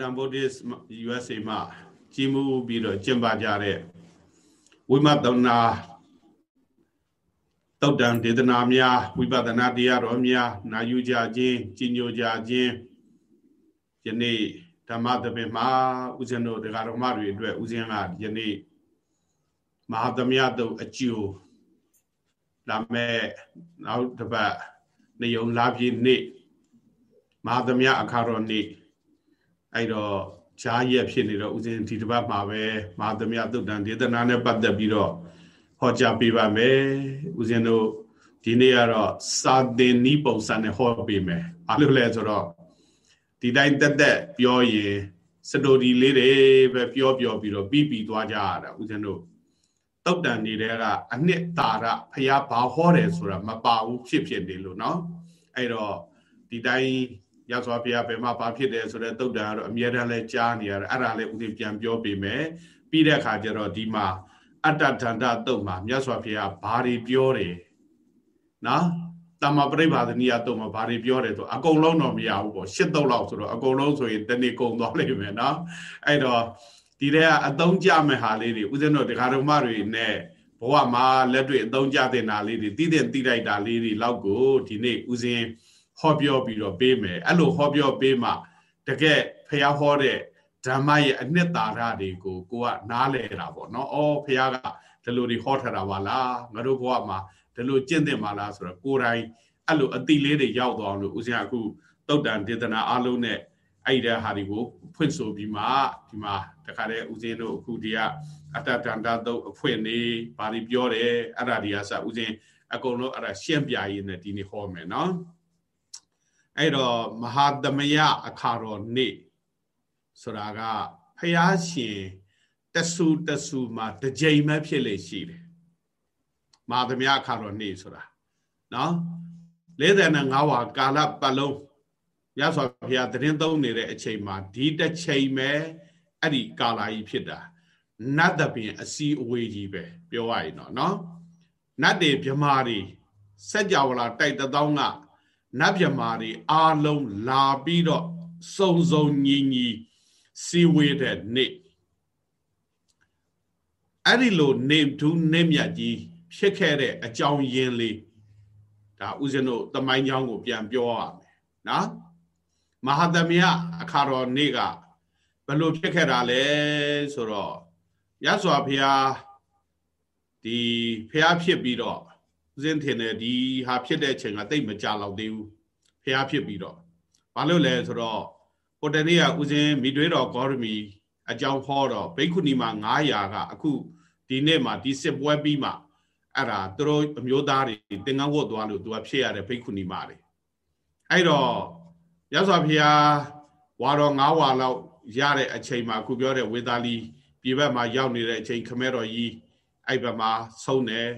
တန်ဗုဒ္ဓ USA မှာကြီးမှုပြီးတော့ကျင့်ပကြတဲ့ဝိမဿနာတုတ်တန်ဒေသနာများဝိပဿနာတရားတော်များနာယူကြခြင်းကြီးညိုကြခြင်းယနေ့ဓမ္မသဘင်မှာဦးဇင်းတို့တရားတော်မတွေအတွက်ဦးဇင်းကယနေ့မဟာသမယတုတ်အကျိုးလာမဲ့နောက်တစ်ပတ်နေုံလာပြည့်နေ့မဟာသမယအခါတော်နေ့ အဲ့တော့ဈာရက်ဖြစ်နေတော့ဦးဇင်းဒီတစ်ပတ်မှာပဲမဟာသမယသုတ်တန်ဒေသနာနဲ့ပတ်သက်ပြီးတော့ဟောကြားပေးပါမယ်ဦးဇင်းတို့ဒီနေ့ကတော့စာသင်နီးပုံစံနဲ့ဟောပေးမယ်ဘာလို့လဲဆိုတော့ဒီတိုင်းတက်တက်ပြောရင်စတိုဒီလေးတွေပဲပြောပြောပြီးတော့ပြီးပြီးသွားကြရတာဦးဇင်းတို့တုတ်တန်နေတဲ့ကအနှစ်သာရဖះဘာဟောတယ်ဆိုတာမပါဘူးဖြစ်ဖြစ်နေလို့เนาะအဲ့တော့ဒီတိုင်း ရသော်ဘုရားဘယ်မှာဘာဖြစ်တယ်ဆိုတော့တုတ်တန်ကတော့အမြဲတမ်းလဲကြားနေရတယ်အဲ့ဒါလည်းဥစဉ်ပြန်ပြောပေးမယ်ပြီးတဲ့အခါကျတော့ဒီမှာအတ္တဒန္တတုတ်မှာမြတ်စွာဘုရားဘာတွေပြောတယ်နော်တမ္မာပရိပါဒနိယတုတ်မှာဘာတွေပြောတယ်ဆိုအကုန်လုံးတော့မရဘူးပေါ့ရှစ်တုတ်လောက်ဆိုတော့အကုန်လုံးဆိုရင်တနေ့ကုန်သွားလိမ့်မယ်နော်အဲ့တော့ဒီထဲကအသုံးကြမဲ့ဟာလေးတွေဥစဉ်တော့ဒကာတော်မတွေနဲ့ဘဝမှာလက်တွေ့အသုံးကြတဲ့နာလေးတွေတည်တဲ့တည်လိုက်တာလေးတွေလောက်ကိုဒီနေ့ဥစဉ် ဟောပြောပြီးတော့ပေးမယ်အဲ့လိုဟောပြောပေးမှတကယ်ဖះဟောတဲ့ဓမ္မရဲ့အနှစ်သာရတွေကိုကိုကနားလဲတာပေါ့နော်။အော်ဖះကဒီလိုတွေဟောထားတာပါလား။ငါတို့ဘဝမှာဒီလိုကျင့်သင့်ပါလားဆိုတော့ကိုယ်တိုင်အဲ့လိုအတိလေးတွေရောက်သွားလို့ဦးဇင်းအခုတုတ်တန်ဒေသနာအလုံးနဲ့အဲ့ဒီဟာတွေကိုဖွင့်ဆိုပြီးမှဒီမှာတခါတည်းဦးဇင်းတို့အခုဒီကအတ္တတန္တသုတ်အဖွင့်နေဘာတွေပြောတယ်အဲ့ဒါဒီကစဦးဇင်းအကုန်လုံးအဲ့ဒါရှင်းပြရင်းနဲ့ဒီနေ့ဟောမယ်နော်။ အဲ့တော့မဟာသမယအခါတော်နေ့ဆိုတာကဖះရှင်တဆူတဆူမှာတစ်ကြိမ်ပဲဖြစ်လေရှိတယ်မဟာသမယအခါတော်နေ့ဆိုတာနော်45ဝါကာလပတ်လုံးရသော်ဘုရားသတင်းသုံးနေတဲ့အချိန်မှာဒီတစ်ချိန်ပဲအဲ့ဒီကာလာကြီးဖြစ်တာနတ်တပင်အစီအဝေးကြီးပဲပြောရရင်တော့နော်နတ်တွေမြမာတွေစัจ java လာတိုက်တသောင်းက နတ်မြမာတွေအားလုံးလာပြီးတော့စုံစုံညီညီစီဝေးတဲ့နေ့အဲ့ဒီလိုနေဒုနေမြတ်ကြီးဖြစ်ခဲ့တဲ့အကြောင်းရင်းလေးဒါဥစဉ်တို့တမိုင်းချောင်းကိုပြန်ပြောရမယ်နော်မဟာသမယအခါတော်နေ့ကဘယ်လိုဖြစ်ခဲ့တာလဲဆိုတော့ရသော်ဘုရားဒီဘုရားဖြစ်ပြီးတော့ ဦးဇင်းထင်တယ်ဒီဟာဖြစ်တဲ့အချိန်ကတိတ်မကြတော့သေးဘူးဖះဖြစ်ပြီးတော့ဘာလို့လဲဆိုတော့ဟိုတနေ့ကဦးဇင်းမိတွေးတော်ဂေါရမီအကြောင်းဟောတော့ဘိက္ခုနီမှာ900ကအခုဒီနေ့မှာဒီစစ်ပွဲပြီးမှအဲ့ဒါသူတို့အမျိုးသားတွေသင်္ကန်းဝတ်သွားလို့သူကဖြစ်ရတဲ့ဘိက္ခုနီမာတွေအဲ့တော့ရသော်ဖះဝါတော်9ဝါလောက်ရတဲ့အချိန်မှာအခုပြောတဲ့ဝေသာလီပြည်ဘက်မှာရောက်နေတဲ့အချိန်ခမဲတော်ကြီးအဲ့ဘက်မှာဆုံးတယ်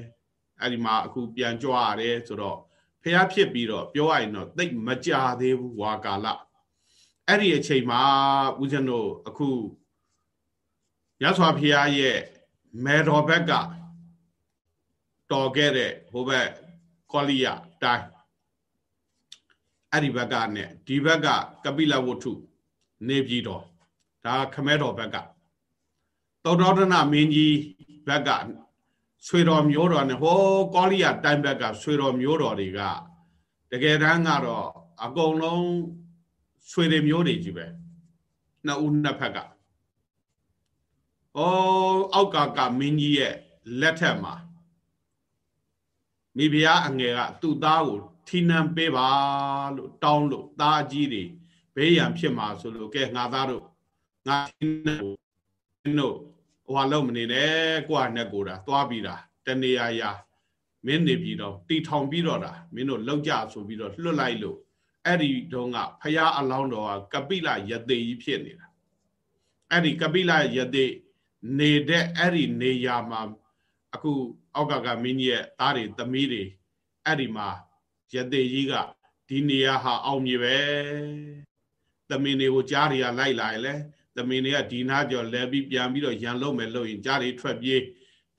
အဲ့ဒီမှာအခုပြန်ကြွရတယ်ဆိုတော့ဖះဖြစ်ပြီးတော့ပြောရရင်တော့သိမကြသေးဘူးဝါကာလအဲ့ဒီအချိန်မှာဦးဇင်းတို့အခုရသော်ဖះရဲ့မေတော်ဘက်ကတော်ခဲ့တဲ့ဟိုဘက်ကောလိယတိုင်းအဲ့ဒီဘက်ကနဲ့ဒီဘက်ကကပိလဝတ္ထုနေပြည်တော်ဒါခမဲတော်ဘက်ကသောတော်ဒနာမင်းကြီးဘက်က ဆွေတော်မျိုးတော်နဲ့ဟောကောလိယတိုင်းဘက်ကဆွေတော်မျိုးတော်တွေကတကယ်တမ်းကတော့အကုန်လုံးဆွေတွေမျိုးတွေကြီးပဲနှစ်ဦးနှစ်ဖက်ကဩအောက်ကကမင်းကြီးရဲ့လက်ထက်မှာမိဖုရားအငယ်ကသူ့သားကိုထီနံပေးပါလို့တောင်းလို့သားအကြီးတွေဘေးရန်ဖြစ်မှာဆိုလို့ကဲငါသားတို့ငါထီနံတို့ ဟွာလုံးမနေနဲ့ကိုယ့်အနဲ့ကိုယ်တာသွားပြီးတာတနေရာရာမင်းနေပြီးတော့တီထောင်ပြီးတော့တာမင်းတို့လောက်ကြဆိုပြီးတော့လွတ်လိုက်လို့အဲ့ဒီတုန်းကဖရာအလောင်းတော်ကကပိလယသိကြီးဖြစ်နေတာအဲ့ဒီကပိလယသိနေတဲ့အဲ့ဒီနေရာမှာအခုအောက်ကကမင်းကြီးရဲ့သားတွေသမီးတွေအဲ့ဒီမှာယသိကြီးကဒီနေရာဟာအောင်မြေပဲသမင်းတွေကိုကြားတွေကလိုက်လာရင်လဲ သမင်းတွေကဒီနာကြော်လဲပြီးပြန်ပြီးတော့ရန်လုံးမယ်လို့ရင်ကြားတွေထွက်ပြေး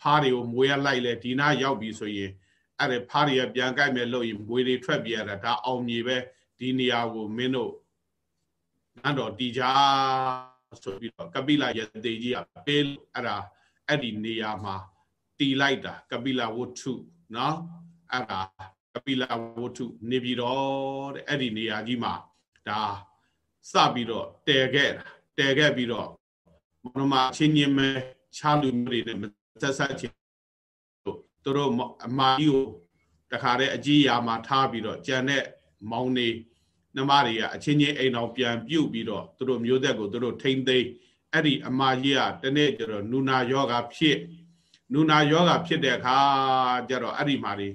ဖားတွေကိုမွေးရလိုက်လဲဒီနာရောက်ပြီဆိုရင်အဲ့ဒါဖားတွေကပြန်ကြိုက်မယ်လို့ရင်မွေးတွေထွက်ပြေးရတာဒါအောင်မြေပဲဒီနေရာကိုမင်းတို့နတ်တော်တီကြဆိုပြီးတော့ကပိလယတေကြီးကပေးလို့အဲ့ဒါအဲ့ဒီနေရာမှာတီလိုက်တာကပိလဝတ္ထုနော်အဲ့ဒါကပိလဝတ္ထုနေပြီးတော့တဲ့အဲ့ဒီနေရာကြီးမှာဒါစပြီးတော့တဲခဲ့တာ တဲခဲ့ပြီးတော့ဘုရားမချင်းချင်းပဲခြားလူမျိုးတွေနဲ့မသက်ဆက်ချင်းတို့တို့အမာကြီးကိုတခါတည်းအကြီးအရာမှာထားပြီးတော့ကြံတဲ့မောင်နေနှမတွေကအချင်းချင်းအိမ်အောင်ပြန်ပြုတ်ပြီးတော့သူတို့မျိုးသက်ကိုသူတို့ထိမ့်သိမ်းအဲ့ဒီအမာကြီးကတနေ့ကျတော့နူနာယောဂဖြစ်နူနာယောဂဖြစ်တဲ့အခါကျတော့အဲ့ဒီမှာတွေ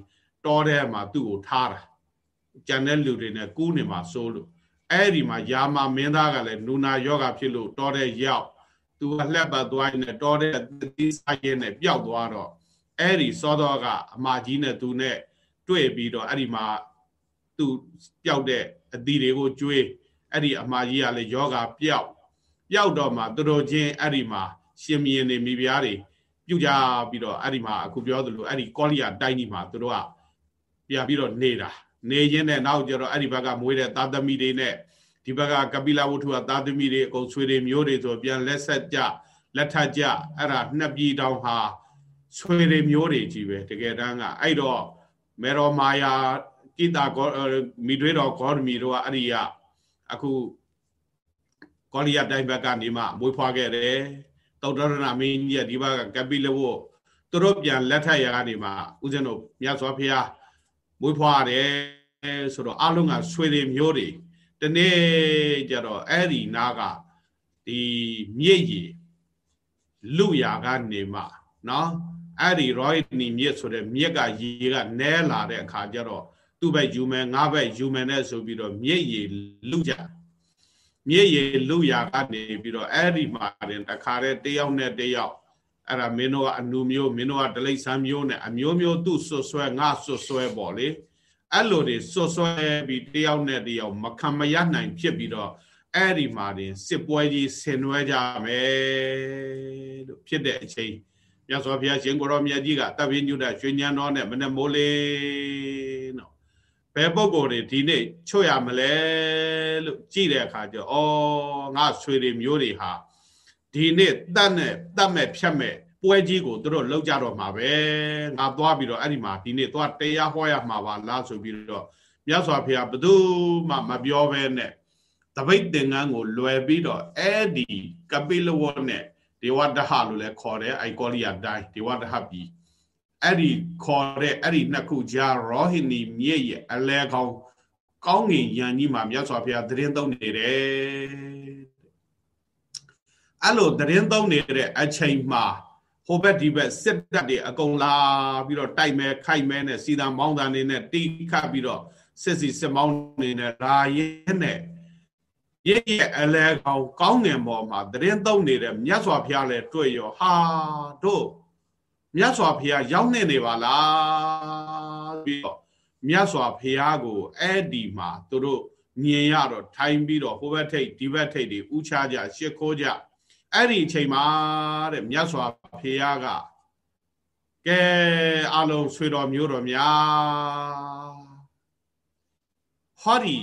တောထဲမှာသူ့ကိုထားတာကြံတဲ့လူတွေနဲ့ကူးနေမှာစိုးလို့ အဲ့ဒီမှာယာမမင်းသားကလည်းနူနာယောဂဖြစ်လို့တောထဲရောက်သူကလှက်ပတ်သွားရင်တောထဲသီးစားရင်နဲ့ပျောက်သွားတော့အဲ့ဒီစောတော်ကအမာကြီးနဲ့သူနဲ့တွေ့ပြီးတော့အဲ့ဒီမှာသူပျောက်တဲ့အသီးတွေကိုကျွေးအဲ့ဒီအမာကြီးကလည်းယောဂပျောက်ပျောက်တော့မှသူတို့ချင်းအဲ့ဒီမှာရှင်မင်းနေမိဖုရားတွေပြုတ်ကြပြီးတော့အဲ့ဒီမှာအခုပြောသလိုအဲ့ဒီကောလိယတိုင်းကြီးမှာသူတို့ကပြန်ပြီးတော့နေတာ နေရင်းနဲ့နောက်ကျတော့အဲ့ဒီဘက်ကမွေးတဲ့သာသမီတွေနဲ့ဒီဘက်ကကပိလဝုထုကသာသမီတွေအကုန်ဆွေတွေမျိုးတွေဆိုပြန်လက်ဆက်ကြလက်ထပ်ကြအဲ့ဒါနှစ်ပြည်တောင်ဟာဆွေတွေမျိုးတွေကြီးပဲတကယ်တမ်းကအဲ့တော့မေရောမာယာကိတာမိတွေတော်ဂေါရမီတို့ကအဲ့ဒီကအခုကောလိယတိုင်းဘက်ကနေမှမွေးဖွားခဲ့တယ်တောတရဏမင်းကြီးကဒီဘက်ကကပိလဝုသူတို့ပြန်လက်ထပ်ရာကနေမှဦးဇင်းတို့မြတ်စွာဘုရား မွေးဖွားတယ်ဆိုတော့အလုံးကဆွေတွေမျိုးတွေတနေ့ကျတော့အဲ့ဒီနားကဒီမြစ်ရည်လူရာကနေမှနော်အဲ့ဒီရောဟိနီမြစ်ဆိုတဲ့မြစ်ကရေကနဲလာတဲ့အခါကျတော့သူ့ဘက်ယူမယ်ငါဘက်ယူမယ်နဲ့ဆိုပြီးတော့မြစ်ရည်လူကြမြစ်ရည်လူရာကနေပြီးတော့အဲ့ဒီမှာတင်တခါတည်းတယောက်နဲ့တယောက် အဲ့ဒါမင်းတို့ကအနုမျိုးမင်းတို့ကဒလိษံမျိုးနဲ့အမျိုးမျိုးသူ့ဆွဆွဲငါဆွဆွဲပေါ့လေအဲ့လိုတွေဆွဆွဲပြီးတယောက်နဲ့တယောက်မခံမရနိုင်ဖြစ်ပြီးတော့အဲ့ဒီမှာတင်စစ်ပွဲကြီးဆင်နွှဲကြမယ်လို့ဖြစ်တဲ့အချိန်မြတ်စွာဘုရားရှင်ကိုရောမြတ်ကြီးကတပ်ပြင်းညုတရွှေညံတော်နဲ့မနဲ့မိုးလေးနော်ဘယ်ပုဂ္ဂိုလ်တွေဒီနေ့ချွတ်ရမလဲလို့ကြည့်တဲ့အခါကျတော့ဩငါဆွေတွေမျိုးတွေဟာ ဒီနေ့တတ်နဲ့တတ်မဲ့ဖြတ်မဲ့ပွဲကြီးကိုသူတို့လောက်ကြတော့မှာပဲငါသွားပြီးတော့အဲ့ဒီမှာဒီနေ့သွားတရားဟောရမှာပါလားဆိုပြီးတော့မြတ်စွာဘုရားဘယ်သူမှမပြောဘဲနဲ့တပိတ်သင်္ကန်းကိုလွယ်ပြီးတော့အဲ့ဒီကပိလဝတ်နဲ့ဒေဝတဟလို့လည်းခေါ်တယ်အိုက်ကောလီယာတိုင်းဒေဝတဟပြီအဲ့ဒီခေါ်တဲ့အဲ့ဒီနှစ်ခုကြားရောဟိနီမြည့်ရဲ့အလဲကောင်းကောင်းငင်ယံကြီးမှာမြတ်စွာဘုရားသတင်းသုံးနေတယ် အဲ့လိုသတင်းသုံးနေတဲ့အချိန်မှာဟိုဘက်ဒီဘက်စစ်တပ်တွေအကုန်လာပြီးတော့တိုက်မဲခိုက်မဲနဲ့စီတံမောင်းတန်နေနဲ့တီးခတ်ပြီးတော့စစ်စီစစ်မောင်းနေနဲ့ရာရဲနဲ့ရရဲ့အလဲကောင်ကောင်းငင်ပေါ်မှာသတင်းသုံးနေတဲ့မြတ်စွာဘုရားလည်းတွေ့ရောဟာတို့မြတ်စွာဘုရားရောက်နေနေပါလားပြီးတော့မြတ်စွာဘုရားကိုအဲ့ဒီမှာသူတို့မြင်ရတော့ထိုင်ပြီးတော့ဟိုဘက်ထိပ်ဒီဘက်ထိပ်တွေဥချကြရှ िख ိုးကြ အဲ့ဒီအချိန်မှာတဲ့မြတ်စွာဘုရားကကဲအလုံးဆွေတော်မျိုးတော်များဟောဒီ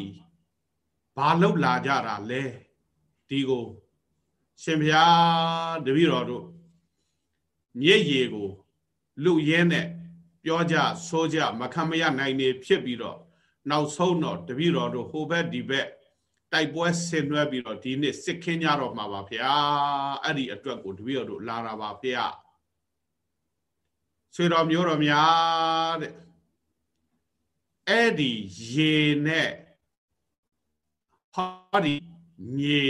ဘာလောက်လာကြတာလဲဒီကို ရှင်ဘုရားတပည့်တော်တို့မြည့်ရည်ကိုလူရဲနဲ့ပြောကြဆိုကြမခံမရနိုင်နေဖြစ်ပြီးတော့နောက်ဆုံးတော့တပည့်တော်တို့ဟိုဘက်ဒီဘက် တိုက်ပွဲဆင်နွှဲပြီးတော့ဒီနေ့စစ်ခင်းကြတော့မှာပါဗျာအဲ့ဒီအတွက်ကိုတပည့်တော်တို့လာတာပါဗျာဆွေတော်မျိုးတော်များတဲ့အဲ့ဒီရေနဲ့ဟောဒီမြေ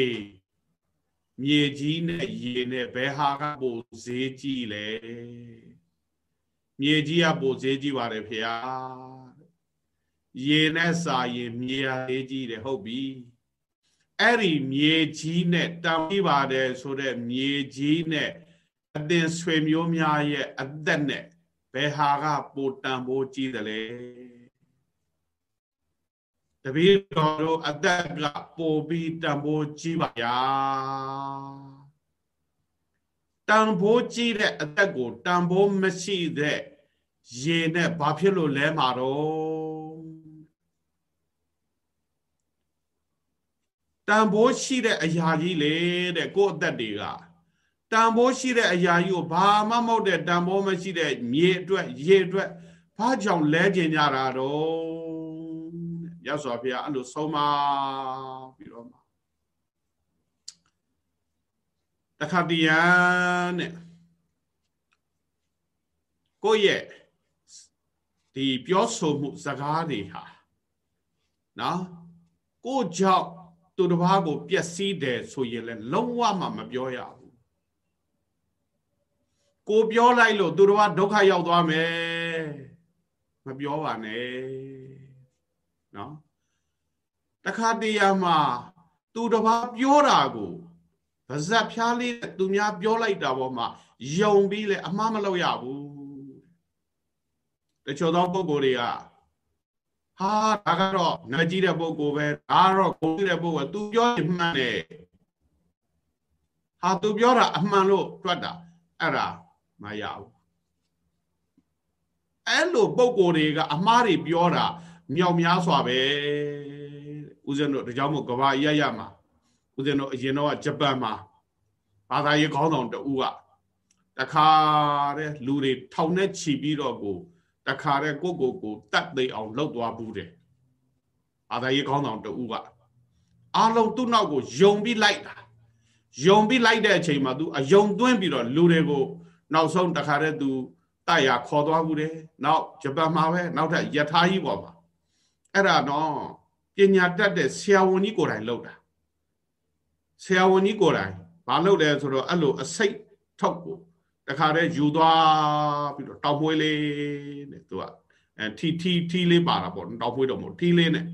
မြေကြီးနဲ့ရေနဲ့ဘယ်ဟာကပိုဈေးကြီးလဲမြေကြီးကပိုဈေးကြီးပါတယ်ဖေဟာရေနဲ့စာရင်မြေဟာဈေးကြီးတယ်ဟုတ်ပြီ အဲ့ဒီမြေကြီးနဲ့တံပြီးပါတယ်ဆိုတဲ့မြေကြီးနဲ့အသင်ဆွေမျိုးများရဲ့အသက်နဲ့ဘယ်ဟာကပိုတန်ဖိုးကြီးတယ်လဲတပည့်တော်တို့အသက်ကပိုပြီးတန်ဖိုးကြီးပါဗျာတန်ဖိုးကြီးတဲ့အသက်ကိုတန်ဖိုးမရှိတဲ့ရေနဲ့ဘာဖြစ်လို့လဲမှာတော့ တန်ဖိုးရှိတဲ့အရာကြီးလေတဲ့ကိုယ့်အသက်တွေကတန်ဖိုးရှိတဲ့အရာကြီးကိုဘာမှမဟုတ်တဲ့တန်ဖိုးမရှိတဲ့မြေအတွက်ရေအတွက်ဘာကြောင့်လဲကျင်ကြတာတော့ရသော်ဘုရားအဲ့လိုဆုံးမပြီးတော့မှတခါတည်းရတဲ့ကိုယ့်ရဲ့ဒီပြောဆိုမှုစကားတွေဟာနော်ကိုကြောင့် သူတစ်ပါးကိုပျက်စီးတယ်ဆိုရင်လည်းလုံးဝမှမပြောရဘူးကိုပြောလိုက်လို့သူတစ်ပါးဒုက္ခရောက်သွားမယ်မပြောပါနဲ့နော်တခါတရံမှာသူတစ်ပါးပြောတာကိုဗဇက်ဖျားလေးသူများပြောလိုက်တာပေါ့မှာယုံပြီးလေအမှားမလုပ်ရဘူးတချို့သောပုဂ္ဂိုလ်တွေက ဟာဒါကတော့ငါကြီးတဲ့ပုဂ္ဂိုလ်ပဲဒါကတော့ကိုကြီးတဲ့ပုဂ္ဂိုလ်သူပြောရင်မှန်တယ်ဟာသူပြောတာအမှန်လို့တွက်တာအဲ့ဒါမရဘူးအဲ့လိုပုဂ္ဂိုလ်တွေကအမှားတွေပြောတာမြောက်များစွာပဲဦးဇင်းတို့ဒါကြောင့်မို့ကဘာရရမှာဦးဇင်းတို့အရင်တော့ဂျပန်မှာဘာသာရေးခေါင်းဆောင်တူကတခါတဲ့လူတွေထောင်နဲ့ချီပြီးတော့ကို တခါတဲ့ကိုကိုကိုတတ်သိအောင်လှုပ်သွားဘူးတယ်အာသာရေးကောင်းဆောင်တူကအားလုံးသူ့နောက်ကိုယုံပြီးလိုက်တာယုံပြီးလိုက်တဲ့အချိန်မှာ तू အယုံသွင်းပြီးတော့လူတွေကိုနောက်ဆုံးတခါတဲ့ तू တိုက်ရခေါ်သွားဘူးတယ်နောက်ဂျပန်မှာပဲနောက်ထပ်ယထာကြီးပေါ်မှာအဲ့ဒါတော့ပညာတတ်တဲ့ဆရာဝန်ကြီးကိုယ်တိုင်လှုပ်တာဆရာဝန်ကြီးကိုယ်တိုင်ဘာလုပ်လဲဆိုတော့အဲ့လိုအစိတ်ထောက်ကို တခါတည်းယူသွားပြီးတော့တောက်မွေးလေးတဲ့သူကအဲထီထီထီလေးပါတာပေါ့တောက်မွေးတော့မဟုတ်ထီလေးနဲ့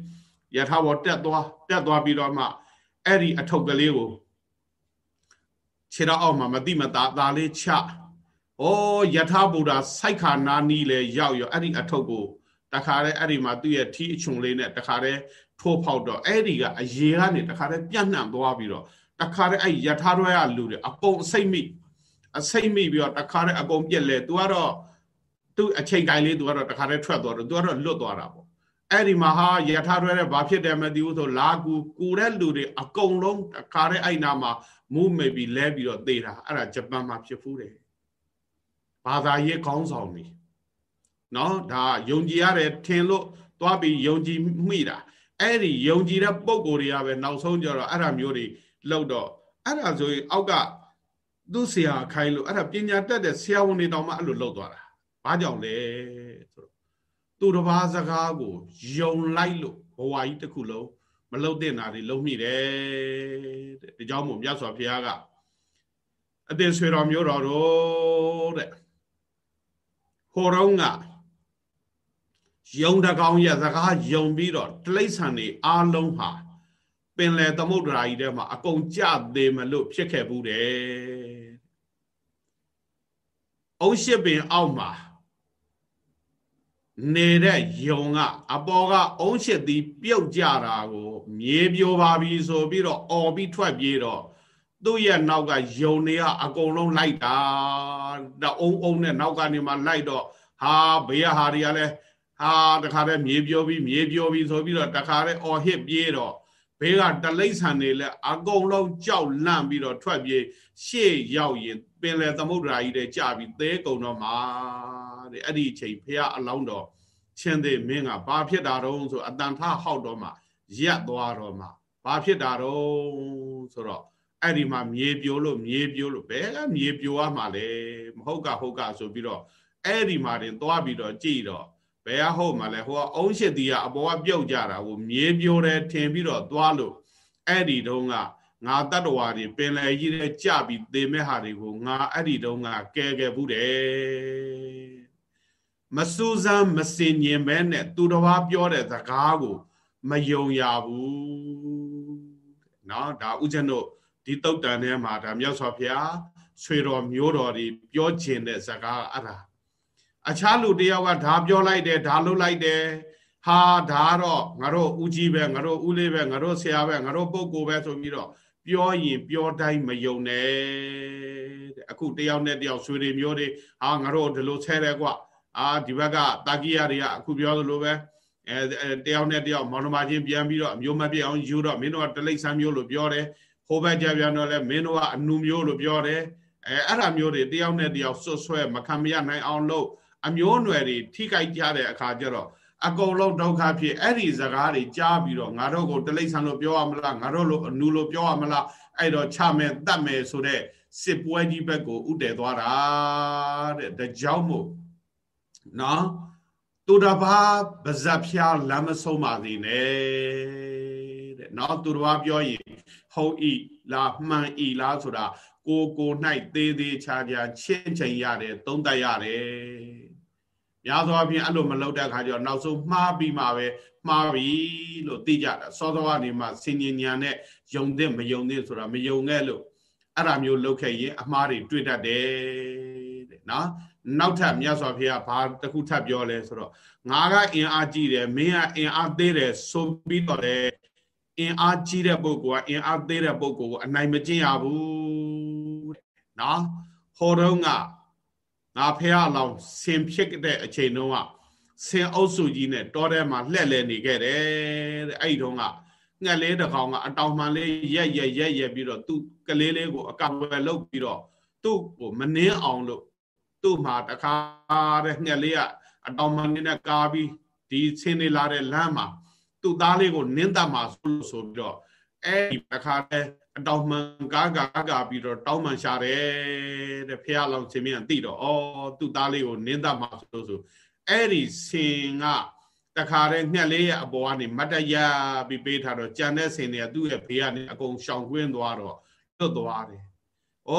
ရထားပေါ်တက်သွားတက်သွားပြီးတော့မှအဲ့ဒီအထုပ်ကလေးကိုခြေတော့အောက်မှာမတိမတာသားလေးချဩယထာဗုဒ္ဓစိုက်ခါနာနီးလေရောက်ရောအဲ့ဒီအထုပ်ကိုတခါတည်းအဲ့ဒီမှာသူ့ရဲ့ထီအချုံလေးနဲ့တခါတည်းထိုးဖောက်တော့အဲ့ဒီကအရေကနေတခါတည်းပြန့်နှံ့သွားပြီးတော့တခါတည်းအဲ့ယထာရွဲရလူတွေအကုန်အစိမ့်မိ အစိမ့်မိပြီးတော့တခါတည်းအကုန်ပြက်လဲ तू ကတော့သူ့အချိန်တိုင်းလေး तू ကတော့တခါတည်းထွက်သွားတော့ तू ကတော့လွတ်သွားတာပေါ့အဲ့ဒီမှာဟာယထာထွဲတဲ့ဘာဖြစ်တယ်မသိဘူးဆိုလာကူကူတဲ့လူတွေအကုန်လုံးတခါတည်းအဲ့နာမှာမူးမေပြီးလဲပြီးတော့သေတာအဲ့ဒါဂျပန်မှာဖြစ်ဖူးတယ်ဘာသာရေးခေါင်းဆောင်နေနော်ဒါယုံကြည်ရတယ်ထင်လို့သွားပြီးယုံကြည်မိတာအဲ့ဒီယုံကြည်တဲ့ပုံကိုယ်တွေကပဲနောက်ဆုံးကြတော့အဲ့ဒါမျိုးတွေလောက်တော့အဲ့ဒါဆိုရင်အောက်က သူ့ဆရာခိုင်းလို့အဲ့ဒါပညာတတ်တဲ့ဆရာဝန်တွေတောင်မှအဲ့လိုလုပ်သွားတာဘာကြောင့်လဲဆိုတော့သူတစ်ပါးစကားကိုယုံလိုက်လို့ဘဝကြီးတစ်ခုလုံးမလုံတဲ့နာတွေလုံးမိတယ်တဲ့ဒီကြောင့်မို့မြတ်စွာဘုရားကအသင်ဆွေတော်မျိုးတော်တို့တဲ့ဟိုတော့ကယုံတကောင်ရဲ့စကားယုံပြီးတော့တိဋ္ဌာန်တွေအားလုံးဟာပင်လယ်သမုဒ္ဒရာကြီးထဲမှာအကုန်ကြသေးမလို့ဖြစ်ခဲ့ဘူးတ ယ်အုံးရှိပင်အောက်မှာနေတဲ့ယုံကအပေါ်ကအုံးရှိသည်ပြုတ်ကြတာကိုမြေပြိုပါပြီဆိုပြီးတော့អော်ပြီးထွက်ပြေးတော့သူ့ရဲ့နောက်ကယုံတွေကအကုန်လုံးလိုက်တာတအုံးအုံးနဲ့နောက်ကနေမှလိုက်တော့ဟာဘေးဟာတွေကလည်းဟာတခါတည်းမြေပြိုပြီးမြေပြိုပြီးဆိုပြီးတော့တခါတည်းអော်ဟစ်ပြေးတော့ဘေးကတလိษံနေလဲအကုန်လုံးကြောက်လန့်ပြီးတော့ထွက်ပြေးရှေ့ရောက်ရင် ပင်လယ်သမုဒ္ဒရာကြီးတဲ့ကြပြီးသဲကုံတော့မှာတဲ့အဲ့ဒီအချိန်ဖះအလောင်းတော်ချင်းသေးမင်းကဘာဖြစ်တာတော့ဆိုအတန်ထဟောက်တော့မှရက်သွားတော့မှဘာဖြစ်တာတော့ဆိုတော့အဲ့ဒီမှာမြေပြိုလို့မြေပြိုလို့ဘယ်ကမြေပြိုရမှာလဲမဟုတ်ကဟုတ်ကဆိုပြီးတော့အဲ့ဒီမှာတင်သွားပြီးတော့ကြည်တော့ဘယ်ကဟုတ်မှလဲဟိုကအုံးရှိတီကအပေါ်ကပြုတ်ကြတာကိုမြေပြိုတယ်ထင်ပြီးတော့သွားလို့အဲ့ဒီတုန်းက ငါတတ္တဝါတွေပင်လယ်ကြီးထဲကြပြီးသေမဲ့ဟာတွေကိုငါအဲ့ဒီတုန်းကကဲခဲ့ဘူးတယ်မစူးစမ်းမစင်ញင်ပဲနဲ့သူတော်ဘာပြောတဲ့စကားကိုမယုံရဘူးเนาะဒါဥဇင်းတို့ဒီတုတ်တန်ထဲမှာဒါမြတ်စွာဘုရားဆွေတော်မျိုးတော်တွေပြောခြင်းတဲ့စကားအဲ့ဒါအခြားလူတယောက်ကဒါပြောလိုက်တယ်ဒါလုပ်လိုက်တယ်ဟာဒါတော့ငါတို့ဦးကြီးပဲငါတို့ဦးလေးပဲငါတို့ဆရာပဲငါတို့ပုဂ္ဂိုလ်ပဲဆိုပြီးတော့ ပြောရင်ပြောတိုင်းမယုံနဲ့တဲ့အခုတယောက်နဲ့တယောက်ဆွေတွေမျိုးတွေဟာငါတို့ဒီလိုဆဲတယ်ကွာအာဒီဘက်ကတာကိယတွေကအခုပြောသလိုပဲအဲတယောက်နဲ့တယောက်မောင်နှမချင်းပြန်ပြီးတော့အမျိုးမပြည့်အောင်ယူတော့မင်းတို့ကတလိษံမျိုးလို့ပြောတယ်ဟိုဘက်ကြပြန်တော့လဲမင်းတို့ကအနုမျိုးလို့ပြောတယ်အဲအဲ့ဒါမျိုးတွေတယောက်နဲ့တယောက်ဆွဆွဲမခံမရနိုင်အောင်လို့အမျိုးအနွယ်တွေထိခိုက်ကြတဲ့အခါကျတော့ အကုန်လုံးဒုက္ခဖြစ်အဲ့ဒီစကားတွေကြားပြီးတော့ငါတို့ကိုတလိษံလို့ပြောရမလားငါတို့လို့အနုလို့ပြောရမလားအဲ့တော့ချမယ်တတ်မယ်ဆိုတဲ့စစ်ပွဲကြီးဘက်ကိုဥတည်သွားတာတဲ့ဒါကြောင့်မို့နော်သူတစ်ပါးပါဇက်ဖျားလမ်းမဆုံးပါသေးနဲ့တဲ့နော်သူတစ်ပါးပြောရင်ဟုတ်ဤလားမှန်ဤလားဆိုတာကိုကို၌သေးသေးချာချာချင်းချင်းရတယ်သုံးသပ်ရတယ် များသောအားဖြင့်အဲ့လိုမလုပ်တဲ့ခါကျတော့နောက်ဆုံးမှားပြီးမှပဲမှားပြီလို့သိကြတာစောစောကနေမှစင်ញညာနဲ့ယုံတဲ့မယုံတဲ့ဆိုတာမယုံခဲ့လို့အဲ့ဒါမျိုးလုပ်ခဲ့ရင်အမှားတွေတွေ့တတ်တယ်တဲ့နော်နောက်ထပ်မြတ်စွာဘုရားဘာတခုထပ်ပြောလဲဆိုတော့ငါကအင်အားကြီးတယ်မင်းကအင်အားသေးတယ်ဆိုပြီးတော့လေအင်အားကြီးတဲ့ပုဂ္ဂိုလ်ကအင်အားသေးတဲ့ပုဂ္ဂိုလ်ကိုအနိုင်မကျင့်ရဘူးတဲ့နော်ဟောတော့က ငါဖះအလောင်းဆင်ဖြစ်တဲ့အချိန်တုန်းကဆင်အုပ်စုကြီးနဲ့တောထဲမှာလှက်လဲနေခဲ့တယ်တဲ့အဲ့ဒီတုန်းကငှက်လေးတစ်ကောင်ကအတောင်မှန်လေးရက်ရက်ရက်ရက်ပြီးတော့သူ့ကလေးလေးကိုအကောင်ဝယ်လုပ်ပြီးတော့သူ့ကိုမနှင်းအောင်လို့သူ့မှာတခါတဲ့ငှက်လေးကအတောင်မှန်လေးနဲ့ကားပြီးဒီဆင်းနေလာတဲ့လမ်းမှာသူ့သားလေးကိုနင်းတတ်မှာဆိုလို့ဆိုပြီးတော့အဲ့ဒီတခါတဲ့ အတောင်မှန်ကားကားကားပြီးတော့တောင်းမှန်ရှာတယ်တဲ့ဖះလောင်ရှင်မင်းသိတော့ဩသူ့သားလေးကိုနင်းတတ်မှာဆိုလို့ဆိုအဲ့ဒီဆင်ကတခါတဲ့ငှက်လေးရဲ့အပေါ်ကနေမတ်တရပြီးပေးထားတော့ကြံတဲ့ဆင်တွေကသူ့ရဲ့ဘေးကနေအကုန်ရှောင်ကွင်းသွားတော့လွတ်သွားတယ်။ဩ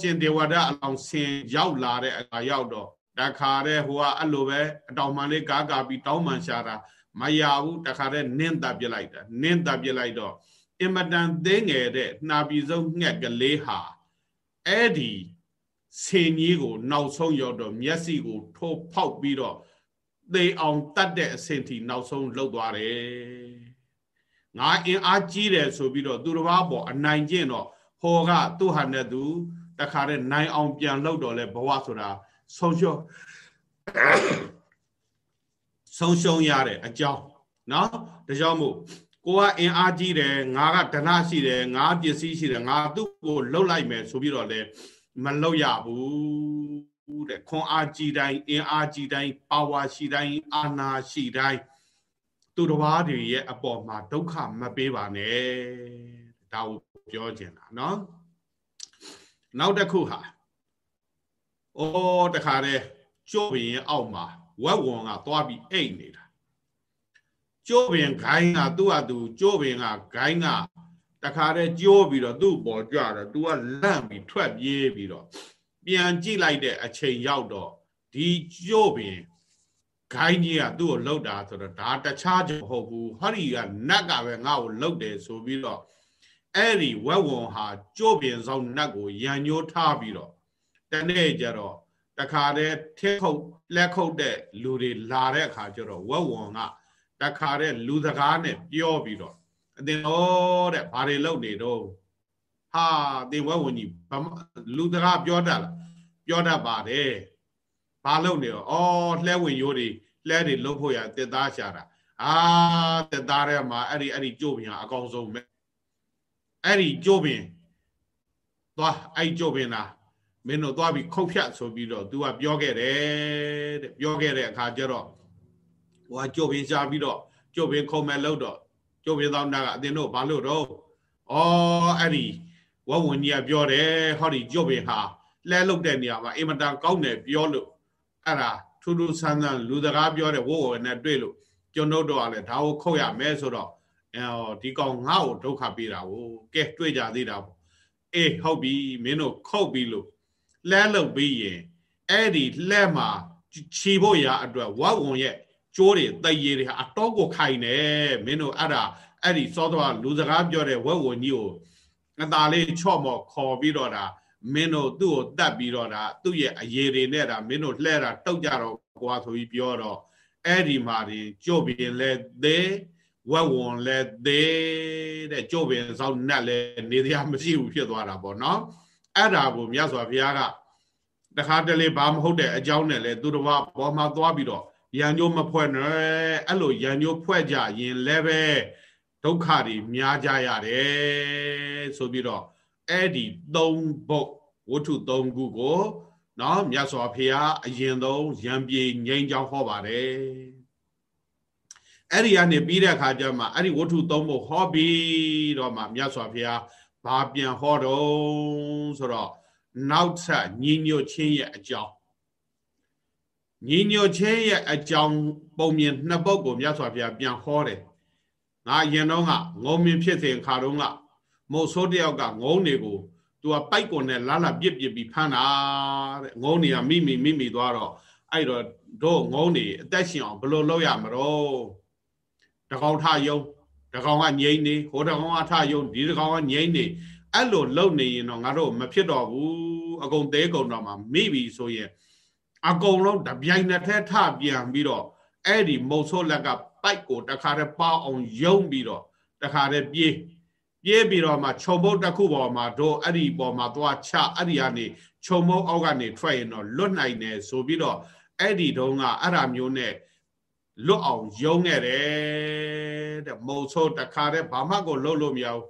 ရှင်ဒေဝဒအလောင်ဆင်ရောက်လာတဲ့အခါရောက်တော့တခါတဲ့ဟိုကအဲ့လိုပဲအတောင်မှန်လေးကားကာပြီးတောင်းမှန်ရှာတာမရဘူးတခါတဲ့နင်းတပ်ပြလိုက်တာနင်းတပ်ပြလိုက်တော့ အင်မတန်သေးငယ်တဲ့နှာပြည်ဆုံးငှက်ကလေးဟာအဲ့ဒီဆင်ကြီးကို နောက်ဆုံးရောက်တော့မျက်စိကို ထိုးဖောက်ပြီးတော့သေအောင်တတ်တဲ့အဆင့်ထိနောက်ဆုံးလောက်သွားတယ်။ငါအင်အားကြီးတယ်ဆိုပြီးတော့သူတစ်ပါးပေါ်အနိုင်ကျင့်တော့ဟောကသူ့ဟာနဲ့သူတခါတည်းနိုင်အောင်ပြန်လောက်တော့လဲဘဝဆိုတာဆုံးရှုံးဆုံးရှုံးရတဲ့အကြောင်းနော်ဒါကြောင့်မို့ ကိုကအင်အားကြီးတယ်ငါကဒနာရှိတယ်ငါပစ္စည်းရှိတယ်ငါသူ့ကိုလှုပ်လိုက်မယ်ဆိုပြီးတော့လဲမလှုပ်ရဘူးတဲ့ခွန်အားကြီးတိုင်းအင်အားကြီးတိုင်းပါဝါရှိတိုင်းအာနာရှိတိုင်းသူတစ်ပါးတွေရဲ့အပေါ်မှာဒုက္ခမပေးပါနဲ့ဒါကိုပြောချင်တာเนาะနောက်တစ်ခုဟာဩတခါတည်းကျိုးပင်ရဲ့အောက်မှာဝက်ဝံကသွားပြီးအိတ်နေတာ ကျိုးပင်ဂိုင်းကသူ့ဟာသူကျိုးပင်ကဂိုင်းကတခါတည်းကျိုးပြီးတော့သူ့ပေါ်ကြတော့ तू ကလန့်ပြီးထွက်ပြေးပြီးတော့ပြန်ကြည့်လိုက်တဲ့အချိန်ရောက်တော့ဒီကျိုးပင်ဂိုင်းကြီးကသူ့ကိုလှုပ်တာဆိုတော့ဒါတခြားကြမဟုတ်ဘူးဟောဒီကနတ်ကပဲငါ့ကိုလှုပ်တယ်ဆိုပြီးတော့အဲ့ဒီဝက်ဝံဟာကျိုးပင်ဆောင်နတ်ကိုရန်ညိုးထားပြီးတော့တနေ့ကျတော့တခါတည်းထက်ခုတ်လက်ခုတ်တဲ့လူတွေလာတဲ့အခါကျတော့ဝက်ဝံက တခါတည်းလူစကားနဲ့ပြောပြီးတော့အတင်တော်တဲ့ဘာတွေလုပ်နေတော့ဟာတင်ဝက်ဝံကြီးလူစကားပြောတတ်လားပြောတတ်ပါတယ်ဘာလုပ်နေတော့အော်လှဲဝင်ရိုးတွေလှဲတွေလှုပ်ဖို့ရတက်သားရှာတာအာတက်သားထဲမှာအဲ့ဒီအဲ့ဒီကြိုးပင်ဟာအကောင်ဆုံးပဲအဲ့ဒီကြိုးပင်သွားအဲ့ကြိုးပင်လားမင်းတို့သွားပြီးခုတ်ဖြတ်ဆိုပြီးတော့ तू ကပြောခဲ့တယ်တဲ့ပြောခဲ့တဲ့အခါကျတော့ ဟိုကကြိုပင်ရှားပြီးတော့ကြိုပင်ခုံမဲ့လို့တော့ကြိုပင်သောနာကအတင်းတို့ဘာလို့တော့ဩအဲ့ဒီဝဝဝင်ကြီးကပြောတယ်ဟောဒီကြိုပင်ဟာလဲလုတ်တဲ့နေရာမှာအင်မတန်ကောင်းတယ်ပြောလို့အဲ့ဒါထူးထူးဆန်းဆန်းလူစကားပြောတဲ့ဝဝဝင်နဲ့တွေ့လို့ကျွန်တို့တော့လည်းဒါကိုခုတ်ရမယ်ဆိုတော့အဲဒီကောင်ငါ့ကိုဒုက္ခပေးတာကိုကဲတွေ့ကြသေးတာပေါ့အေးဟုတ်ပြီမင်းတို့ခုတ်ပြီလို့လှဲလုပ်ပြီးရင်အဲ့ဒီလှဲမှာခြီဖို့ရာအတွက်ဝတ်ဝန်ရဲ့ ကျိုးတွေတည်ရည်တွေဟာအတော့ကိုခိုင်နေမင်းတို့အဲ့ဒါအဲ့ဒီစောတော်လူစကားပြောတဲ့ဝတ်ဝန်ကြီးကိုအသာလေးချော့မော်ခေါ်ပြီးတော့ဒါမင်းတို့သူ့ကိုတတ်ပြီးတော့ဒါသူ့ရဲ့အရေးတွေနဲ့ဒါမင်းတို့လှဲတာတုတ်ကြတော့ကွာဆိုပြီးပြောတော့အဲ့ဒီမှာဒီကြို့ပင်လဲသေးဝက်ဝန်လဲသေးတဲ့ကြို့ပင်စောင်းနတ်လဲနေတရားမရှိဘူးဖြစ်သွားတာပေါ့နော်အဲ့ဒါကိုမြတ်စွာဘုရားကတခါတလေဘာမဟုတ်တဲ့အကြောင်းနဲ့လဲသူတော်ဘာဘောမှာသွားပြီးတော့ ရံညိုးမဖွဲ့နဲ့အဲ့လိုရံညိုးဖွဲ့ကြရင်လည်းပဲဒုက္ခတွေများကြရတယ်ဆိုပြီးတော့အဲ့ဒီ၃ဘုတ်ဝတ္ထု၃ခုကိုနော်မြတ်စွာဘုရားအရင်ဆုံးရံပြေငိမ့်ကြောင်းဟောပါတယ်အဲ့ဒီကနေပြီးတဲ့အခါကျမှအဲ့ဒီဝတ္ထု၃ဘုတ်ဟောပြီးတော့မှမြတ်စွာဘုရားဘာပြန်ဟောတော့ဆိုတော့နောက်ဆက်ညီညွတ်ခြင်းရဲ့အကြောင်း ညီညွတ်ခြင်းရဲ့အကြောင်းပုံမြင်နှစ်ပုဒ်ကိုမြတ်စွာဘုရားပြန်ဟောတယ်ငါအရင်တော့ကငုံမြင်ဖြစ်စဉ်ခါတော့ကမို့ဆိုးတယောက်ကငုံတွေကိုသူကပိုက်ကွန်နဲ့လာလာပြစ်ပြစ်ပြီးဖမ်းတာတဲ့ငုံတွေကမိမိမိမိသွားတော့အဲ့တော့တို့ငုံတွေအသက်ရှင်အောင်ဘယ်လိုလုပ်ရမလို့တကောင်ထယုံတကောင်ကငိမ့်နေဟိုတကောင်ကထယုံဒီတကောင်ကငိမ့်နေအဲ့လိုလုပ်နေရင်တော့ငါတို့မဖြစ်တော့ဘူးအကုန်သေးကုန်တော့မှမိပြီဆိုရင် အကုန်လုံးတပြိုင်နက်တည်းထပြန်ပြီးတော့အဲ့ဒီမုတ်ဆိုးလက်ကပိုက်ကိုတခါတည်းပေါအောင်ယုံပြီးတော့တခါတည်းပြေးပြေးပြီးတော့မှခြုံပုတ်တစ်ခုပေါ်မှာတို့အဲ့ဒီပေါ်မှာသွားချအဲ့ဒီကနေခြုံပုတ်အောက်ကနေထွက်ရင်တော့လွတ်နိုင်တယ်ဆိုပြီးတော့အဲ့ဒီတုန်းကအဲ့ဒါမျိုးနဲ့လွတ်အောင်ယုံခဲ့တယ်တဲ့မုံဆိုးတခါတည်းဘာမှကိုလှုပ်လို့မရဘူး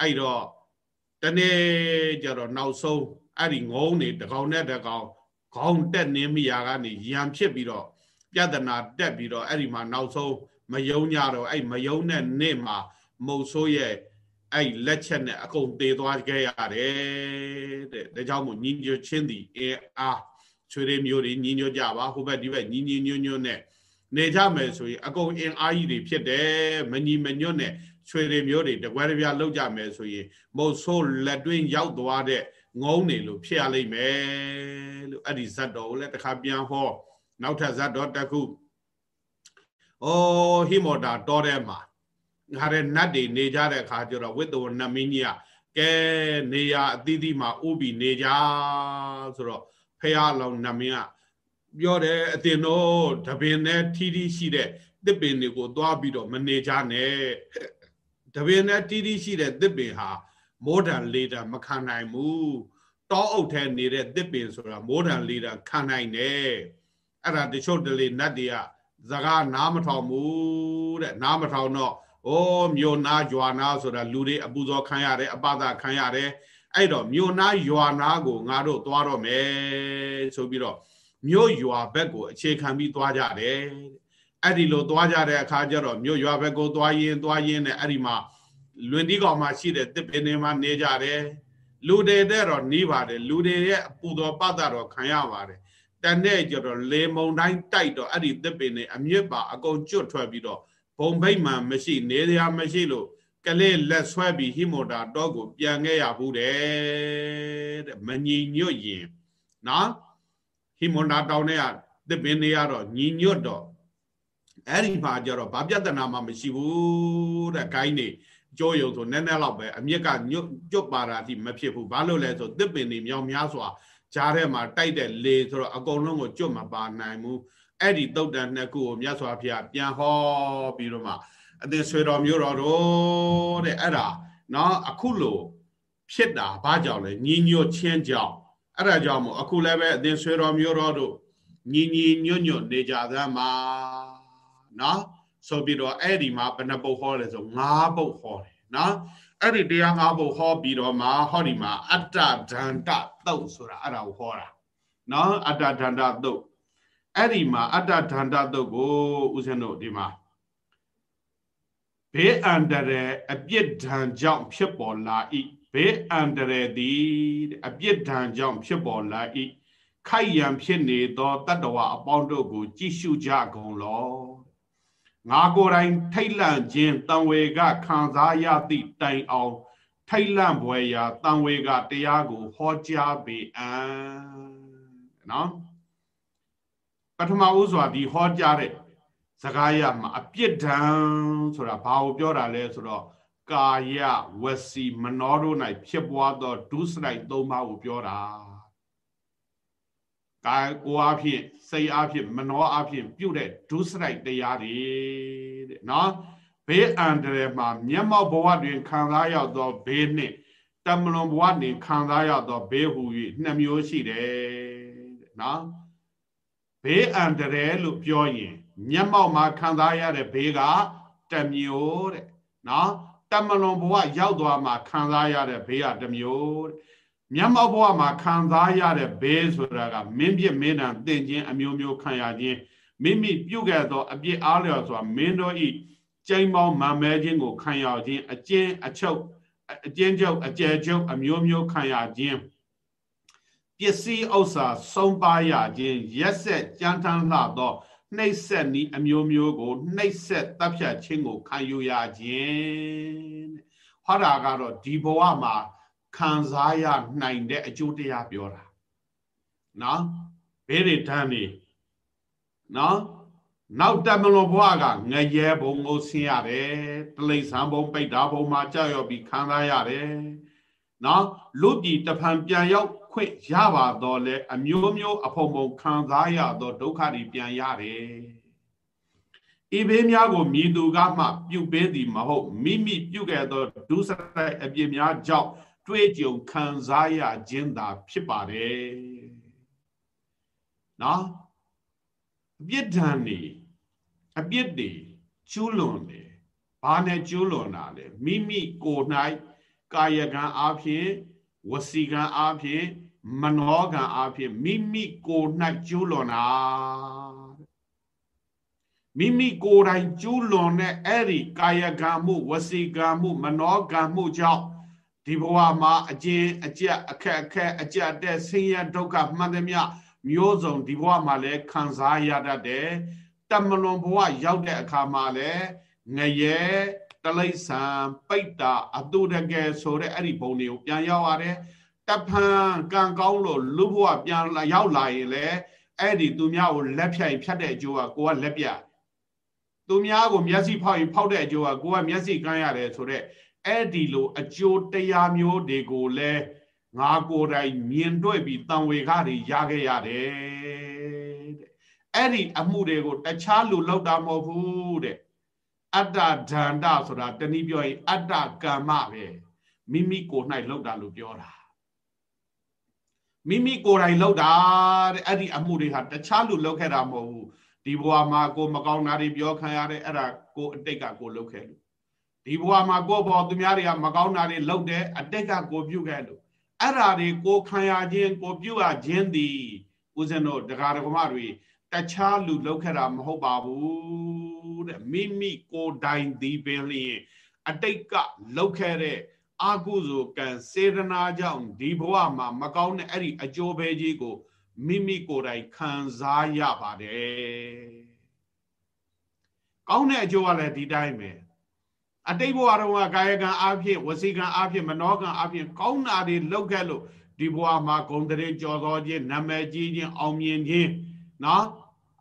အဲ့တော့တနေ့ကျတော့နောက်ဆုံးအဲ့ဒီငုံနေတကောင်နဲ့တကောင် ခေါင်းတက်နေမိရာကနေရံဖြစ်ပြီးတော့ပြဿနာတက်ပြီးတော့အဲ့ဒီမှာနောက်ဆုံးမယုံကြတော့အဲ့မယုံတဲ့နေ့မှာမုံဆိုးရဲ့အဲ့လက်ချက်နဲ့အကုန်သေးသွားခဲ့ရတယ်တဲ့ဒါကြောင့်မို့ညီညွတ်ချင်းသည်အဲအားချွေရမျိုးတွေညီညွတ်ကြပါဟိုဘက်ဒီဘက်ညီညီညွတ်ညွတ်နဲ့နေကြမယ်ဆိုရင်အကုန်အင်အားကြီးတွေဖြစ်တယ်မညီမညွတ်နဲ့ချွေရမျိုးတွေတကွဲတပြားလောက်ကြမယ်ဆိုရင်မုတ်ဆိုးလက်တွင်းရောက်သွားတဲ့ ငုံနေလို့ဖြစ်ရလိမ့်မယ်လို့အဲ့ဒီဇတ်တော်ကိုလည်းတစ်ခါပြန်ဟောနောက်ထပ်ဇတ်တော်တစ်ခုဩဟိမောတာတော်ထဲမှာငါတဲ့နတ်တွေနေကြတဲ့အခါကျတော့ဝိတ္တဝနမင်းကြီးကကဲနေရအသီးသီးမှာဥပြီးနေကြဆိုတော့ဖះလောင်နမင်းကပြောတယ်အတင်တော့တပင်နဲ့ထီးထီးရှိတဲ့တစ်ပင်တွေကိုသွားပြီးတော့မနေကြနဲ့တပင်နဲ့ထီးထီးရှိတဲ့တစ်ပင်ဟာ မိုးတံလေးတံမခံနိုင်ဘူးတောအုပ်ထဲနေတဲ့တစ်ပင်ဆိုတာမိုးတံလေးတံခံနိုင်တယ်အဲ့ဒါတချို့တလေနတ်တွေကစကားနားမထောင်ဘူးတဲ့နားမထောင်တော့အိုးမြို့နာရွာနာဆိုတာလူတွေအပူဇော်ခံရတယ်အပဒခံရတယ်အဲ့တော့မြို့နာရွာနာကိုငါတို့သွားတော့မယ်ဆိုပြီးတော့မြို့ရွာဘက်ကိုအခြေခံပြီးသွားကြတယ်အဲ့ဒီလိုသွားကြတဲ့အခါကျတော့မြို့ရွာဘက်ကိုသွားရင်သွားရင်နဲ့အဲ့ဒီမှာ လွင်တီးကောင်မှာရှိတဲ့တစ်ပင်တွေမှာနေကြတယ်လူတွေတဲ့တော့နေပါတယ်လူတွေရဲ့အပူတော်ပတ်တာတော့ခံရပါတယ်တနေ့ကျတော့လေမုံတိုင်းတိုက်တော့အဲ့ဒီတစ်ပင်တွေအမြင့်ပါအကုန်ကျွတ်ထွက်ပြီးတော့ဘုံဘိတ်မှန်မရှိနေရမရှိလို့ကလေးလက်ဆွဲပြီးဟိမောတာတော့ကိုပြန်ခဲ့ရဘူးတဲ့တဲ့မညီညွတ်ရင်နော်ဟိမောတာတောင်းတဲ့ကတစ်ပင်တွေကတော့ညီညွတ်တော့အဲ့ဒီမှာကျတော့ဘာပြဿနာမှမရှိဘူးတဲ့ဂိုင်းနေ ကြောယုံဆိုနည်းနည်းတော့ပဲအမြက်ကညွတ်ကျွတ်ပါတာအထိမဖြစ်ဘူးဘာလို့လဲဆိုတစ်ပင်တွေမြောင်များစွာဂျားထဲမှာတိုက်တဲ့လေဆိုတော့အကုန်လုံးကိုကျွတ်မပါနိုင်ဘူးအဲ့ဒီတုတ်တန်နှစ်ခုကိုမြတ်စွာဘုရားပြန်ဟောပြီးတော့မှအသင်ဆွေတော်မျိုးတော်တို့တဲ့အဲ့ဒါနော်အခုလို့ဖြစ်တာဘာကြောင့်လဲညီညွတ်ချင်းကြောင့်အဲ့ဒါကြောင့်မို့အခုလည်းပဲအသင်ဆွေတော်မျိုးတော်တို့ညီညီညွတ်ညွတ်နေကြသမှာနော် ဆိုပြီးတော့အဲ့ဒီမှာဘယ်နှပုတ်ဟောလဲဆို၅ပုတ်ဟောတယ်နော်အဲ့ဒီတရား၅ပုတ်ဟောပြီးတော့မှဟောဒီမှာအတ္တဒန္တတုတ်ဆိုတာအဲ့ဒါကိုဟောတာနော်အတ္တဒန္တတုတ်အဲ့ဒီမှာအတ္တဒန္တတုတ်ကိုဦးဇင်းတို့ဒီမှာဘေးအန္တရာယ်အပြစ်ဒဏ်ကြောင့်ဖြစ်ပေါ်လာ၏ဘေးအန္တရာယ်သည်အပြစ်ဒဏ်ကြောင့်ဖြစ်ပေါ်လာ၏ခိုက်ရန်ဖြစ်နေသောတတ္တဝအပေါင်းတို့ကို ကြည့်ရှုကြကုန်လော ငါကိုယ်တိုင်ထိတ်လန့်ခြင်းတံဝေကခံစားရသည့်တိုင်အောင် ထိတ်လန့်ပွေရာတံဝေကတရားကိုဟောကြားပေအံနော်ပထမဦးစွာဒီဟောကြားတဲ့စကားရမှာအပြစ်ဒဏ်ဆိုတာဘာကိုပြောတာလဲဆိုတော့ကာယဝစီမနောတို့၌ဖြစ်ပွားသောဒုစရိုက်၃ပါးကိုပြောတာ ကာကိုအားဖြင့်စိတ်အားဖြင့်မနောအားဖြင့်ပြုတ်တဲ့ဒုစရိုက်တရားတွေတဲ့နော်ဘေးအန္တရာယ်မှာမျက်မှောက်ဘဝတွင်ခံစားရောက်သောဘေးနှင့်တမလွန်ဘဝတွင်ခံစားရောက်သောဘေးဟူ၍နှစ်မျိုးရှိတယ်တဲ့နော်ဘေးအန္တရာယ်လို့ပြောရင်မျက်မှောက်မှာခံစားရတဲ့ဘေးကတမျိုးတဲ့နော်တမလွန်ဘဝရောက်သွားမှခံစားရတဲ့ဘေးကတမျိုးတဲ့ မျက်မှောက်ဘဝမှာခံစားရတဲ့ဘေးဆိုတာကမင်းပြစ်မင်းတန်တင်ခြင်းအမျိုးမျိုးခံရခြင်းမိမိပြုတ်ခဲ့သောအပြစ်အားလျော်စွာမင်းတို့ဤကျိန်ပေါင်းမမဲခြင်းကိုခံရခြင်းအကျဉ်းအချုပ်အကျဉ်းချုပ်အကျယ်ချုပ်အမျိုးမျိုးခံရခြင်းပစ္စည်းဥစ္စာဆုံးပါရခြင်းရက်ဆက်ကြမ်းတမ်းလှသောနှိပ်စက်နည်းအမျိုးမျိုးကိုနှိပ်စက်တပ်ဖြတ်ခြင်းကိုခံယူရခြင်းဟောတာကတော့ဒီဘဝမှာ ခံစားရနိုင်တဲ့အကျိုးတရားပြောတာနော်ဘေးတွေတန်းနေနော်နောက်တမလွန်ဘဝကငရဲဘုံကိုဆင်းရတယ်တလိษံဘုံပိတ်တာဘုံမှာကြောက်ရွံ့ပြီးခံစားရတယ်နော်လူပြည်တဖန်ပြန်ရောက်ခွင့်ရပါတော့လဲအမျိုးမျိုးအဖုံဖုံခံစားရသောဒုက္ခတွေပြန်ရတယ်ဤဘေးများကိုမြည်သူကမှ ပြုတ်ပေးသည်မဟုတ်မိမိပြုတ်ခဲ့သောဒုစရိုက်အပြစ်များကြောင့် တွေးကြုံခံစားရခြင်းသာဖြစ်ပါတယ်နော်အပြစ်ဒဏ်နေအပြစ်တွေကျူးလွန်တယ်ဘာနဲ့ကျူးလွန်တာလဲမိမိကိုယ်၌ကာယကံအားဖြင့်ဝစီကံအားဖြင့်မနောကံအားဖြင့်မိမိကိုယ်၌ကျူးလွန်တာမိမိကိုယ်တိုင်ကျူးလွန်တဲ့အဲ့ဒီကာယကံမှုဝစီကံမှုမနောကံမှုကြောင့် ဒီဘဝမှာအကျဉ်အကျက်အခက်အခက်အကျက်တဲ့ဆင်းရဲဒုက္ခမှန်သမျှမျိုးစုံဒီဘဝမှာလည်းခံစားရတတ်တယ်တမလွန်ဘဝရောက်တဲ့အခါမှာလည်းငရဲတလိษံပိတ္တာအတုတကယ်ဆိုတဲ့အဲ့ဒီဘုံတွေကိုပြန်ရောက်ရတယ်တဖန်ကံကောင်းလို့လူဘဝပြန်ရောက်လာရင်လည်းအဲ့ဒီသူများကိုလက်ဖြတ်ဖြတ်တဲ့အကျိုးကကိုကလက်ပြသူများကိုမျက်စိဖောက်ရင်ဖောက်တဲ့အကျိုးကကိုကမျက်စိကန်းရတယ်ဆိုတော့ အဲ့ဒီလိုအကျိုးတရားမျိုးတွေကိုလည်းငါကိုယ်တိုင်မြင်တွေ့ပြီးတန်ဝေခတွေရခဲ့ရတယ်တဲ့အဲ့ဒီအမှုတွေကိုတခြားလူလောက်တာမဟုတ်ဘူးတဲ့အတ္တဒန္တဆိုတာတနည်းပြောရင်အတ္တကမ္မပဲမိမိကိုယ်၌လောက်တာလို့ပြောတာမိမိကိုယ်တိုင်လောက်တာတဲ့အဲ့ဒီအမှုတွေဟာတခြားလူလောက်ခဲ့တာမဟုတ်ဘူးဒီဘဝမှာကိုမကောင်းတာတွေပြောခံရတယ်အဲ့ဒါကိုအတိတ်ကကိုလောက်ခဲ့လို့ ဒီဘဝမှာကိုဘောသူများတွေကမကောင်းတာတွေလောက်တယ်အတိတ်ကကိုပြုတ်ခဲ့လို့အဲ့ဓာတွေကိုခံရခြင်းကိုပြုရခြင်းသည်ဦးဇင်းတို့တရားဓမ္မတွေတခြားလူလောက်ခဲ့တာမဟုတ်ပါဘူးတဲ့မိမိကိုယ်တိုင်ဒီပင်လျင်အတိတ်ကလောက်ခဲ့တဲ့အာကုသိုလ်ကံစေတနာကြောင့်ဒီဘဝမှာမကောင်းတဲ့အဲ့ဒီအကျိုးပဲကြီးကိုမိမိကိုယ်တိုင်ခံစားရပါတယ်ကောင်းတဲ့အကျိုးကလည်းဒီတိုင်းပဲ အတိတ်ဘဝတုန်းကကာယကံအဖြစ်ဝစီကံအဖြစ်မနောကံအဖြစ်ကောင်းတာတွေလောက်ခဲ့လို့ဒီဘဝမှာဂုံတရေကြော်တော်ခြင်းနာမည်ကြီးခြင်းအောင်မြင်ခြင်းနော်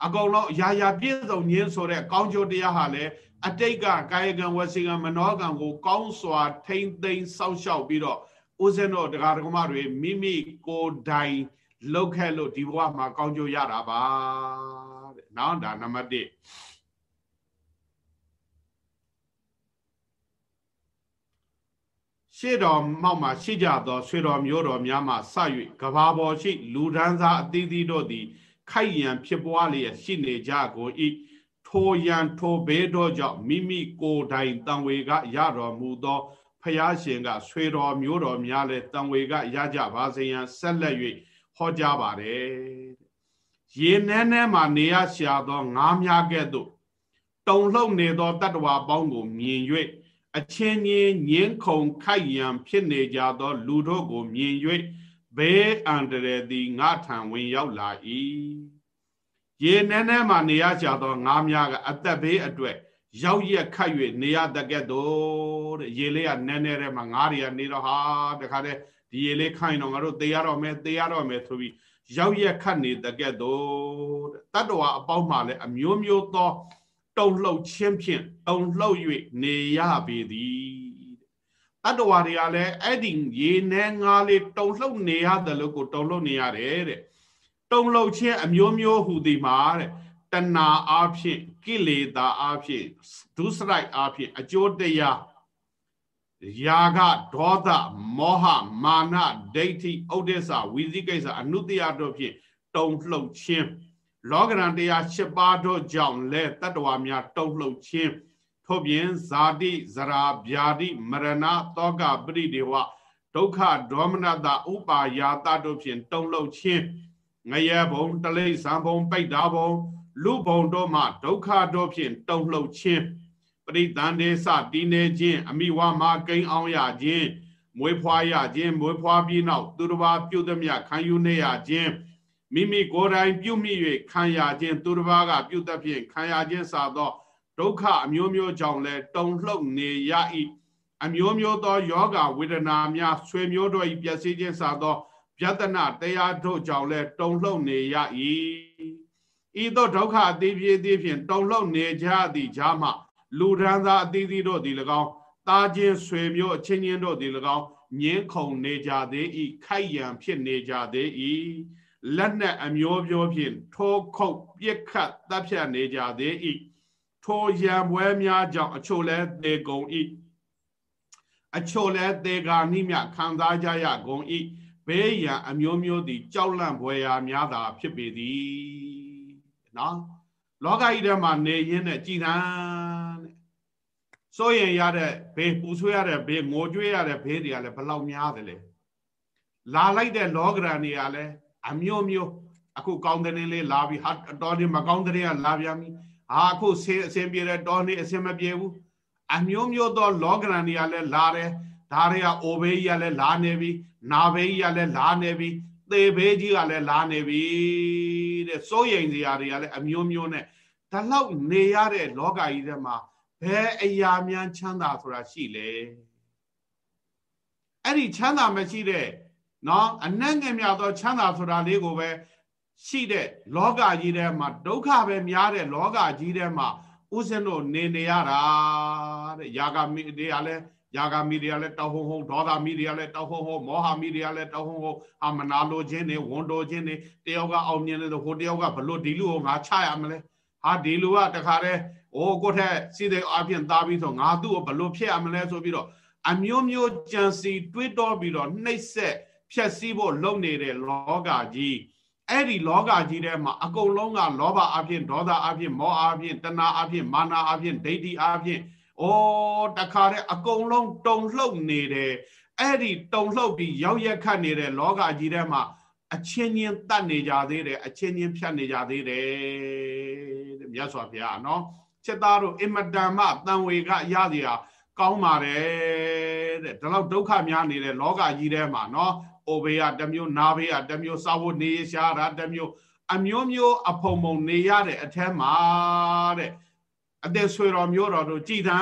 အကုန်လုံးရာရာပြည့်စုံခြင်းဆိုတဲ့ကောင်းကျိုးတရားဟာလည်းအတိတ်ကကာယကံဝစီကံမနောကံကို ကောင်းစွာ ထိမ့်သိမ်းစောင့်ရှောက်ပြီးတော့ဦးဇင်းတော်တရားဓမ္မတွေမိမိကိုယ်တိုင်လောက်ခဲ့လို့ဒီဘဝမှာကောင်းကျိုးရတာပါတဲ့နော်ဒါနံပါတ်1 ရှေ့တော်မောက်မှာရှိကြသောဆွေတော်မျိုးတော်များမှစ၍ကဘာပေါ်ရှိ လူဒန်းစားအသီးသီးတို့သည် ခိုက်ရန်ဖြစ်ပွားလျက်ရှိနေကြကိုဤထိုရန်ထိုဘေးတို့ကြောင့်မိမိကိုယ်တိုင်တံဝေကရတော်မူသောဖျားရှင်ကဆွေတော်မျိုးတော်များလည်းတံဝေကရကြပါစေရန်ဆက်လက်၍ဟောကြားပါတယ်ရေနှဲနှဲမှာနေရရှာသောငါးများကဲ့သို့တုံလှုပ်နေသောတတ္တဝါပေါင်းကိုမြင်၍ အချင်းချင်းငင်းခုန်ခိုက်ရန်ဖြစ်နေကြသော လူတို့ကိုမြင်၍ဘေးအန္တရာယ်သည်ငါထံဝင်ရောက်လာ၏ရေနှဲနှဲမှနေရကြသောငါးများကအသက်ဘေးအတွက်ရောက်ရက်ခတ်၍နေရတကဲ့သို့တဲ့ရေလေးကနဲနဲထဲမှာငါးတွေကနေတော့ဟာတခါတည်းဒီရေလေးခိုင်းတော့ငါတို့သေရတော့မယ်သေရတော့မယ်ဆိုပြီးရောက်ရက်ခတ်နေတကဲ့သို့တဲ့တတ္တဝါအပေါင်းမှလည်းအမျိုးမျိုးသော တုံလှုပ်ခြင်းဖြင့်တုံလှုပ်၍နေရပေသည်တတ္တဝါတွေကလည်းအဲ့ဒီရေနဲ့ငါးလေးတုံလှုပ်နေရတယ်လို့ကိုတုံလှုပ်နေရတယ်တဲ့တုံလှုပ်ခြင်းအမျိုးမျိုးဟူသည်မှာတဲ့တဏှာအားဖြင့်ကိလေသာအားဖြင့်ဒုစရိုက်အားဖြင့်အကျိုးတရားယာကဒေါသမောဟမာနဒိဋ္ဌိဥဒိစ္စဝိသိကိစ္စအနုတ္တယတို့ဖြင့်တုံလှုပ်ခြင်း လောကရန်တရား၈ပါးတို့ကြောင့်လဲတတ္တဝါများတုံ့လှုပ်ခြင်းထို့ပြင်ဇာတိဇရာဗျာတိမရဏတောကပရိဒေဝဒုက္ခဒေါမနတဥပါယာတတို့ဖြင့်တုံ့လှုပ်ခြင်းငရဲဘုံတလိษံဘုံပိတ်တာဘုံလူဘုံတို့မှဒုက္ခတို့ဖြင့်တုံ့လှုပ်ခြင်းပရိသန္ဒေစတည်နေခြင်းအမိဝါမှာကိန်းအောင်ရခြင်းမွေးဖွားရခြင်းမွေးဖွားပြီးနောက်သူတစ်ပါးပြုသည်မြခံယူနေရခြင်း မိမိကိုယ်တိုင်ပြုမိ၍ခံရခြင်းသူတစ်ပါးကပြုသဖြင့်ခံရခြင်းစသောဒုက္ခအမျိုးမျိုးကြောင့်လဲတုံလှုပ်နေရ၏အမျိုးမျိုးသောယောဂဝေဒနာများဆွေမျိုးတို့၏ပျက်စီးခြင်းစသောယတနာတရားတို့ကြောင့်လဲတုံလှုပ်နေရ၏ဤသို့ဒုက္ခအသေးပြေးသေးဖြင့်တုံလှုပ်နေကြသည်ဂျာမှလူဒန်းသားအသီးသီးတို့သည်၎င်းတာချင်းဆွေမျိုးအချင်းချင်းတို့သည်၎င်းငင်းခုန်နေကြသေး၏ခိုက်ရန်ဖြစ်နေကြသေး၏ လက်နက်အမျိုးမျိုးဖြင့်ထိုးခုတ်ပြစ်ခတ်တပ်ဖြတ်နေကြသေး၏ထိုရံပွဲများကြောင့်အချို့လဲသေကုန်၏အချို့လဲသေကာနိမြခံစားကြရကုန်၏ဘေးရန်အမျိုးမျိုးသည်ကြောက်လန့်ပွဲရာများသာဖြစ်ပေသည်နော်လောကကြီးထဲမှာနေရင်းနဲ့ကြည်သံတဲ့စိုးရင်ရတဲ့ဘေးပူဆွေးရတဲ့ဘေးငိုကြွေးရတဲ့ဘေးတွေကလည်းဘလောက်များတယ်လဲလာလိုက်တဲ့လောကရန်တွေကလည်း အမျိုးမျိုးအခုကောင်းတဲ့နေလေးလာပြီးဟာတော်ဒီမကောင်းတဲ့ကလာပြန်ပြီဟာအခုဆေးအစင်ပြေတဲ့တော်နေအစင်မပြေဘူးအမျိုးမျိုးသောလောကရန်တွေကလည်းလာတယ်ဒါတွေကအိုဘေးကြီးကလည်းလာနေပြီနာဘေးကြီးကလည်းလာနေပြီသေဘေးကြီးကလည်းလာနေပြီတဲ့စိုးရိမ်စရာတွေကလည်းအမျိုးမျိုးနဲ့ဒါလောက်နေရတဲ့လောကကြီးထဲမှာဘယ်အရာများချမ်းသာဆိုတာရှိလဲအဲ့ဒီချမ်းသာမရှိတဲ့ နော်အနက်ငယ်မြသောချမ်းသာဆိုတာလေးကိုပဲရှိတဲ့လောကကြီးထဲမှာဒုက္ခပဲများတဲ့လောကကြီးထဲမှာဥစဉ်တို့နေနေရတာတဲ့ယာဂမိတွေကလည်းယာဂမိတွေကလည်းတောက်ဟုံဟုံဒေါသမိတွေကလည်းတောက်ဟုံဟုံမောဟမိတွေကလည်းတောက်ဟုံဟုံအမနာလိုခြင်းတွေဝန်တိုခြင်းတွေတယောက်ကအောင်မြင်တယ်ဆိုဟိုတယောက်ကဘလို့ဒီလူကိုငါချရမလဲဟာဒီလူကတခါတည်းအိုးကိုထက်စီတဲ့အပြင်သားပြီးဆိုငါသူ့ကိုဘလို့ဖြစ်ရမလဲဆိုပြီးတော့အမျိုးမျိုးကြံစီတွေးတောပြီးတော့နှိပ်စက် ဖြက်စီးဖို့လုပ်နေတဲ့လောကကြီးအဲ့ဒီလောကကြီးထဲမှာအကုန်လုံးကလောဘအဖြစ်ဒေါသအဖြစ်မောဟအဖြစ်တဏှာအဖြစ်မာနအဖြစ်ဒိဋ္ဌိအဖြစ်ဩတခါတည်းအကုန်လုံးတုံလှုပ်နေတယ်အဲ့ဒီတုံလှုပ်ပြီးရောက်ရက်ခတ်နေတဲ့လောကကြီးထဲမှာအချင်းချင်းတတ်နေကြသေးတယ်အချင်းချင်းဖြတ်နေကြသေးတယ်တဲ့မြတ်စွာဘုရားနော်ချက်သားတို့အင်မတန်မှတန်ဝေကရစီဟာကောင်းပါတယ်တဲ့ဒါတော့ဒုက္ခများနေတဲ့လောကကြီးထဲမှာနော် အိုဘေးကတစ်မျိုးနာဘေးကတစ်မျိုးစာဝတ်နေရှားတာတစ်မျိုးအမျိုးမျိုးအဖုံဖုံနေရတဲ့အထက်မှာတဲ့အသက်ဆွေတော်မျိုးတော်တို့ကြည်သံ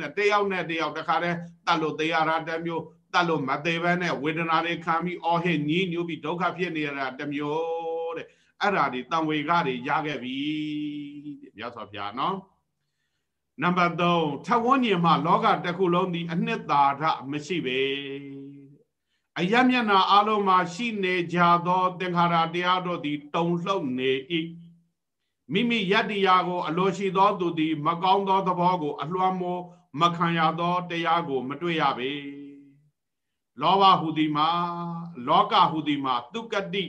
တဲ့တယောက်နဲ့တယောက်တခါတည်းတတ်လို့သေးရတာတစ်မျိုးတတ်လို့မသေးဘဲနဲ့ဝေဒနာတွေခံပြီးအော်ဟစ်ညင်းညူပြီးဒုက္ခဖြစ်နေရတာတစ်မျိုးတဲ့အဲ့ဒါဒီတံဝေကတွေရခဲ့ပြီတဲ့မြတ်စွာဘုရားနော်နံပါတ်3ထဝန်းညင်မှာလောကတစ်ခုလုံးဒီအနှစ်သာရမရှိပဲ အယမျက်နာအလုံးမှာရှိနေကြသောသင်္ခါရတရားတို့သည်တုံလှုပ်နေ၏မိမိယတ္တရားကိုအလိုရှိသောသူသည် မကောင်းသောသဘောကို အလွှမ်းမိုးမခံရသောတရားကို မတွေ့ရပေလောဘဟူသည်မှာလောကဟူသည်မှာဒုက္ကတိ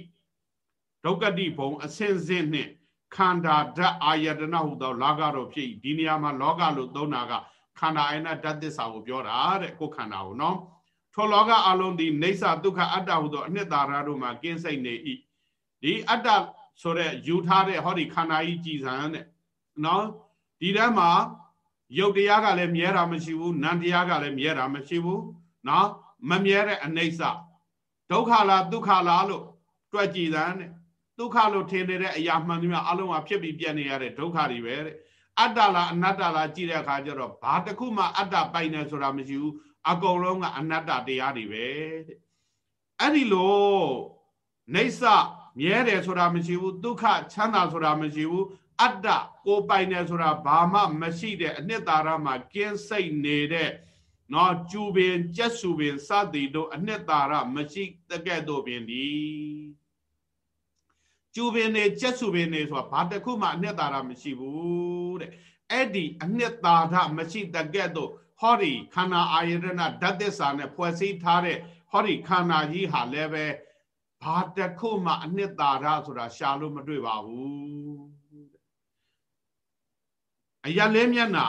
ဒုက္ကတိဘုံ အစင်စင်နှင့်ခန္ဓာဓာတ်အာယတနာဟူသောလောကတို့ဖြစ်ဒီနေရာမှာလောကလို့သုံးတာကခန္ဓာအာယနာဓာတ်သစ္စာကိုပြောတာတဲ့ကိုယ်ခန္ဓာကိုနော် ထိုလောကအလုံးသည်နေဆဒုက္ခအတ္တဟူသောအနှစ်သာရတို့မှာကင်းစိတ်နေ၏ဒီအတ္တဆိုတဲ့ယူထားတဲ့ဟောဒီခန္ဓာကြီးကြည်စံတဲ့နော်ဒီထဲမှာယုတ်တရားကလည်းမြဲတာမရှိဘူးနံတရားကလည်းမြဲတာမရှိဘူးနော်မမြဲတဲ့အနိစ္စဒုက္ခလားဒုက္ခလားလို့တွက်ကြည်စံတဲ့ဒုက္ခလို့ထင်နေတဲ့အရာမှန်သမျှအလုံးကဖြစ်ပြီးပြတ်နေရတဲ့ဒုက္ခတွေပဲတဲ့အတ္တလားအနတ္တလားကြည့်တဲ့အခါကျတော့ဘာတစ်ခုမှအတ္တပိုင်နေဆိုတာမရှိဘူး အကုန်လုံးကအနတ္တတရားတွေပဲတဲ့အဲ့ဒီလိုနေဆမြဲတယ်ဆိုတာမရှိဘူးဒုက္ခချမ်းသာဆိုတာမရှိဘူးအတ္တကိုပိုင်တယ်ဆိုတာဘာမှမရှိတဲ့အနှစ်သာရမှာကင်းစိတ်နေတဲ့နော်ကျူပင်ကြက်စုပင်စသည်တို့အနှစ်သာရမရှိတဲ့ကဲ့သို့ပင်ဒီကျူပင်နေကြက်စုပင်နေဆိုတာဘာတစ်ခုမှအနှစ်သာရမရှိဘူးတဲ့အဲ့ဒီအနှစ်သာရမရှိတဲ့ကဲ့သို့ ဟောဒီခန္ဓာအာယတနာဓာတ်သစ္စာနဲ့ဖွဲ့စည်းထားတဲ့ဟောဒီခန္ဓာကြီးဟာလည်းပဲဘာတခုမှအနှစ်သာရဆိုတာရှာလို့မတွေ့ပါဘူးအရလဲမျက်နာ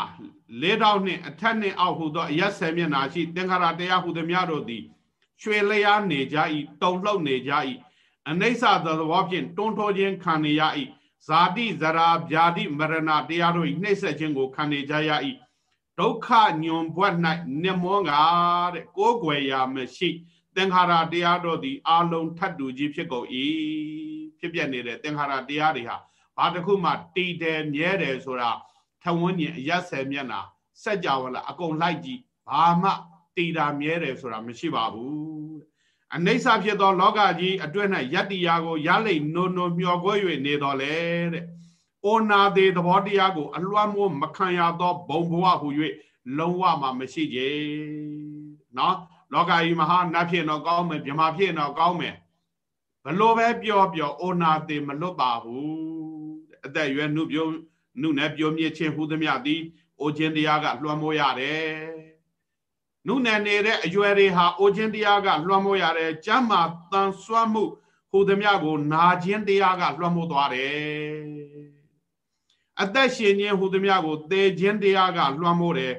လေးတောက်နှင့်အထက်နှင့်အောက်ဟုသောအရဆယ်မျက်နာရှိသင်္ခါရတရားဟုသည်များတို့သည်ရွှေလျားနေကြ၏တုံလှုပ်နေကြ၏အနိစ္စသဘောဖြင့်တွန်းထိုးခြင်းခံနေရ၏ဇာတိဇရာဗျာတိမရဏတရားတို့၏နှိမ့်ဆက်ခြင်းကိုခံနေကြရ၏ ဒုက္ခညွန်ဘွက်၌နှမောကတဲ့ကိုးကွယ်ရာမရှိသင်္ခါရတရားတို့သည်အာလုံးထတ်တူကြီးဖြစ်ကုန်၏ဖြစ်ပြနေတဲ့သင်္ခါရတရားတွေဟာဘာတစ်ခုမှတည်တယ်မြဲတယ်ဆိုတာထဝန်းကျင်အရက်ဆယ်မျက်နှာစက်ကြဝဠာအကုန်လိုက်ကြည့်ဘာမှတည်တာမြဲတယ်ဆိုတာမရှိပါဘူးအနိစ္စဖြစ်သောလောကကြီးအတွင်း၌ယတ္တိယာကိုရလိမ့်နိုးနိုးမျော်ကို၍နေတော်လေတဲ့။ အိုနာသေးသဘောတရားကို အလွမ်းမိုးမခံရသောဘုံဘဝဟု၍လုံးဝမှမရှိကြ။နော်လောကကြီးမဟာနတ်ဖြစ်တော့ကောင်းမယ်မြမဖြစ်တော့ကောင်းမယ်ဘလို့ပဲပြောပြောအိုနာသေးမလွတ်ပါဘူးအသက်ရွယ်နှုတ်ပြုံးနှုတ်နဲ့ပြောမြင့်ခြင်းဟူသမျှသည်အိုခြင်းတရားကလွှမ်းမိုးရတယ်နှုတ်နဲ့နေတဲ့အရွယ်တွေဟာအိုခြင်းတရားကလွှမ်းမိုးရတယ်ကျမ်းမာတန်ဆွမ်းမှုဟူသမျှကို နာခြင်းတရားကလွှမ်းမိုးသွားတယ် အသက်ရှင်ခြင်းဟူသမျှကိုသေခြင်းတရားကလွှမ်းမိုးတယ်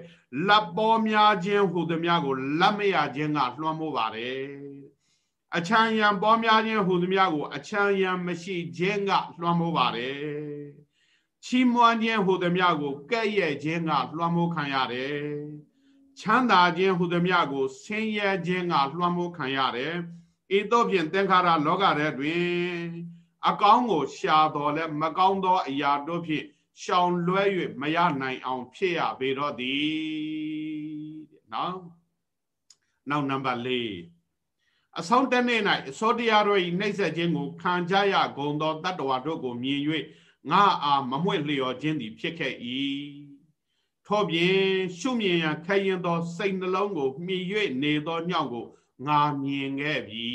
လက်ပေါ်များခြင်းဟူသမျှကိုလက်မရခြင်းကလွှမ်းမိုးပါတယ်အချမ်းရံပေါ်များခြင်းဟူသမျှကိုအချမ်းရံမရှိခြင်းကလွှမ်းမိုးပါတယ်ချီးမွမ်းခြင်းဟူသည်များကိုကဲ့ရဲ့ခြင်းကလွှမ်းမိုးခံရတယ်ချမ်းသာခြင်းဟူသည်များကိုဆင်းရဲခြင်းကလွှမ်းမိုးခံရတယ်ဤသို့ဖြင့်သင်္ခါရလောကထဲတွင် အကောင်းကိုရှာတော်လဲမကောင်းသောအရာတို့ဖြင့် ရှောင်လွဲ၍မရနိုင်အောင်ဖြစ်ရပေတော့သည်နော်နောက်နံပါတ်၄အဆုံးတနေ့၌အစောတရားတို့၏နှိမ့်ဆက်ခြင်းကိုခံကြရကုန်သောတတ္တဝါတို့ကိုမြင်၍ငါအားမမွေ့လျော်ခြင်းသည်ဖြစ်ခဲ့၏ထို့ပြင်ရှုမြင်ရခရင်သော စိတ်နှလုံးကိုမှီ၍နေသောညောင့်ကိုငါမြင်ခဲ့ပြီ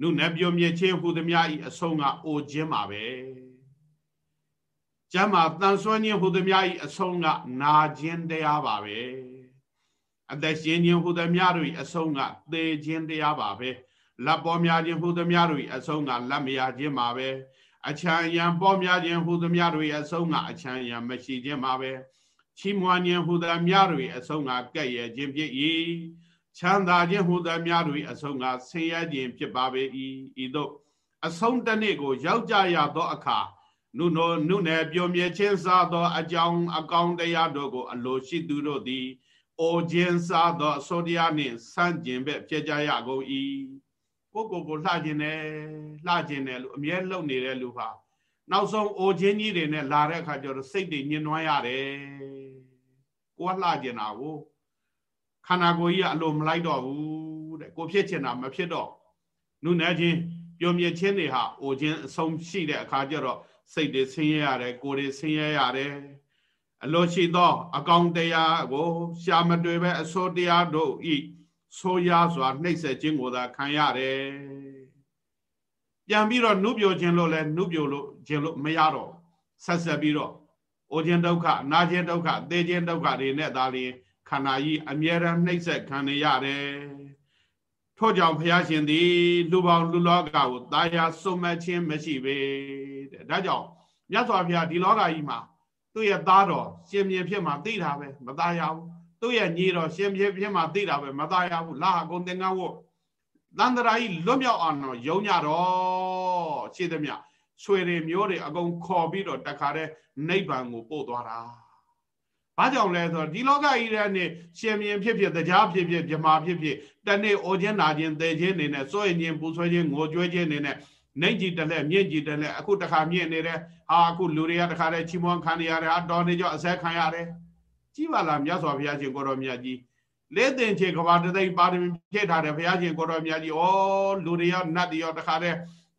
နုနပြုံမြခြင်းဟူသည်များဤအဆုံးကအိုခြင်းပါပဲ ကျမ်းမာတန်ဆွမ်းခြင်းဟူသည်များဤအဆုံးကနာခြင်းတရားပါပဲအသက်ရှင်ခြင်းဟူသည်များတို့ဤအဆုံးကသေခြင်းတရားပါပဲလက်ပေါ်များခြင်းဟူသည်များတို့ဤအဆုံးကလက်မရခြင်းပါပဲအချမ်းယံပေါ်များခြင်းဟူသမျှတို့ရဲ့အဆုံးကအချမ်းယံမရှိခြင်းမှာပဲချီးမွမ်းခြင်းဟူသမျှတို့ရဲ့အဆုံးကကဲ့ရဲ့ခြင်းဖြစ်၏ချမ်းသာခြင်းဟူသမျှတို့ရဲ့အဆုံးကဆင်းရဲခြင်းဖြစ်ပါပေ၏ဤသို့အဆုံးတစ်နေ့ကိုရောက်ကြရသောအခါ နုနောနုနယ်ပြောမြဲခြင်းစားသောအကြောင်းအကောင်းတရားတို့ကို အလိုရှိသူတို့သည်အိုခြင်းစားသောအစိုးတရားနှင့်ဆန့်ကျင်ဘက်ဖြစ်ကြရကုန်၏ကိုကိုကိုလှခြင်းနဲ့လှခြင်းနဲ့လို့အမြဲလှုပ်နေတဲ့လူဟာနောက်ဆုံးအိုချင်းကြီးတွေနဲ့လာတဲ့အခါကျတော့စိတ်တွေညှဉ်းနှွမ်းရတယ်ကိုကလှခြင်းတာကိုခန္ဓာကိုယ်ကြီးကအလိုမလိုက်တော့ဘူးတဲ့ကိုဖြစ်ချင်တာမဖြစ်တော့နုနယ်ချင်းပြုံမြင့်ခြင်းတွေဟာအိုချင်းအဆုံးရှိတဲ့အခါကျတော့ စိတ်တွေဆင်းရဲရတယ်ကိုယ်တွေဆင်းရဲရတယ်အလိုရှိသော အကောင်တရားကို ရှာမတွေ့ပဲအစိုးတရားတို့ဤဆိုးရစွာနှိပ်စက်ခြင်းကိုသာခံရတယ်ပြန်ပြီးတော့နှုတ်ပြခြင်းလို့လဲနှုတ်ပြလို့ခြင်းလို့မရတော့ဆက်ဆက်ပြီးတော့အိုခြင်းဒုက္ခနာခြင်းဒုက္ခသေခြင်းဒုက္ခတွေနဲ့ဒါလျင်ခန္ဓာကြီးအမြဲတမ်းနှိပ်စက်ခံနေရတယ် ထို့ကြောင့်ဘုရားရှင်သည် လူပေါင်းလူလောကကိုတာယာစုံမခြင်းမရှိပေတဲ့ဒါကြောင့်မြတ်စွာဘုရားဒီလောကကြီးမှာသူ့ရဲ့သားတော်ရှင်မြင်ဖြစ်မှာသိတာပဲမသားရဘူးသူ့ရဲ့ညီတော်ရှင်ဖြစ်ဖြစ်မှသိတာပဲမသားရဘူးလာအကုန်သင်္ကန်းဝတ်တန်တရာကြီးလွတ်မြောက်အောင်တော့ယုံကြတော့ရှိသမျှဆွေတွေမျိုးတွေအကုန်ခေါ်ပြီးတော့တခါတည်းနိဗ္ဗာန်ကိုပို့သွားတာ ဘာကြောင့်လဲဆိုတော့ဒီလောကကြီးထဲနဲ့ရှင်မြင်ဖြစ်ဖြစ်တရားဖြစ်ဖြစ်မြမာဖြစ်ဖြစ်တနေ့အိုခြင်းနာခြင်းသေခြင်းနေနဲ့စိုးရင်ခြင်းပူဆွဲခြင်းငိုကြွေးခြင်းနေနဲ့နှိမ့်ကြည့်တလဲမြင့်ကြည့်တလဲအခုတခါမြင့်နေတယ်ဟာအခုလူတွေကတခါတည်းချီးမွမ်းခံရတယ်ဟာတော်နေကြအစဲခံရတယ်ကြည်ပါလားမြတ်စွာဘုရားရှင်ကိုတော်မြတ်ကြီးလေးတင်ချေကဘာတသိပါရမီဖြည့်ထားတယ်ဘုရားရှင်ကိုတော်မြတ်ကြီးဩလူတွေရောနတ်တွေရောတခါတည်း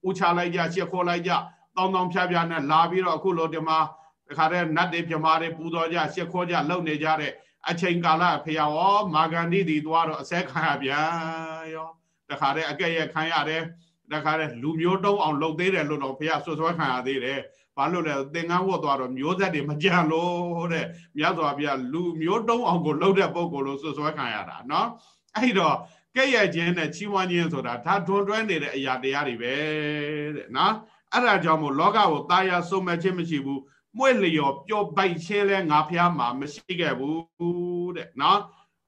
ဥချလိုက်ကြရှ िख ခေါ်လိုက်ကြတောင်းတောင်းဖြားဖြားနဲ့လာပြီးတော့အခုလိုဒီမှာ တခါတည်းနတ်တွေပြမာတွေပူတော်ကြရှ िख ခေါ်ကြလုံနေကြတဲ့အချိန်ကာလဖရာရောမာဂန္ဒီတီသွားတော့အစဲခံရပြန်ရောတခါတည်းအကဲ့ရဲ့ခံရတယ်တခါတည်းလူမျိုးတုံးအောင်လှုပ်သေးတယ်လို့တော့ဖရာဆွဆွဲခံရသေးတယ်ဘာလို့လဲသင်္ကန်းဝတ်သွားတော့မျိုးဆက်တွေမကြံလို့တဲ့မြတ်စွာဘုရားလူမျိုးတုံးအောင်ကိုလှုပ်တဲ့ပုံကိုလို့ဆွဆွဲခံရတာเนาะအဲ့တော့ ကဲ့ရဲ့ခြင်းနဲ့ချီးမွမ်းခြင်းဆိုတာဒါထွန်တွဲနေတဲ့အရာတရားတွေပဲတဲ့နော်အဲ့ဒါကြောင့်မို့လောကကိုတာယာဆုံးမဲ့ခြင်းမရှိဘူး မွေ့လျော်ပျော်ပိုက်ခြင်းလဲငါဖျားမှာမရှိခဲ့ဘူးတဲ့နော်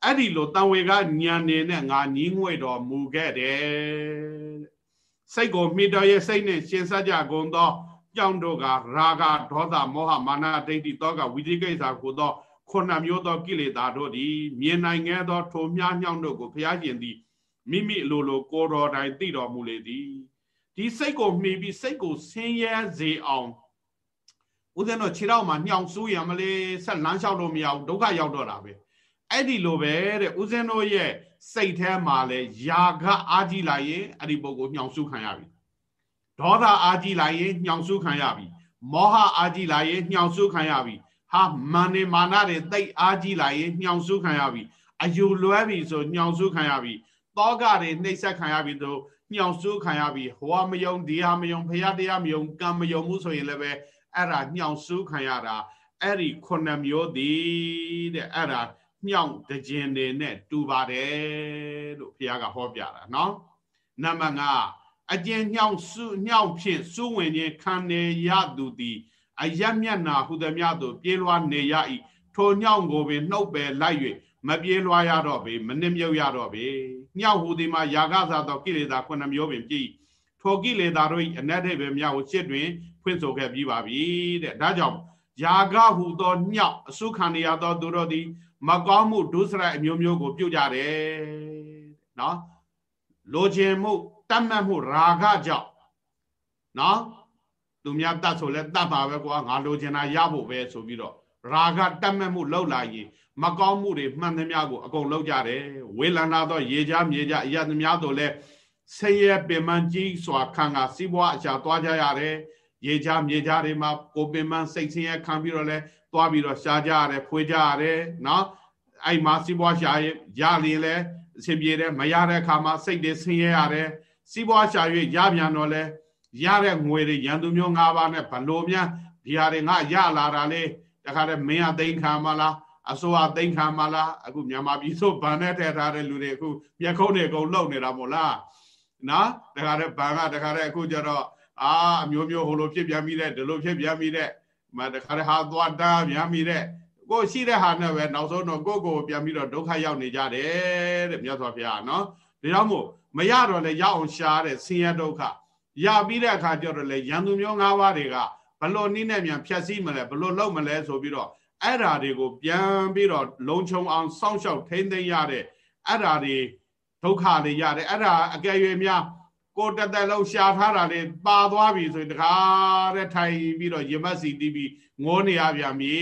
အဲ့ဒီလိုတန်ဝေကညံနေနဲ့ငါညီးငွေတော်မူခဲ့တယ်စိတ်ကိုမိတော်ရဲ့စိတ်နဲ့ရှင်စကြကုန်သောကြောင့်တို့ကရာဂဒေါသမောဟမာနဒိဋ္ဌိတောကဝိသိကိစ္စကိုသောခုနှစ်မျိုးသောကိလေသာတို့သည်မြင်နိုင်ခဲ့သောထိုမြညောင်းတို့ကိုဘုရားရှင်သည်မိမိလိုလိုကိုတော်တိုင်သိတော်မူလေသည်ဒီစိတ်ကိုမှီပြီးစိတ်ကိုဆင်းရဲစေအောင် ဦးဇင်းတို့ခြေထောက်မှာညှောင်ဆူးရမလေးဆက်လမ်းလျှောက်လို့မရဘူးဒုက္ခရောက်တော့တာပဲအဲ့ဒီလိုပဲတဲ့ဦးဇင်းတို့ရဲ့စိတ်ထဲမှာလဲယာကအာကြီးလာရင်အဲ့ဒီပုဂ္ဂိုလ်ညှောင်ဆူးခံရပြီဒေါသအာကြီးလာရင်ညှောင်ဆူးခံရပြီမောဟအာကြီးလာရင်ညှောင်ဆူးခံရပြီဟာမာနေမာနတွေတိတ်အာကြီးလာရင်ညှောင်ဆူးခံရပြီအယူလွဲပြီဆိုညှောင်ဆူးခံရပြီတောကတွေနှိပ်စက်ခံရပြီဆိုညှောင်ဆူးခံရပြီဟောမယုံဒီဟာမယုံဖရာတရားမယုံကံမယုံမှုဆိုရင်လည်းပဲ အဲ့ဒါညှောင်ဆူးခံရတာအဲ့ဒီခုနှစ်မျိုးသည်တဲ့အဲ့ဒါညှောင်တကြင်တွေနဲ့တူပါတယ်လို့ဖရာကဟောပြတာနော်နံပါတ်5အကျဉ်ညှောင်စုညှောင်ဖြင့်စုဝင်ခြင်းခံနေရသူသည်အယက်မျက်နာဟုသည်များသို့ပြေးလွှားနေရ၏ထိုညှောင်ကိုပင်နှုတ်ပယ်လိုက်၍မပြေးလွှားရတော့ပေမနစ်မြုပ်ရတော့ပေညှောင်ဟူသည်မှာယာကစားသောကိလေသာခုနှစ်မျိုးပင်ပြည့် ထိုကိလေသာတို့၏အနတ္ထိပဲမြောက်ကိုရှစ်တွင်ဖွင့်ဆိုခဲ့ပြီးပါပြီတဲ့ဒါကြောင့်ယာကဟုသောညှောက်အစုခံရသောသူတို့သည်မကောင်းမှုဒုစရိုက်အမျိုးမျိုးကိုပြုကြတယ်နော်လိုချင်မှုတတ်မှတ်မှုရာဂကြောင့်နော်သူများတတ်ဆိုလဲတတ်ပါပဲကွာငါလိုချင်တာရဖို့ပဲဆိုပြီးတော့ရာဂတတ်မှတ်မှုလောက်လာရင်မကောင်းမှုတွေမှန်သမျှကိုအကုန်လောက်ကြတယ်ဝေလန္တာတော့ရေချမြေချအရာသမျှတို့လဲ ဆင်းရဲပင်မကြီးစွာခံကစီးပွားအချာသွားကြရတယ်ရေချမြေချတွေမှာကိုပင်မစိတ်ဆင်းရဲခံပြီးတော့လဲသွားပြီးတော့ရှားကြရတယ်ဖွေးကြရတယ်နော်အဲ့မှာစီးပွားရှာရရလျင်လဲအဆင်ပြေတယ်မရတဲ့အခါမှာစိတ်တွေဆင်းရဲရတယ်စီးပွားရှာ၍ရပြန်တော့လဲရတဲ့ငွေတွေရန်သူမျိုး၅ပါးနဲ့ဘလို့များဒီဟာတွေငါရလာတာလေတခါတည်းမင်းအသိခံမလားအစိုးရသိမ့်ခံမလားအခုမြန်မာပြည်ဆိုဗန်နဲ့ထည့်ထားတဲ့လူတွေအခုမျက်ခုံးတွေအကုန်လှုပ်နေတာမို့လား နော်တခါတည်းဗန်ကတခါတည်းအခုကျတော့အာအမျိုးမျိုးဟိုလိုဖြစ်ပြန်ပြီးတဲ့ဒီလိုဖြစ်ပြန်ပြီးတဲ့မတခါတည်းဟာသွားတားပြန်ပြီးတဲ့ကိုရှိတဲ့ဟာနဲ့ပဲနောက်ဆုံးတော့ကိုကိုပြန်ပြီးတော့ဒုက္ခရောက်နေကြတယ်တဲ့မြတ်စွာဘုရားနော်ဒါကြောင့်မို့မရတော့လေရအောင်ရှားတဲ့ဆင်းရဲဒုက္ခရပြီးတဲ့အခါကျတော့လေရန်သူမျိုး၅ပါးတွေကဘလို့နည်းနဲ့မြန်ဖြတ်စည်းမလဲဘလို့လုပ်မလဲဆိုပြီးတော့အဲ့ဓာတွေကိုပြန်ပြီးတော့လုံခြုံအောင်စောင့်ရှောက်ထိန်းသိမ်းရတဲ့အဲ့ဓာတွေ ဒုက္ခတွေရတယ်အဲ့ဓာအကယ်၍များကိုတသက်လုံးရှာထားတာတွေပါသွားပြီဆိုရင်တခါတဲ့ထိုင်ပြီးတော့ရမတ်စီတီးပြီးငိုးနေရပြန်ပြီ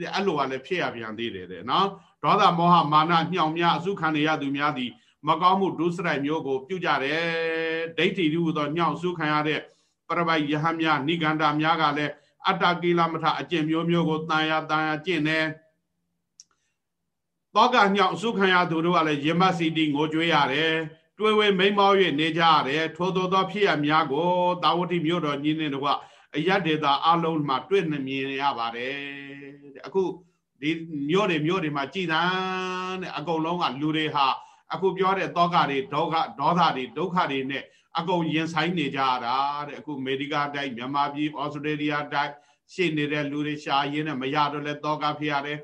တဲ့အဲ့လိုကလည်းဖြစ်ရပြန်သေးတယ်တဲ့နော်ဒေါသမောဟမာနညှောင်များအစုခံရသူများသည်မကောင်းမှုဒုစရိုက်မျိုးကိုပြုကြတယ်ဒိဋ္ဌိဟုသောညှောင်စုခံရတဲ့ပရပိုက်ယဟများနိဂန္ဓများကလည်းအတ္တကိလမထအကျင့်မျိုးမျိုးကိုတန်ရာတန်ရာကျင့်တယ် တောကညောင်အစုခံရသူတို့ကလည်းယမစီတိငိုကြွေးရတယ်တွေးဝဲမိန်မော၍နေကြရတယ်ထိုးသောသောဖြစ်ရများကိုတာဝတိမြို့တော်ညီနေတကွအယတ်ဒေတာအလုံးမှာတွေ့နေမြင်ရပါတယ်တဲ့အခုဒီမြို့တွေမြို့တွေမှာကြည်သန်းတဲ့အကုန်လုံးကလူတွေဟာအခုပြောတဲ့တောကတွေဒေါကဒေါသတွေဒုက္ခတွေနဲ့အကုန်ရင်ဆိုင်နေကြရတာတဲ့အခုအမေရိကတိုက်မြန်မာပြည်ဩစတြေးလျတိုက်ရှေ့နေတဲ့လူတွေရှာရင်းနဲ့မရတော့လဲတောကဖြစ်ရတယ်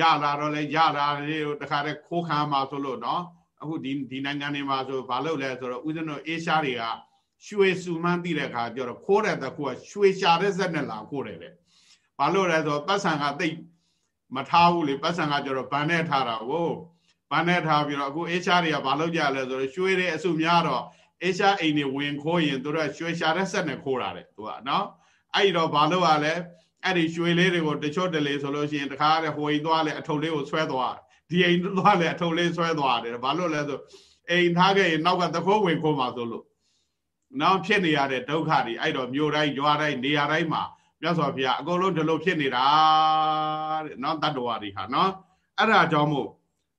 ရလာတော့လဲရလာတယ်တခါတည်းခိုးခံမှာဆိုလို့နော်အခုဒီဒီနိုင်ငံတွေမှာဆိုဘာလုပ်လဲဆိုတော့ဦးဇင်းတို့အေးရှားတွေကရွှေစုမှန်းသိတဲ့အခါကျတော့ခိုးတဲ့တကူကရွှေရှာတဲ့ဇက်နဲ့လာခိုးတယ်လေဘာလို့လဲဆိုတော့ပတ်ဆံကတိတ်မထားဘူးလေပတ်ဆံကကျတော့ဗန်နဲ့ထားတာကိုဗန်နဲ့ထားပြီးတော့အခုအေးရှားတွေကဘာလုပ်ကြလဲဆိုတော့ရွှေတွေအစုများတော့အေရှားအိမ်တွေဝင်ခိုးရင်တို့ကရွှေရှာတဲ့ဆက်နဲ့ခိုးတာတဲ့သူကနော်အဲ့တော့ဘာလို့ ਆ လဲ အဲ့ဒီရွှေလေးတွေကိုတချို့တလေဆိုလို့ရှိရင်တခါတဲ့ဟိုအိမ်သွားလဲအထုပ်လေးကိုဆွဲသွားဒီအိမ်သွားလဲအထုပ်လေးဆွဲသွားတယ်ဘာလို့လဲဆိုအိမ်ထားခဲ့ရင်နောက်ကတခိုးဝင်ခိုးမှာဆိုလို့နောက်ဖြစ်နေရတဲ့ဒုက္ခတွေအဲ့တော့မြို့တိုင်းရွာတိုင်းနေရာတိုင်းမှာမြတ်စွာဘုရားအကုန်လုံးဒီလိုဖြစ်နေတာတဲ့နော်တတ္တဝါတွေဟာနော်အဲ့ဒါကြောင့်မို့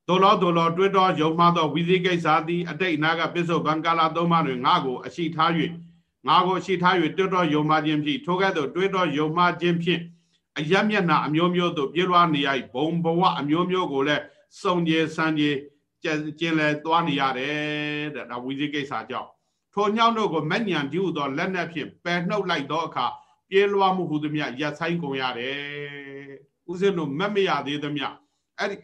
သို့လောသို့လောတွဲတော်ယုံမှသောဝိသိကိစ္စသည်အတိတ်နာကပစ္စုပန်ကာလသုံးပါးတွင်ငါကိုအရှိထား၍ ငါကိုအရှိထား၍တွဲတော်ယုံမှခြင်းဖြင့်ထိုကဲ့သို့တွဲတော်ယုံမှခြင်းဖြင့်အယက်မျက်နှာအမျိုးမျိုးသို့ပြေလွှားနေရဘုံဘဝအမျိုးမျိုးကိုလည်းစုံကျေစံကျေကျင်လဲသွားနေရတယ်တဲ့ဒါဝိသိကိစ္စကြောင့်ထိုညောင်းတို့ကိုမညံဒီဟုသောလက်နက်ဖြင့်ပယ်နှုတ်လိုက်သောအခါပြေးလွှားမှုဟူသည်မြရက်ဆိုင်ကုန်ရတယ်ဥစဉ်တို့မက်မရသေးသည်မြအဲ့ဒီ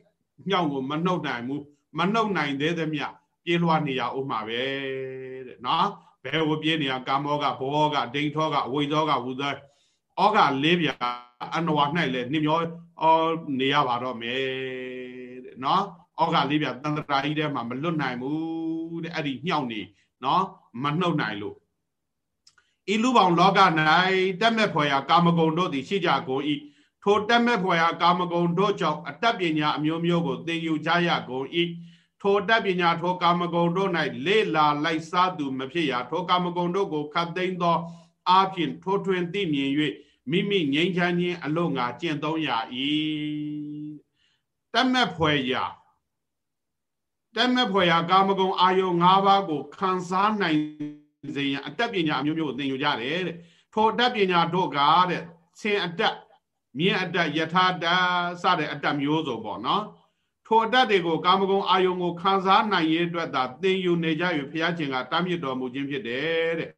ညောင်းကိုမနှုတ်နိုင်ဘူးမနှုတ်နိုင်သေးသည်မြပြေးလွှားနေရအောင်မှာပဲတဲ့နော် ဘယ်ကိုပြေးနေရကာမောကဘောကဒိဋ္ဌောကအဝိဇောကဝုသောဩကလေးပြအနဝ၌လဲနှမျောဩနေရပါတော့မယ်တဲ့နော်ဩကလေးပြတန်တရာကြီးထဲမှာမလွတ်နိုင်ဘူးတဲ့အဲ့ဒီညှောက်နေနော်မနှုတ်နိုင်လို့ဤလူပေါင်းလောက၌တက်မဲ့ဖွယ်ရာကာမဂုဏ်တို့သည်ရှိကြကုန်၏ထိုတက်မဲ့ဖွယ်ရာကာမဂုဏ်တို့ကြောင့်အတ္တပညာအမျိုးမျိုးကိုသင်ယူကြရကုန်၏ ထိုတတ်ပညာထိုကာမဂုဏ်တို့၌လေလာလိုက်စားသူမဖြစ်ရထိုကာမဂုဏ်တို့ကိုခတ်သိမ်းသောအာဖြင့်ထိုထွင်သိမြင်၍မိမိငြိမ်းချမ်းခြင်းအလို့ငါကျင့်သုံးရ၏တတ်မဲ့ဖွယ်ရာတတ်မဲ့ဖွယ်ရာကာမဂုဏ်အာယုံ၅ပါးကိုခံစားနိုင်စေရန်အတတ်ပညာအမျိုးမျိုးကိုသင်ယူကြတယ်တဲ့ထိုအတတ်ပညာတို့ကတဲ့ဆင်အတတ်မြင်အတတ်ယထာတတ်စတဲ့အတတ်မျိုးစုံပေါ့နော် ထိုအတတ်တွေကိုကာမဂုဏ်အာယုံကိုခံစားနိုင်ရေးအတွက်သာသင်ယူနေကြ၍ဘုရားရှင်ကတားမြစ်တော်မူခြင်းဖြစ်တယ်တဲ့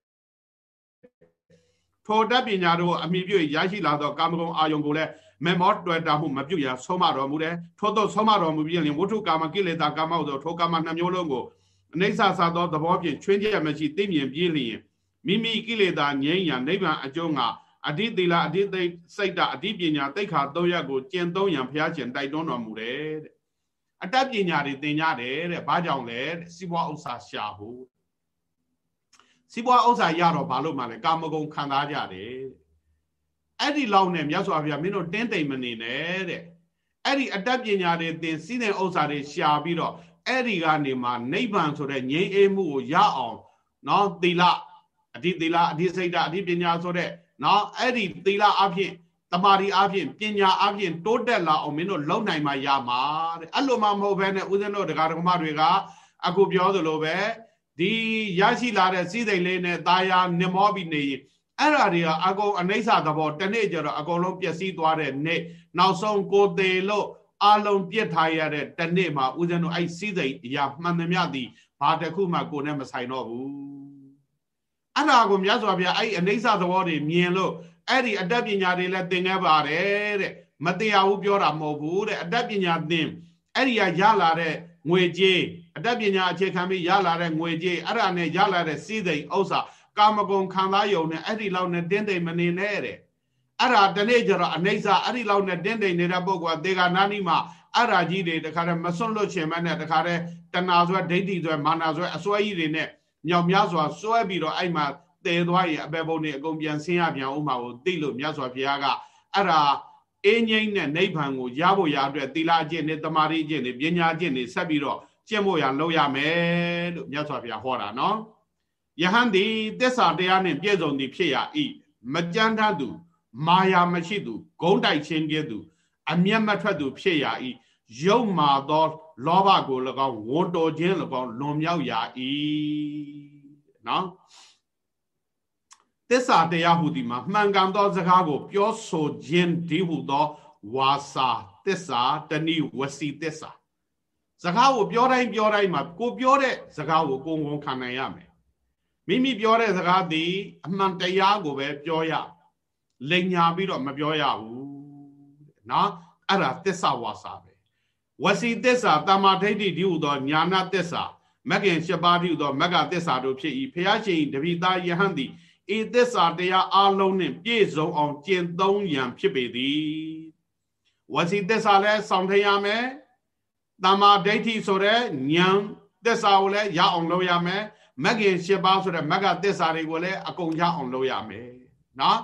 ထိုတတ်ပညာတို့အမိပြုရရှိလာသောကာမဂုဏ်အာယုံကိုလည်းမေမောတွေ့တာမှုမပြုရဆုံးမတော်မူတယ်ထို့သောဆုံးမတော်မူပြီးရင်ဝဋ္ထုကာမကိလေသာကာမဟုသောထိုကာမနှမျိုးလုံးကိုအနိစ္စသာသောသဘောဖြင့်ချွင်းချက်မရှိသိမြင်ပြည့်လျင်မိမိကိလေသာငြိမ်းရန်နိဗ္ဗာန်အကျိုးငါအတိသီလအတိသိစိတ်တအတိပညာတိတ်ခါသုံးရက်ကိုကျင့်သုံးရန်ဘုရားရှင်တိုက်တွန်းတော်မူတယ်တဲ့ အတတ်ပညာတွေသင်ကြတယ်တဲ့ဘာကြောင့်လဲတဲ့စီးပွားဥစ္စာရှာဖို့စီးပွားဥစ္စာရတော့ဘာလို့မှလဲကာမဂုဏ်ခံစားကြတယ်အဲ့ဒီလောက်နဲ့မြတ်စွာဘုရားမင်းတို့တင်းတိမ်မနေနဲ့တဲ့အဲ့ဒီအတတ်ပညာတွေသင်စီးတဲ့ဥစ္စာတွေရှာပြီးတော့အဲ့ဒီကနေမှနိဗ္ဗာန်ဆိုတဲ့ငြိမ်းအေးမှုကိုရအောင်နော်သီလအဓိသီလအဓိစိတ်ဓာအဓိပညာဆိုတဲ့နော်အဲ့ဒီသီလအဖြစ် တမာရီအဖြစ်ပညာအဖြစ်တိုးတက်လာအောင်မင်းတို့လုံနိုင်မှရမှာတဲ့အဲ့လိုမှမဟုတ်ဘဲနဲ့ဦးဇင်းတို့တရားဓမ္မတွေက အခုပြောသလိုပဲဒီရရှိလာတဲ့စည်းစိမ်လေးနဲ့ตาယာနမောပြီးနေရင်အဲ့ဓာတွေကအကုန်အနိစ္စသဘောတနေ့ကျတော့အကုန်လုံးပျက်စီးသွားတဲ့နေ့နောက်ဆုံးကိုသေးလို့အလုံးပြစ်ထားရတဲ့တနေ့မှာဦးဇင်းတို့အဲ့စည်းစိမ်အရာမှန်သမျှသည်ဘာတစ်ခုမှကိုယ်နဲ့မဆိုင်တော့ဘူးအဲ့ဒါကိုမြတ်စွာဘုရားအဲ့အနိစ္စသဘောတွေမြင်လို့ အဲ့ဒီအတတ်ပညာတွေလည်းသင်ခဲ့ပါတယ်တဲ့မတရားဘူးပြောတာမဟုတ်ဘူးတဲ့အတတ်ပညာသင်အဲ့ဒီကရလာတဲ့ငွေကြေးအတတ်ပညာအခြေခံပြီးရလာတဲ့ငွေကြေးအဲ့ဒါနဲ့ရလာတဲ့စီးစိမ်ဥစ္စာကာမဂုဏ်ခံစားယုံနဲ့အဲ့ဒီလောက်နဲ့တင်းတိမ်မနေနဲ့တဲ့အဲ့ဒါတနေ့ကျတော့အနိစ္စအဲ့ဒီလောက်နဲ့တင်းတိမ်နေတဲ့ပုဂ္ဂိုလ်ကဒေဂာနာနီမှာအဲ့ဒါကြီးတွေတခါတည်းမစွန့်လွတ်ချင်မဲ့နဲ့တခါတည်းတဏှာဆွဲဒိဋ္ဌိဆွဲမာနာဆွဲအစွဲကြီးတွေနဲ့မြောက်များစွာစွဲပြီးတော့အဲ့မှာ တည်သွားရင်အပေပုံတွေအကုန်ပြန်ဆင်းရပြန်ဥမာကိုသိလို့မြတ်စွာဘုရားကအဲ့ဒါအင်းငိမ့်နဲ့နိဗ္ဗာန်ကိုရဖို့ရအတွက်သီလအကျင့်နဲ့တမာရီအကျင့်နဲ့ပညာအကျင့်နဲ့ဆက်ပြီးတော့ကျင့်ဖို့ရလုပ်ရမယ်လို့မြတ်စွာဘုရားဟောတာနော်ယဟန်သည်သစ္စာတရားနှင့်ပြည့်စုံသည်ဖြစ်ရ၏မကြမ်းတမ်းသူ မာယာမရှိသူဂုံးတိုက်ခြင်းကဲ့သို့အမျက်မထွက်သူဖြစ်ရ၏ရုပ်မာသော လောဘကို၎င်းဝန်တော်ခြင်း၎င်းလွန်မြောက်ရ၏နော် သစ္စာတရားဟုသည်မှာမှန်ကန်သောစကားကို ပြောဆိုခြင်းဒီဟုသောဝါစာသစ္စာတဏိဝစီသစ္စာစကားကိုပြောတိုင်းပြောတိုင်းမှာကိုပြောတဲ့စကားကိုကိုယ်ဝန်ခံနိုင်ရမယ်မိမိပြောတဲ့စကားသည်အမှန်တရားကိုပဲပြောရလိန်ညာပြီးတော့မပြောရဘူးနော်အဲ့ဒါသစ္စာဝါစာပဲဝစီသစ္စာတမ္မာဒိဋ္ဌိဒီဟုသောညာနာသစ္စာမဂ္ဂင်၈ပါးဒီဟုသောမဂ္ဂသစ္စာတို့ဖြစ်၏ဖျားရှင်တပိသားယဟန်သည် ဤသစ္စာတရားအလုံးနှင့်ပြည့်စုံအောင်ကျင့်သုံးရန်ဖြစ်ပေသည်ဝစီသစ္စာလည်းစောင့်ထရမယ်တမ္မာဒိဋ္ဌိဆိုတဲ့ဉာဏ်သစ္စာကိုလည်းရအောင်လုပ်ရမယ်မဂ္ဂင်၈ပါးဆိုတဲ့မဂ္ဂသစ္စာတွေကိုလည်းအကုန်ရအောင်လုပ်ရမယ်နော်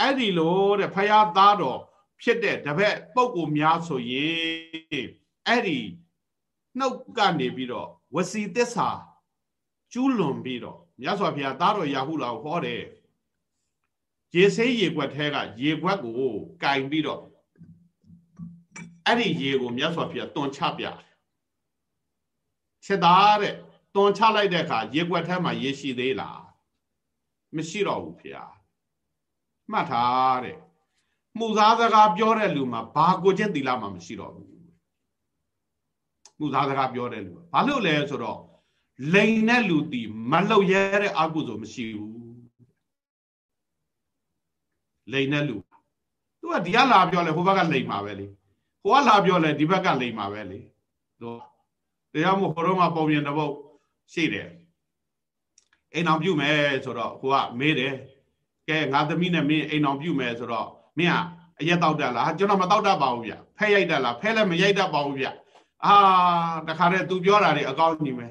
အဲ့ဒီလိုတဲ့ဖရာသားတော်ဖြစ်တဲ့တပည့်ပုဂ္ဂိုလ်များဆိုရင်အဲ့ဒီနှုတ်ကနေပြီးတော့ဝစီသစ္စာကျူးလွန်ပြီးတော့ မြတ်စွာဘုရားသားတော်ရာဟုလာကိုဟောတယ်ရေဆေးရေခွက်ထဲကရေခွက်ကိုကင်ပြီးတော့အဲ့ဒီရေကိုမြတ်စွာဘုရားတွန်ချပြတယ်ချက်သားတဲ့တွန်ချလိုက်တဲ့အခါရေခွက်ထဲမှာရေရှိသေးလားမရှိတော့ဘူးဘုရားမှတ်ထားတဲ့မှုသားစကားပြောတဲ့လူမှာဘာကိုချင်းသီလမှမရှိတော့ဘူးမှုသားစကားပြောတဲ့လူဘာလို့လဲဆိုတော့ လိန်တဲ့လူတီမလှုပ်ရဲတဲ့အကုသိုလ်မရှိဘူးလိန်တဲ့လူသူကဒီကလာပြောလဲဟိုဘက်ကလိန်မှာပဲလေဟိုကလာပြောလဲဒီဘက်ကလိန်မှာပဲလေသူတရားမို့ဟိုတော့မှပုံပြင်တဲ့ဘုတ်ရှိတယ်အိမ်အောင်ပြုမယ်ဆိုတော့ဟိုကမေးတယ်ကဲငါသမီးနဲ့မင်းအိမ်အောင်ပြုမယ်ဆိုတော့မင်းကအရက်တောက်တတ်လားကျွန်တော်မတောက်တတ်ပါဘူးဗျဖဲရိုက်တတ်လားဖဲလည်းမရိုက်တတ်ပါဘူးဗျအာတခါတည်း तू ပြောတာတွေအကောင်းကြီးပဲ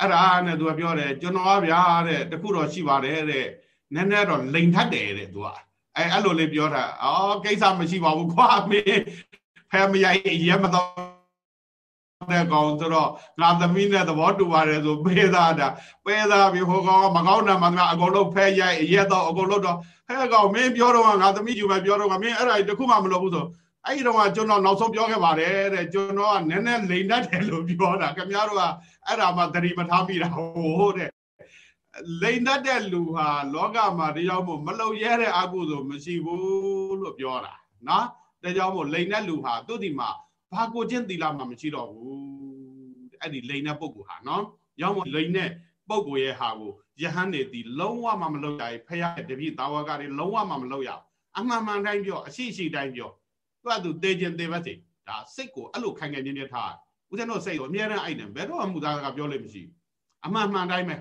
အဲ့ဒါနဲ့ तू ပြောတယ်ကျွန်တော်ကဗျာတဲ့တခုတော့ရှိပါတယ်တဲ့နည်းနည်းတော့လိန်ထတ်တယ်တဲ့ तू ကအဲအဲ့လိုလေးပြောတာအော်ကိစ္စမရှိပါဘူးခွာမင်းဖဲမရိုက်ရဲမတော့တဲ့ကောင်ဆိုတော့ငါသမီးနဲ့သဘောတူပါတယ်ဆိုပေးသားတာပေးသားပြီးဟိုကောင်ကမကောင်းတဲ့မှန်ကအကုန်လုံးဖဲရိုက်ရဲတော့အကုန်လုံးတော့ဟဲ့ကောင်မင်းပြောတော့ငါသမီးယူမယ်ပြောတော့မင်းအဲ့ဒါတခုမှမလုပ်ဘူးဆို အဲ့ဒီတော့ကကျွန်တော်နောက်ဆုံးပြောခဲ့ပါတယ်တဲ့ကျွန်တော်ကနည်းနည်းလိန်တတ်တယ်လို့ပြောတာခင်ဗျားတို့ကအဲ့ဒါမှသတိမထားမိတာဟုတ်တဲ့လိန်တတ်တဲ့လူဟာလောကမှာတရားမို့မလုံရဲတဲ့အကုသို့မရှိဘူးလို့ပြောတာနော်ဒါကြောင့်မို့လိန်တဲ့လူဟာသူ့ဒီမှာဘာကိုချင်းသီလမှမရှိတော့ဘူးအဲ့ဒီလိန်တဲ့ပုဂ္ဂိုလ်ဟာနော်ရောင်းမလိန်တဲ့ပုဂ္ဂိုလ်ရဲ့ဟာကိုယဟန်နေသည်လုံးဝမှမလုပ်ရဘူးဖခင်တပည့်တာဝကတွေလုံးဝမှမလုပ်ရဘူးအမှန်မှန်တိုင်းပြောအရှိရှိတိုင်းပြော သူကသူတေခြင်းတေပါစေဒါစိတ်ကိုအဲ့လိုခိုင်ခိုင်မြဲမြဲထားဦးဇင်းတို့စိတ်ကိုအမြဲတမ်းအိုက်တယ်ဘယ်တော့မှမူသားကပြောလို့မရှိဘူးအမှန်မှန်တိုင်းပဲ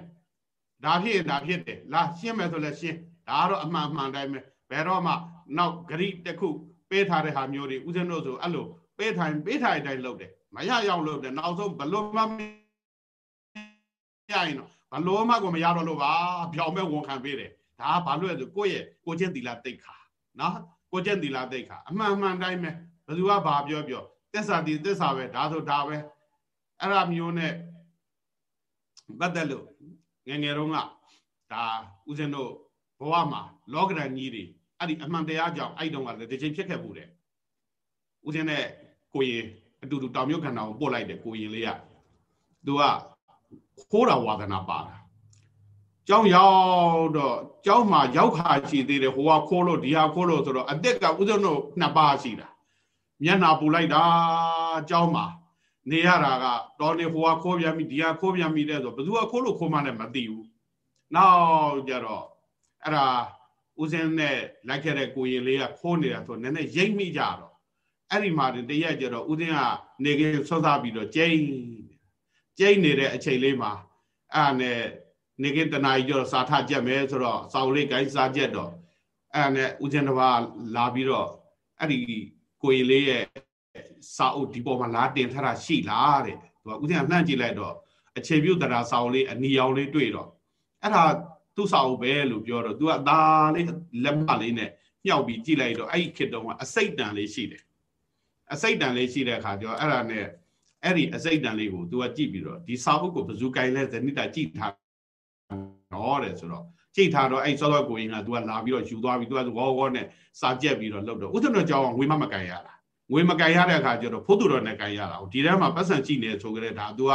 ဒါဖြစ်ဒါဖြစ်တယ်လာရှင်းမယ်ဆိုလဲရှင်းဒါကတော့အမှန်မှန်တိုင်းပဲဘယ်တော့မှနောက်ဂရိတစ်ခုပေးထားတဲ့ဟာမျိုးတွေဦးဇင်းတို့ဆိုအဲ့လိုပေးထိုင်ပေးထိုင်တိုင်းလုပ်တယ်မရရောက်လုပ်တယ်နောက်ဆုံးဘလို့မှမရရင်တော့ဘလို့မှကိုမရတော့လို့ပါဖြောင်မဲ့ဝန်ခံပေးတယ်ဒါဘာလို့လဲဆိုကိုယ့်ရဲ့ကိုချင်းတီလာတိတ်ခါနော် ကိုချင်းတီလာတိတ်ခါအမှန်မှန်တိုင်းပဲဘသူကဘာပြောပြောသစ္စာတီသစ္စာပဲဒါဆိုဒါပဲအဲ့ဒါမျိုးနဲ့ပတ်သက်လို့ငငယ်တုန်းကဒါဦးဇင်းတို့ဘဝမှာလောကရန်ကြီးတွေအဲ့ဒီအမှန်တရားကြောင့်အဲ့တုန်းကလည်းတစ်ချိန်ဖြစ်ခဲ့မှုတယ်ဦးဇင်းနဲ့ကိုရင်အတူတူတောင်မြုပ်ခန္ဓာကိုပို့လိုက်တယ်ကိုရင်လေးကသူကခိုးတာဝါဒနာပါတာ ကျောင်းရောက်တော့ကျောင်းမှာရောက်ခါရှိသေးတယ်ဟိုကခိုးလို့ဒီဟာခိုးလို့ဆိုတော့အသက်ကဥဒ္ဒနုနှစ်ပါးရှိတာမျက်နာပူလိုက်တာကျောင်းမှာနေရတာကတော်နေဟိုကခိုးပြန်ပြီဒီဟာခိုးပြန်ပြီတဲ့ဆိုဘယ်သူကခိုးလို့ခိုးမှလည်းမသိဘူးနောက်ကြတော့အဲ့ဒါဦးစင်းနဲ့လိုက်ခဲ့တဲ့ကိုရင်လေးကခိုးနေတာဆိုနည်းနည်းရိမ့်မိကြတော့အဲ့ဒီမှာတရက်ကျတော့ဦးစင်းကနေကင်းဆော့စားပြီးတော့ကျိန်းကျိန်းနေတဲ့အချိန်လေးမှာအဲ့နဲ့ နေကင်းတနာကြီးကျတော့စာထကြက်မယ်ဆိုတော့စောင်းလေးကိုင်းစားကြက်တော့အဲ့နဲ့ဦးစင်းတစ်ပါးလာပြီးတော့အဲ့ဒီကိုရင်လေးရဲ့စာအုပ်ဒီပေါ်မှာလာတင်ထားတာရှိလားတဲ့သူကဦးစင်းကလှမ်းကြည့်လိုက်တော့အခြေပြုတ်တရားစာအုပ်လေးအနီရောင်လေးတွေ့တော့အဲ့ဒါသူ့စာအုပ်ပဲလို့ပြောတော့ तू ကသားလေးလက်မလေးနဲ့မြှောက်ပြီးကြည့်လိုက်တော့အဲ့ဒီခေတ်တုန်းကအစိတ်တန်လေးရှိတယ်အစိတ်တန်လေးရှိတဲ့အခါကျတော့အဲ့ဒါနဲ့အဲ့ဒီအစိတ်တန်လေးကို तू ကကြည့်ပြီးတော့ဒီစာအုပ်ကိုဘယ်သူကိုင်းလဲဇနိတာကြည့်ထား တော့တဲ့ဆိုတော့ကြည့်ထားတော့အဲ့စောစောကိုရင်က तू ကလာပြီးတော့ယူသွားပြီး तू ကဝေါဝေါနဲ့စာကြက်ပြီးတော့လှုပ်တော့ဥဒ္ဒနကြောင်းငွေမမကန်ရတာငွေမကန်ရတဲ့အခါကျတော့ဖို့သူတော်နဲ့ကန်ရတာဒီထဲမှာပတ်စံကြည့်နေဆိုကြတဲ့ဒါ तू က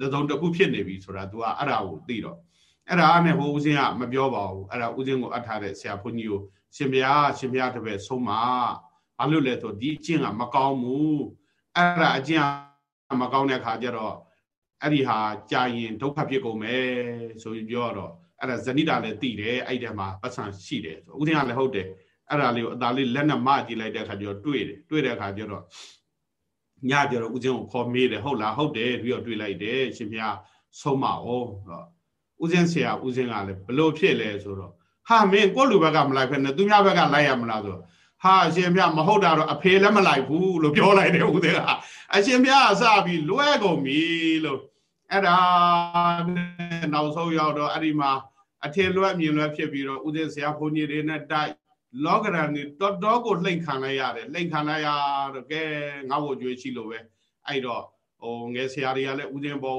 တစုံတစ်ခုဖြစ်နေပြီဆိုတာ तू ကအဲ့ဒါကိုသိတော့အဲ့ဒါနဲ့ဟိုဦးစင်းကမပြောပါဘူးအဲ့ဒါဦးစင်းကိုအပ်ထားတဲ့ဆရာဘုန်းကြီးကိုရှင်ဘုရားရှင်ဘုရားတပည့်ဆုံးမဘာလို့လဲဆိုဒီအကျင့်ကမကောင်းဘူးအဲ့ဒါအကျင့်မကောင်းတဲ့ခါကျတော့ အဲ့ဒီဟာကြာရင်ဒုက္ခဖြစ်ကုန်မယ်ဆိုပြီးပြောတော့အဲ့ဒါဇဏိတာလည်းသိတယ်အဲ့ဒီမှာပတ်စံရှိတယ်ဆိုဦးစင်းကလည်းဟုတ်တယ်အဲ့ဒါလေးကိုအသာလေးလက်နဲ့မကြည့်လိုက်တဲ့အခါကျတော့တွေ့တယ်တွေ့တဲ့အခါကျတော့ညကျတော့ဦးစင်းကိုခေါ်မေးတယ်ဟုတ်လားဟုတ်တယ်ပြီးတော့တွေ့လိုက်တယ်ရှင်ဘုရားဆုံးမအောင်တော့ဦးစင်းဆရာဦးစင်းကလည်းဘလို့ဖြစ်လဲဆိုတော့ဟာမင်းကိုယ့်လူဘက်ကမလိုက်ဖ ೇನೆ သူများဘက်ကလိုက်ရမလားဆိုတော့ဟာအရှင်မြတ်မဟုတ်တာတော့အဖေလည်းမလိုက်ဘူးလို့ပြောလိုက်တယ်ဦးစင်းကအရှင်မြတ်အစပြီးလွဲကုန်ပြီလို့ အဲ့ဒါနောက်ဆုံးရောက်တော့အဲ့ဒီမှာအထင်လွဲမြင်လွဲဖြစ်ပြီးတော့ဦးစင်းဆရာဘုန်းကြီးတွေနဲ့တိုက်လောကရန်นี่တော်တော်ကိုလှိမ့်ခံလိုက်ရတယ်လှိမ့်ခံလိုက်ရတော့ကဲငါ့ကိုကြွေးရှိလို့ပဲအဲ့တော့ဟိုငယ်ဆရာတွေကလည်းဦးစင်းဘော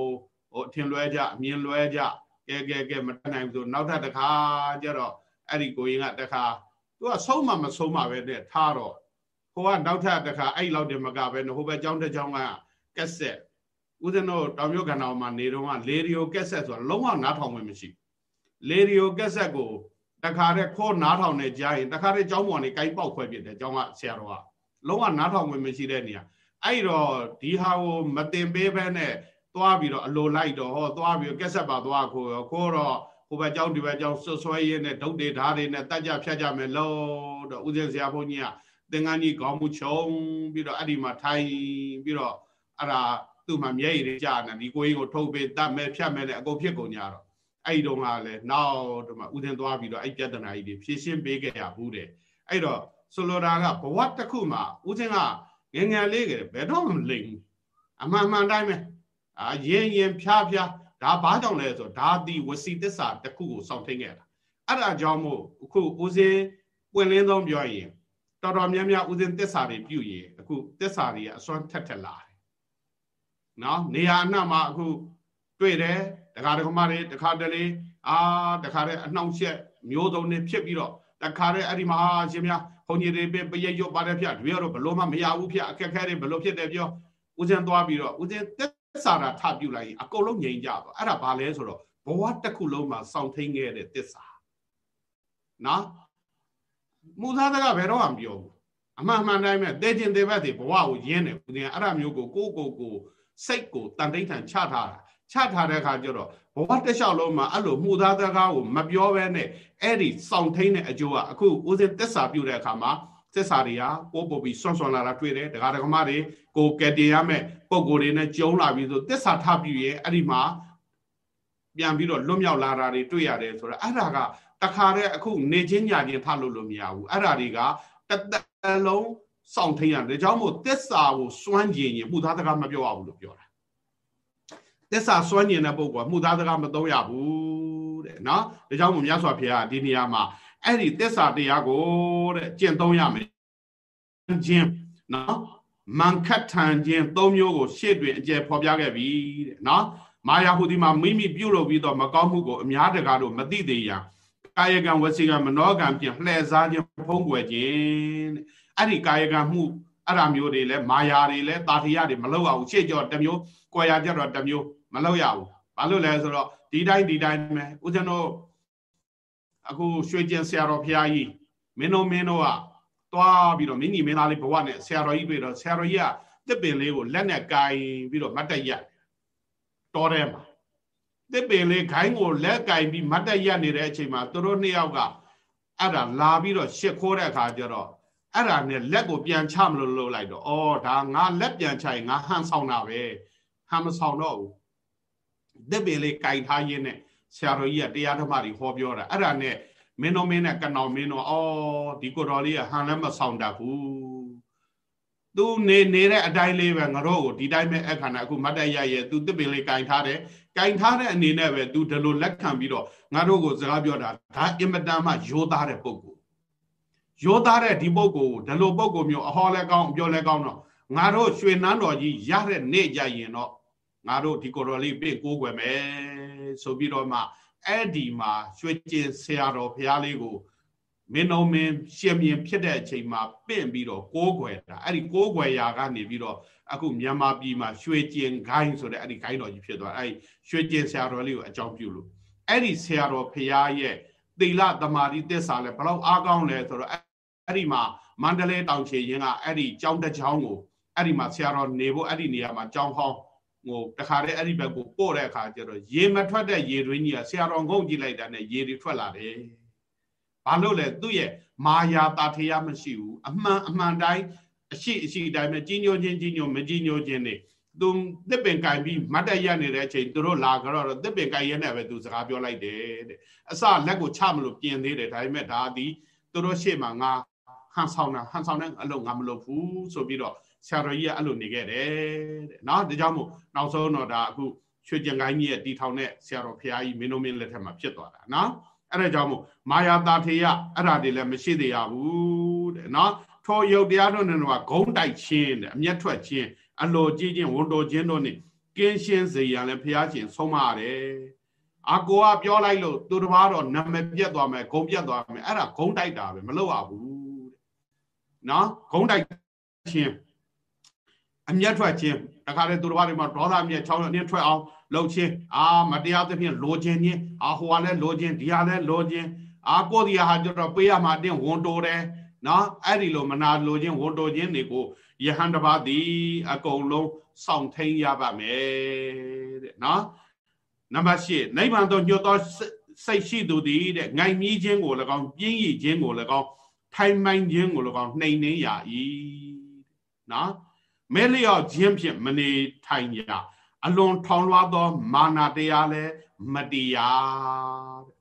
ဟိုအထင်လွဲကြအမြင်လွဲကြကဲကဲကဲမတတ်နိုင်ဘူးဆိုနောက်ထပ်တစ်ခါကျတော့အဲ့ဒီကိုရင်ကတစ်ခါသူကဆုံးမမဆုံးမပဲနဲ့ထားတော့ဟိုကနောက်ထပ်တစ်ခါအဲ့လောက်တည်းမကပဲဟိုဘက်ကျောင်းတစ်ကျောင်းကကက်ဆက် ဦးဇင်းတို့တောင်မြို့ကဏ္ဍမှာနေတော့ကလေရီယိုကက်ဆက်ဆိုတာလုံးဝနားထောင်ဝင်မရှိလေရီယိုကက်ဆက်ကိုတခါတည်းခေါ်နားထောင်နေကြရင်တခါတည်းကျောင်းပေါ်နေကိုင်းပေါက်ခွဲပြတယ်ကျောင်းကဆရာတော်ကလုံးဝနားထောင်ဝင်မရှိတဲ့နေရာအဲ့တော့ဒီဟာကိုမတင်ပေးဘဲနဲ့သွားပြီးတော့အလိုလိုက်တော့ဟောသွားပြီးကက်ဆက်ပါသွားခိုးရောခိုးတော့ဟိုဘက်ကြောင်းဒီဘက်ကြောင်းဆွဆွဲရင်းနဲ့ဒုတ်တွေဓာတ်တွေနဲ့တက်ကြဖြတ်ကြမယ်လို့တော့ဦးဇင်းဆရာဘုန်းကြီးကသင်္ကန်းကြီးခေါင်းမှုချုံပြီးတော့အဲ့ဒီမှာထိုင်ပြီးတော့အဲ့ဒါ သူ့မှာမျက်ရည်တွေကြာနေဒီကိုကြီးကိုထုတ်ပေးတတ်မယ်ဖြတ်မယ်နဲ့အကုန်ဖြစ်ကုန်ကြတော့အဲ့ဒီတော့ကလည်းနောက်တော့မှဦးဇင်းသွားပြီးတော့အဲ့ပြဿနာကြီးတွေဖြေရှင်းပေးခဲ့ရဘူးတဲ့အဲ့တော့ဆိုလိုတာကဘဝတစ်ခုမှာဦးဇင်းကငငယ်လေးကဘယ်တော့မှမလိမ့်ဘူးအမှန်မှန်တိုင်းပဲအာရင်ရင်ဖြားဖြားဒါဘာကြောင့်လဲဆိုဒါဒီဝစီတစ္ဆာတစ်ခုကိုစောင့်ထိန်ခဲ့တာအဲ့ဒါကြောင့်မို့အခုဦးဇင်းပွင့်လင်းဆုံးပြောရင်တော်တော်များများဦးဇင်းတစ္ဆာတွေပြုရင်အခုတစ္ဆာတွေကအစွမ်းထက်ထက်လာတယ် နော်နေရာအနှံ့မှာအခုတွေ့တယ်တခါတခါမှတွေတခါတလေအာတခါတည်းအနှောင့်အယှက်မျိုးစုံတွေဖြစ်ပြီးတော့တခါတည်းအဲ့ဒီမှာရှင်များဘုန်းကြီးတွေပဲပရိတ်ရွတ်ပါတယ်ဖြတ်တွေကတော့ဘလို့မှမရဘူးဖြတ်အခက်ခဲတွေဘလို့ဖြစ်တယ်ပြောဦးဇင်းသွားပြီးတော့ဦးဇင်းသက်စာတာထပြုလိုက်ရင်အကုန်လုံးငြိမ်ကြပါအဲ့ဒါဘာလဲဆိုတော့ဘဝတစ်ခုလုံးမှာစောင့်ထိန်ခဲ့တဲ့သစ္စာနော်မူသားတကဘယ်တော့မှမပြောဘူးအမှန်မှန်တိုင်းပဲတဲကျင်သေးဘက်တွေဘဝကိုရင်းတယ်ဦးဇင်းအဲ့ဒါမျိုးကိုကိုကိုကို စိတ်ကိုတန်တိဋ္ဌံချထားတာချထားတဲ့အခါကျတော့ဘဝတစ်လျှောက်လုံးမှာအဲ့လိုမှုသားတကားကိုမပြောဘဲနဲ့အဲ့ဒီစောင့်ထိန်တဲ့အကျိုးကအခုဦးဇင်းသစ္စာပြုတဲ့အခါမှာသစ္စာတွေကပို့ပို့ပြီးဆွန့်ဆွန့်လာတာတွေ့တယ်ဒကာဒကမတွေကိုကယ်တင်ရမယ်ပုံကိုယ်တွေနဲ့ကြုံလာပြီးဆိုသစ္စာထပြုရဲ့အဲ့ဒီမှာပြန်ပြီးတော့လွတ်မြောက်လာတာတွေတွေ့ရတယ်ဆိုတော့အဲ့ဒါကတခါတည်းအခုနေချင်းညာချင်းထလို့လို့မရဘူးအဲ့ဒါတွေကတသက်လုံး စောင့်ထိန်ရတယ်ဒါကြောင့်မို့သစ္စာကိုစွန့်ကျင်ရင်မှုသားတကားမပြောရဘူးလို့ပြောတာသစ္စာစွန့်ကျင်တဲ့ပုဂ္ဂိုလ်ကမှုသားတကားမသုံးရဘူးတဲ့နော်ဒါကြောင့်မို့မြတ်စွာဘုရားဒီနေရာမှာအဲ့ဒီသစ္စာတရားကိုတဲ့ကျင့်သုံးရမယ်ခြင်းနော်မန်ခတ်ထန်ခြင်းသုံးမျိုးကိုရှေ့တွင်အကျယ်ဖော်ပြခဲ့ပြီတဲ့နော်မာယာဟုဒီမှာမိမိပြုလုပ်ပြီးတော့မကောင်းမှုကိုအများတကာတို့မသိသေးရန်ကာယကံဝစီကံမနောကံဖြင့်လှည့်စားခြင်းဖုံးကွယ်ခြင်းတဲ့ အဲ့ဒီကာယကံမှုအဲ့ဒါမျိုးတွေလဲမာယာတွေလဲတာထရတွေမလုပ်ရဘူးရှေ့ကျော်တစ်မျိုးကွယ်ရကြတော့တစ်မျိုးမလုပ်ရဘူးဘာလို့လဲဆိုတော့ဒီတိုင်းဒီတိုင်းပဲဦးဇင်းတို့အခုရွှေကျင်ဆရာတော်ဘုရားကြီးမင်းတို့မင်းတို့ကသွားပြီးတော့မင်းကြီးမင်းသားလေးဘဝနဲ့ဆရာတော်ကြီးတွေ့တော့ဆရာတော်ကြီးကတစ်ပင်လေးကိုလက်နဲ့ကင်ပြီးတော့မတ်တက်ရက်တော်ထဲမှာတစ်ပင်လေးခိုင်းကိုလက်ကင်ပြီးမတ်တက်ရက်နေတဲ့အချိန်မှာသူတို့နှစ်ယောက်ကအဲ့ဒါလာပြီးတော့ရှစ်ခိုးတဲ့အခါကျတော့ အဲ့ဒါနဲ့လက်ကိုပြန်ချမလို့လုပ်လိုက်တော့အော်ဒါငါလက်ပြန်ချရင်ငါဟန်ဆောင်တာပဲဟန်မဆောင်တော့ဘူးတစ်ပင်လေးကင်ထားရင်းနဲ့ဆရာတော်ကြီးကတရားဓမ္မတွေဟောပြောတာအဲ့ဒါနဲ့မင်းတော်မင်းနဲ့ကနောင်မင်းတော်အော်ဒီကိုတော်လေးကဟန်လည်းမဆောင်တတ်ဘူးသူနေနေတဲ့အတိုင်းလေးပဲငါတို့ကိုဒီတိုင်းပဲအခါနဲ့အခုမတ်တရရဲ့သူတစ်ပင်လေးကင်ထားတယ်ကင်ထားတဲ့အနေနဲ့ပဲသူဒီလိုလက်ခံပြီးတော့ငါတို့ကိုစကားပြောတာဒါအင်မတန်မှရိုးသားတဲ့ပုံကို ရိုးသားတဲ့ဒီပုံကိုဒီလိုပုံကိုမျိုးအဟောလဲကောင်းအပြောလဲကောင်းတော့ငါတို့ရွှေနန်းတော်ကြီးရတဲ့နေ့ကြရင်တော့ငါတို့ဒီကိုတော်လေးပြင့်ကိုးကွယ်မယ်ဆိုပြီးတော့မှအဲ့ဒီမှာရွှေကျင်ဆရာတော်ဘုရားလေးကိုမင်းတော်မင်းရှင်မြင်ဖြစ်တဲ့အချိန်မှာပင့်ပြီးတော့ကိုးကွယ်တာအဲ့ဒီကိုးကွယ်ရာကနေပြီးတော့အခုမြန်မာပြည်မှာရွှေကျင်ဂိုင်းဆိုတဲ့အဲ့ဒီဂိုင်းတော်ကြီးဖြစ်သွားအဲ့ရွှေကျင်ဆရာတော်လေးကိုအကြောင်းပြုလို့အဲ့ဒီဆရာတော်ဘုရားရဲ့သီလသမာဓိသစ္စာလဲဘလောက်အားကောင်းလဲဆိုတော့ အဲ့ဒီမှာမန္တလေးတောင်ချေရင်ကအဲ့ဒီကျောင်းတစ်ကျောင်းကိုအဲ့ဒီမှာဆရာတော်နေဖို့အဲ့ဒီနေရာမှာကျောင်းဟောင်းဟိုတခါတည်းအဲ့ဒီဘက်ကိုပို့တဲ့အခါကျတော့ရေမထွက်တဲ့ရေတွင်းကြီးကဆရာတော်ငုံကြည့်လိုက်တာနဲ့ရေတွေထွက်လာတယ်။ဘာလို့လဲသူ့ရဲ့မာယာတာထေယမရှိဘူးအမှန်အမှန်တိုင်းအရှိအရှိတိုင်းပဲကြီးညိုခြင်းကြီးညိုမကြီးညိုခြင်းနေသူတစ်ပင်ကင်ပြီးမတ်တက်ရက်နေတဲ့အချိန်သူတို့လာကြတော့တစ်ပင်ကင်ရက်နဲ့ပဲသူစကားပြောလိုက်တယ်တဲ့အစလက်ကိုချမလို့ပြင်သေးတယ်ဒါပေမဲ့ဒါသည်သူတို့ရှေ့မှာငါ ဟန်ဆောင်တာဟန်ဆောင်တဲ့အလုပ်ငါမလုပ်ဘူးဆိုပြီးတော့ဆရာတော်ကြီးကအဲ့လိုနေခဲ့တယ်တဲ့နော်ဒါကြောင့်မို့နောက်ဆုံးတော့ဒါအခုရွှေကြံကိုင်းကြီးရဲ့တီထောင်တဲ့ဆရာတော်ဖရာကြီးမင်းတို့မင်းလက်ထက်မှာဖြစ်သွားတာနော်အဲ့ဒါကြောင့်မို့မာယာတာထေယအဲ့ဒါတွေလည်းမရှိသေးရဘူးတဲ့နော်ထောယုတ်တရားတို့နဲ့တော့ဂုံးတိုက်ခြင်းတဲ့အမျက်ထွက်ခြင်းအလိုကြည့်ခြင်းဝန်တိုခြင်းတို့နဲ့ကင်းရှင်းစေရန်လည်းဖရာရှင်ဆုံးမရတယ်အကိုကပြောလိုက်လို့သူတစ်ပါးတော့နာမည်ပြတ်သွားမယ်ဂုံပြတ်သွားမယ်အဲ့ဒါဂုံတိုက်တာပဲမလုပ်ရဘူးတဲ့ နော်ဂုံတိုက်ခြင်းအမျက်ထွက်ခြင်းတခါလေသူတော်ဘာတွေမှာဒေါသမျက်ချောင်းနဲ့ထွက်အောင်လှုပ်ခြင်းအာမတရားသဖြင့်လိုခြင်းချင်းအာဟိုကလည်းလိုခြင်းဒီဟာလည်းလိုခြင်းအာကိုဒီဟာကျတော့ပေးရမှာတင်းဝန်တိုတယ်နော်အဲ့ဒီလိုမနာလိုခြင်းဝန်တိုခြင်းတွေကိုယဟန်တပါးသည်အကုန်လုံးစောင့်ထိန်ရပါမယ်တဲ့နော်နံပါတ်၈နိဗ္ဗာန်သို့ညွတ်သောစိတ်ရှိသူသည်တဲ့ငိုင်မြည်ခြင်းကို၎င်းပြင်းရည်ခြင်းကို၎င်း ထိုင်မိုင်းခြင်းကို၎င်းနှိမ်နှင်းရ၏နော်မဲလျော့ခြင်းဖြင့်မနေထိုင်ရအလွန်ထောင်လွှားသော မာနတရားလည်းမတရားတဲ့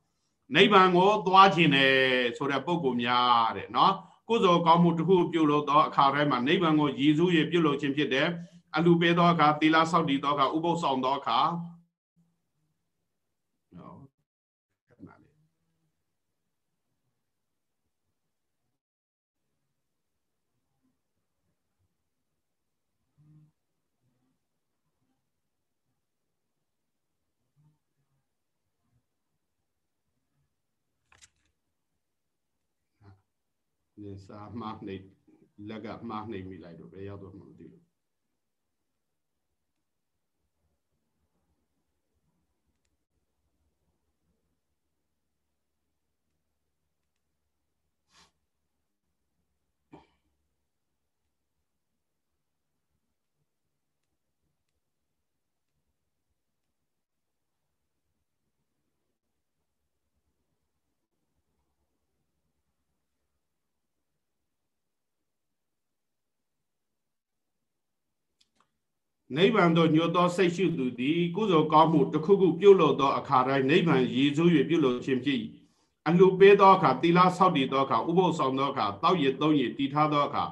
နိဗ္ဗာန်ကိုသွားခြင်းနဲ့ဆိုတဲ့ပုဂ္ဂိုလ်များတဲ့နော်ကုသိုလ်ကောင်းမှုတစ်ခုပြုလုပ်သောအခါတိုင်းမှာနိဗ္ဗာန်ကိုရည်စူးရပြုလုပ်ခြင်းဖြစ်တယ်အလူပေးသောအခါသီလဆောက်တည်သောအခါဥပုသ်ဆောင်သောအခါ စာမှားနေလက်ကမှားနေမိလိုက်တော့ဘယ်ရောက်တော့မှမသိလို့ နိဗ္ဗာန်သို့ညွတ်သောစိတ်ရှိသူသည်ကုသိုလ်ကောင်းမှုတစ်ခုခုပြုလုပ်သောအခါတိုင်းနိဗ္ဗာန်ရည်စူး၍ပြုလုပ်ခြင်းဖြစ်၏အလှပေးသောအခါသီလဆောက်တည်သောအခါဥပုသ်ဆောင်သောအခါတောက်ရည်သုံးရည်တည်ထားသောအခါ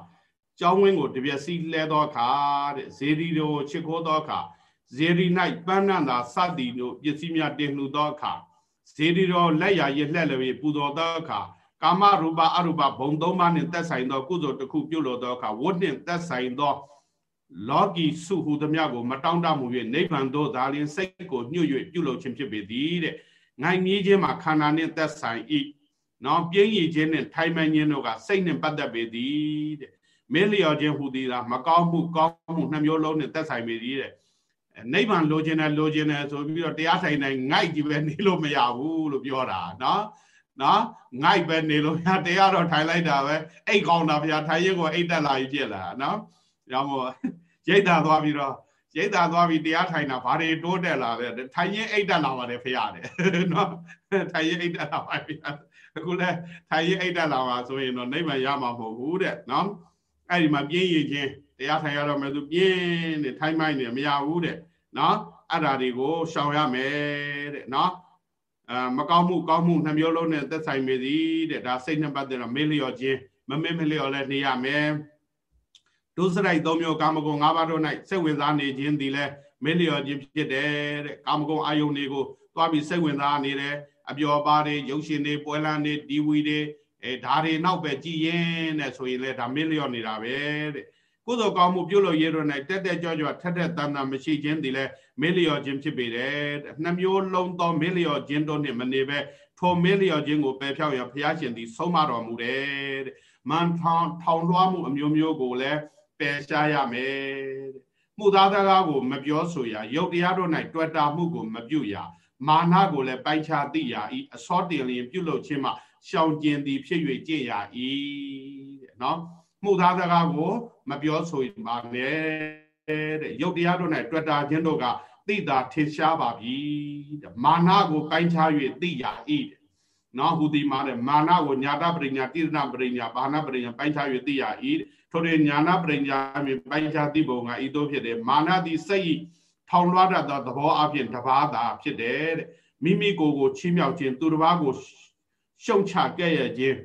ကျောင်းဝင်းကိုတပြက်စီလဲသောအခါတဲ့ဇေဒီတို့ချစ်ခိုးသောအခါဇေဒီ၌ပန်းနန္တာစသည်တို့ပစ္စည်းများတင်လှူသောအခါဇေဒီတော်လက်ရရလှက်လည်းပူဇော်သောအခါကာမရူပအရူပဘုံသုံးပါးနှင့်သက်ဆိုင်သောကုသိုလ်တစ်ခုပြုလုပ်သောအခါဝတ်နှင့်သက်ဆိုင်သော လောကီစုဟုသမျှကိုမတောင့်တမှု၍နိဗ္ဗာန်သို့သာလျှင်စိတ်ကိုညှို့၍ပြုလုပ်ခြင်းဖြစ်ပေသည်တဲ့ငိုင်မြည်ခြင်းမှာခန္ဓာနှင့်သက်ဆိုင်၏နော်ပြင်းရည်ခြင်းနှင့်ထိုင်မှန်ခြင်းတို့ကစိတ်နှင့်ပတ်သက်ပေသည်တဲ့မင်းလျော်ခြင်းဟူသည်လားမကောင်းမှုကောင်းမှုနှမျိုးလုံးနှင့်သက်ဆိုင်ပေသည်တဲ့နိဗ္ဗာန်လိုချင်တယ်လိုချင်တယ်ဆိုပြီးတော့တရားထိုင်တိုင်းငိုက်ကြီးပဲနေလို့မရဘူးလို့ပြောတာနော်နော်ငိုက်ပဲနေလို့ရတရားတော့ထိုင်လိုက်တာပဲအိတ်ကောင်းတာဗျာထိုင်ရင်ကိုအိတ်တက်လာပြီးပြက်လာနော်ဒါမှမဟုတ် ရိတ်တာသွားပြီးတော့ရိတ်တာသွားပြီးတရားထိုင်တာဘာတွေတိုးတက်လာလဲထိုင်ရင်အိတ်တက်လာပါတယ်ဖရတယ်နော်ထိုင်ရင်အိတ်တက်လာပါဗျာအခုလဲထိုင်ရင်အိတ်တက်လာပါဆိုရင်တော့နိဗ္ဗာန်ရမှာမဟုတ်ဘူးတဲ့နော်အဲ့ဒီမှာပြင်းရည်ချင်းတရားထိုင်ရတော့မယ်သူပြင်းနေထိုင်မိုင်းနေမရဘူးတဲ့နော်အဲ့ဓာတွေကိုရှောင်ရမယ်တဲ့နော်အာမကောင်းမှုကောင်းမှုနှမျိုးလုံးနဲ့သက်ဆိုင်ပေသည်တဲ့ဒါစိတ်နှစ်ပတ်သက်တော့မေ့လျော့ခြင်းမမေ့မလျော့လဲနေရမယ် ဒုစရိုက်သုံးမျိုးကာမဂုဏ်၅ပါးတို့၌စိတ်ဝင်စားနေခြင်းသည်လဲမင်းလျော်ခြင်းဖြစ်တယ်တဲ့ကာမဂုဏ်အာယုန်တွေကိုသွားပြီးစိတ်ဝင်စားနေတယ်အပျော်ပါးတွေရုပ်ရှင်တွေပွဲလန်းတွေဒီဝီတွေအဲဒါတွေနောက်ပဲကြည်ရင်တဲ့ဆိုရင်လဲဒါမင်းလျော်နေတာပဲတဲ့ကုသိုလ်ကောင်းမှုပြုလို့ရတော့၌တက်တက်ကြွကြွထက်ထက်တန်တန်မရှိခြင်းသည်လဲမင်းလျော်ခြင်းဖြစ်ပေတယ်နှမျိုးလုံးသောမင်းလျော်ခြင်းတို့နှင့်မနေပဲထိုမင်းလျော်ခြင်းကိုပယ်ဖြောက်ရဘုရားရှင်သည်ဆုံးမတော်မူတယ်တဲ့မန်ထောင်ထောင်လွှားမှုအမျိုးမျိုးကိုလည်းပ ယ်ရှားရမယ်တဲ့မှုသားစကားကိုမပြောဆိုရရုပ်တရားတို့၌တွေ့တာမှုကိုမပြုရမာနကိုလည်းပိုက်ချသိရဤအစောတင်လျင်ပြုလုပ်ခြင်းမှာရှောင်ကျင်သည်ဖြစ်၍ကြည်ရဤတဲ့နော်မှုသားစကားကိုမပြောဆိုပါနဲ့တဲ့ရုပ်တရားတို့၌တွေ့တာခြင်းတို့ကသိတာထင်ရှားပါပြီတဲ့မာနကိုပိုင်းခြား၍သိရဤတဲ့နော်ဟူဒီမှာတဲ့မာနကိုညာတပရိညာတိရဏပရိညာဘာနာပရိညာပိုင်းခြား၍သိရဤတဲ့ ထိုတွင်ညာနာပရိညာမြင်ပိုင်းခြားသိပုံကဤသို့ဖြစ်တယ်မာနသည်စိတ်ထောင်လွှားတတ်သောသဘောအဖြစ်တဘာသာဖြစ်တယ်တဲ့မိမိကိုယ်ကိုချီးမြှောက်ခြင်းသူတစ်ပါးကိုရှုံချကဲ့ရဲ့ခြင်း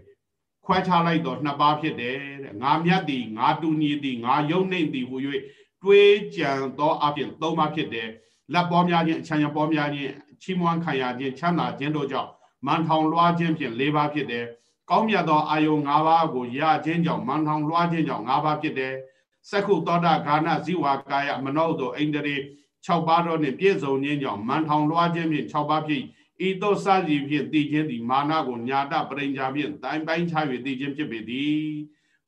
ခွဲခြားလိုက်တော့နှစ်ပါးဖြစ်တယ်တဲ့ငါမြတ်သည်ငါတူညီသည်ငါယုံနှိမ့်သည်ဟူ၍တွေးကြံသောအဖြစ်သုံးပါးဖြစ်တယ်လက်ပေါ်များခြင်းအချမ်းရပေါ်များခြင်းချီးမွမ်းခံရခြင်းချမ်းသာခြင်းတို့ကြောင့်မန်ထောင်လွှားခြင်းဖြင့်၄ပါးဖြစ်တယ် ကောင်းမြတ်သောအာယုံ၅ပါးကိုရခြင်းကြောင့်မန်ထောင်လွှားခြင်းကြောင့်၅ပါးဖြစ်တယ်စက္ခုသောတာဂာနဇိဝကာယမနောတောအိန္ဒြေ6ပါးတော့နှင့်ပြည့်စုံခြင်းကြောင့်မန်ထောင်လွှားခြင်းဖြင့်6ပါးဖြစ်ဤသို့စသည်ဖြင့်တည်ခြင်းသည်မာနကိုညာတပရိညာဖြင့်တိုင်းပိုင်းခြား၍တည်ခြင်းဖြစ်ပေသည်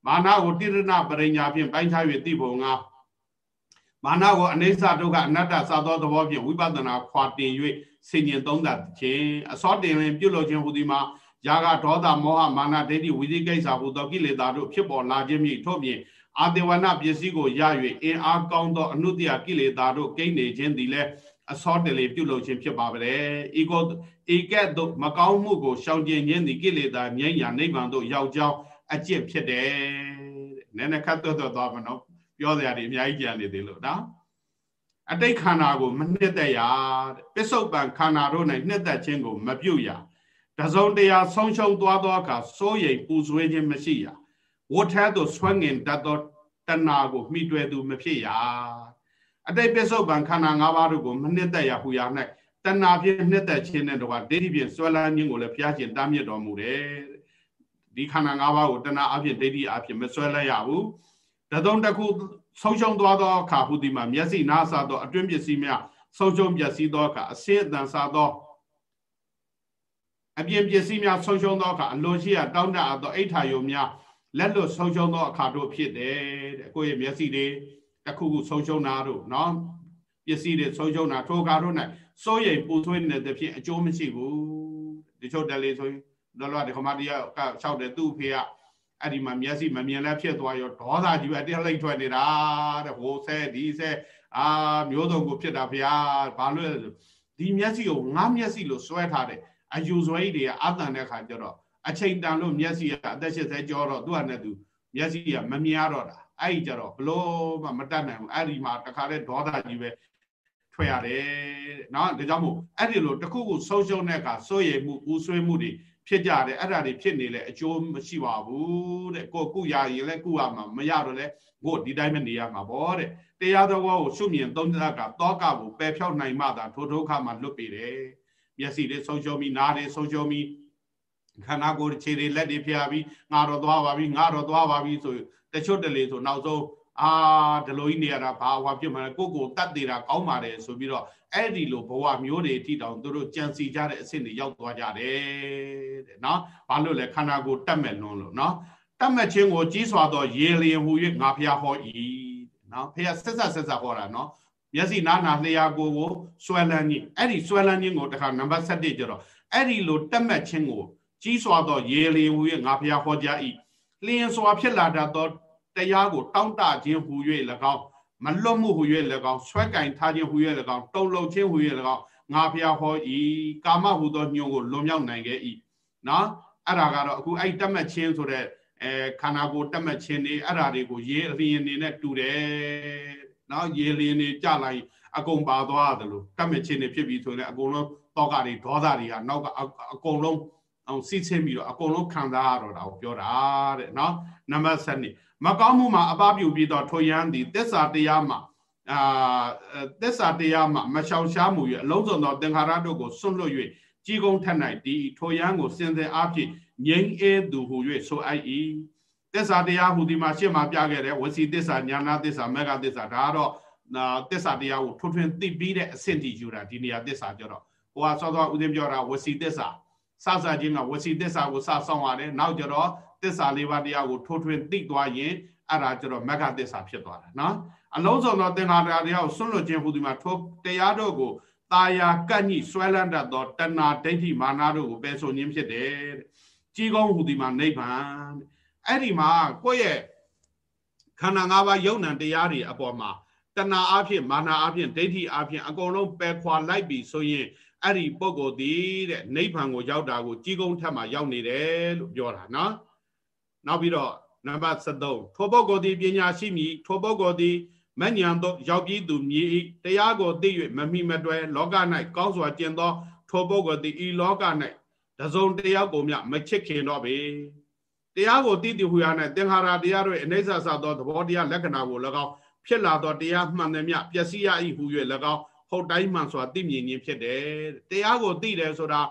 မာနကိုတိရဏပရိညာဖြင့်ပိုင်းခြား၍တည်ပုံငါမာနကိုအနေဆဒုက္ခအနတ္တစသောသဘောဖြင့်ဝိပဿနာခွာတင်၍ဆင်ញင်သုံးသပ်ခြင်းအစောတင်ရင်ပြုလုပ်ခြင်းဟူသည်မှာ ယာကဒေါသမောဟမာနဒိဋ္ဌိဝိသိကိစ္စဟူသောကိလေသာတို့ဖြစ်ပေါ်လာခြင်းမြည်ထို့ပြင်အာတေဝနာပစ္စည်းကိုရ၍အင်အားကောင်းသောအနုတ္တယကိလေသာတို့ကိန်းနေခြင်းသည်လည်းအစောတလေပြုလုပ်ခြင်းဖြစ်ပါပဲ။ဤကိုဤကဲ့သို့မကောင်းမှုကိုရှောင်ကျဉ်ခြင်းသည်ကိလေသာငြိမ်းရာနိဗ္ဗာန်သို့ရောက်ကြောင်းအကျင့်ဖြစ်တယ်။နည်းနည်းခတ်သွတ်သွတ်သွားမနော်။ပြောစရာတွေအများကြီးကြံနေသေးလို့နော်။အတိတ်ခန္ဓာကိုမနှစ်သက်ရတဲ့ပစ္စုပန်ခန္ဓာတို့၌နှစ်သက်ခြင်းကိုမပြုတ်ရ တစုံတရာဆုံးရှုံးသွားသောအခါစိုးရိမ်ပူဆွေးခြင်းမရှိရဝတ်ထဲသို့ဆွဲငင်တတ်သောတဏှာကိုမိတွေ့သူမဖြစ်ရအတိတ်ပစ္စုပန်ခန္ဓာ၅ပါးတို့ကိုမနှစ်သက်ရဟူရ၌တဏှာဖြင့်နှစ်သက်ခြင်းနဲ့တော့ဒိဋ္ဌိဖြင့်ဆွဲလန်းခြင်းကိုလည်းဘုရားရှင်တားမြစ်တော်မူတယ်ဒီခန္ဓာ၅ပါးကိုတဏှာအဖြစ်ဒိဋ္ဌိအဖြစ်မဆွဲလန်းရဘူးတသုံးတစ်ခုဆုံးရှုံးသွားသောအခါဟူသည်မှာမျက်စိနားစားသောအတွင်းပစ္စည်းများဆုံးရှုံးပျက်စီးသောအခါအစင်းအတန်စားသော အပြင်ပစ္စည်းများဆုံးရှုံးသောအခါအလိုရှိရတောင်းတအပ်သောအိဋ္ဌာယုံများလက်လွတ်ဆုံးရှုံးသောအခါတို့ဖြစ်တယ်တဲ့ကိုယ့်ရဲ့မျက်စိတွေတစ်ခုခုဆုံးရှုံးတာတို့နော်ပစ္စည်းတွေဆုံးရှုံးတာထိုအခါတို့၌စိုးရိမ်ပူဆွေးနေတဲ့ဖြင့်အကျိုးမရှိဘူးဒီချုပ်တယ်လေဆိုရင်လောလောဒီခမတရားကလျှောက်တယ်သူ့ဖေကအဲ့ဒီမှာမျက်စိမမြင်လဲဖြစ်သွားရောဒေါသကြီးပဲတစ်လိတ်ထွက်နေတာတဲ့ဟိုဆဲဒီဆဲအာမျိုးစုံကိုဖြစ်တာဗျာဘာလို့ဒီမျက်စိကိုငါးမျက်စိလို့စွဲထားတယ် အယူဆွဲကြီးတွေကအတန်တဲ့ခါကျတော့အချိန်တန်လို့မျက်စိကအသက်80ကျော်တော့သူ့ဟာနဲ့သူမျက်စိကမမြင်ရတော့တာအဲ့ဒီကျတော့ဘလို့မှမတတ်နိုင်ဘူးအဲ့ဒီမှာတခါတည်းဒေါသကြီးပဲထွက်ရတယ်เนาะဒါကြောင့်မို့အဲ့ဒီလိုတခုခုဆုံးရှုံးတဲ့အခါစိုးရိမ်မှုဦးဆွေးမှုတွေဖြစ်ကြတယ်အဲ့ဒါတွေဖြစ်နေလဲအကျိုးမရှိပါဘူးတဲ့ကိုကုရရင်လဲကုရမှာမရတော့လဲဘို့ဒီတိုင်းပဲနေရမှာပေါ့တဲ့တရားတော်ကိုရှုမြင်သုံးသပ်ကတောကကိုပယ်ဖြောက်နိုင်မှသာထိုဒုက္ခမှာလွတ်ပေတယ် မျက်စိတွေဆုံးရှုံးပြီးနားတွေဆုံးရှုံးပြီးခန္ဓာကိုယ်ခြေတွေလက်တွေဖျားပြီးငါတော့သွားပါပြီငါတော့သွားပါပြီဆိုတချွတ်တလေဆိုနောက်ဆုံးအာဒီလိုကြီးနေရတာဘာဟွာဖြစ်မှာလဲကိုကိုတတ်သေးတာကောင်းပါတယ်ဆိုပြီးတော့အဲ့ဒီလိုဘဝမျိုးတွေထိတောင်သူတို့ကြံစီကြတဲ့အဆင့်တွေရောက်သွားကြတယ်တဲ့နော်ဘာလို့လဲခန္ဓာကိုယ်တတ်မဲ့လွန်းလို့နော်တတ်မဲ့ခြင်းကိုကြီးစွာသောရေလျင်ဟူ၍ငါဖျားဟော၏နော်ဖျားဆက်ဆက်ဆက်ဆက်ဟောတာနော် မျက်စိနားနာလျှာကိုကိုဆွဲလန်းခြင်းအဲ့ဒီဆွဲလန်းခြင်းကိုတခါနံပါတ်7ကျတော့အဲ့ဒီလိုတတ်မဲ့ခြင်းကိုကြီးစွာသောရေလျင်ဟူ၍ငါဖျားဟောကြား၏လျင်စွာဖြစ်လာတတ်သောတရားကိုတောင့်တခြင်းဟူ၍၎င်းမလွတ်မှုဟူ၍၎င်းဆွဲကင်ထားခြင်းဟူ၍၎င်းတုံလုံခြင်းဟူ၍၎င်းငါဖျားဟော၏ကာမဟူသောညွန့်ကိုလွန်မြောက်နိုင်ခဲ့၏နော်အဲ့ဒါကတော့အခုအဲ့တတ်မှတ်ခြင်းဆိုတဲ့အဲခန္ဓာကိုယ်တတ်မှတ်ခြင်းတွေအဲ့ဒါတွေကိုရေအလျင်နေနဲ့တူတယ် နော်ရေလျင်နေကြလိုက်အကုန်ပါသွားတယ်လို့တတ်မှတ်ခြင်းတွေဖြစ်ပြီးဆိုရင်အကုန်လုံးတောကတွေဒေါသတွေဟာနောက်ကအကုန်လုံးအောင်စီးဆင်းပြီးတော့အကုန်လုံးခံစားရတော့တာကိုပြောတာတဲ့နော်နံပါတ်7မကောင်းမှုမှာအပပြုပြီးတော့ထိုယန်းသည်သစ္စာတရားမှာအာသစ္စာတရားမှာမရှောင်ရှားမှု၍အလုံးစုံသောသင်္ခါရတို့ကိုစွန့်လွတ်၍ကြီးကုန်းထက်၌ဒီထိုယန်းကိုစင်စင်အားဖြင့်ငြိမ်းအေးသူဟု၍ဆိုအိုက်၏ သစ္စာတရားဟူဒီမှာရှင်းမှာပြခဲ့တယ်ဝစီသစ္စာညာနာသစ္စာမေဃသစ္စာဒါကတော့သစ္စာတရားကိုထွထွင်သိပြီးတဲ့အဆင့်တည်ယူတာဒီနေရာသစ္စာကြတော့ဟိုကစောစောဥစဉ်ပြောတာဝစီသစ္စာစစချင်းကဝစီသစ္စာကိုစဆောင်ရတယ်နောက်ကြတော့သစ္စာလေးပါးတရားကိုထိုးထွင်းသိသွားရင်အဲ့ဒါကျတော့မဂ္ဂသစ္စာဖြစ်သွားတာနော်အလုံးစုံသောသင်္ခါရတရားကိုစွန့်လွတ်ခြင်းဟူဒီမှာထိုတရားတို့ကိုตาယာကန့်ညိဆွဲလန်းတတ်သောတဏှာဒိဋ္ဌိမာနတို့ကိုပယ်ဆိုခြင်းဖြစ်တယ်တဲ့ကြီးကောင်းဟူဒီမှာနိဗ္ဗာန် အဲ့ဒီမှာကိုယ့်ရဲ့ခန္ဓာ၅ပါးယုံ nant တရားတွေအပေါ်မှာတဏှာအဖြစ်မာနအဖြစ်ဒိဋ္ဌိအဖြစ်အကုန်လုံးပယ်ခွာလိုက်ပြီဆိုရင်အဲ့ဒီပုဂ္ဂိုလ်ဒီတဲ့နိဗ္ဗာန်ကိုရောက်တာကိုကြီးကုန်းထက်မှာရောက်နေတယ်လို့ပြောတာနော်နောက်ပြီးတော့နံပါတ်73ထိုပုဂ္ဂိုလ်သည်ပညာရှိမည်ထိုပုဂ္ဂိုလ်သည်မညံသောရောက်ပြီးသူမြည်တရားကိုသိ၍မမိမတွဲလောက၌ကောင်းစွာကျင့်သောထိုပုဂ္ဂိုလ်သည်ဤလောက၌တစုံတယောက်ကိုမြမချစ်ခင်တော့ပေ တရားကိုသိတည်ဟူရ၌သင်္ခါရတရားတို့အနိစ္စသသောသဘောတရားလက္ခဏာကို၎င်းဖြစ်လာသောတရားမှန်သည်မြပျက်စီးရ၏ဟူ၍၎င်းဟုတ်တိုင်းမှန်စွာသိမြင်ခြင်းဖြစ်တယ်တရားကိုသိတယ်ဆိုတာ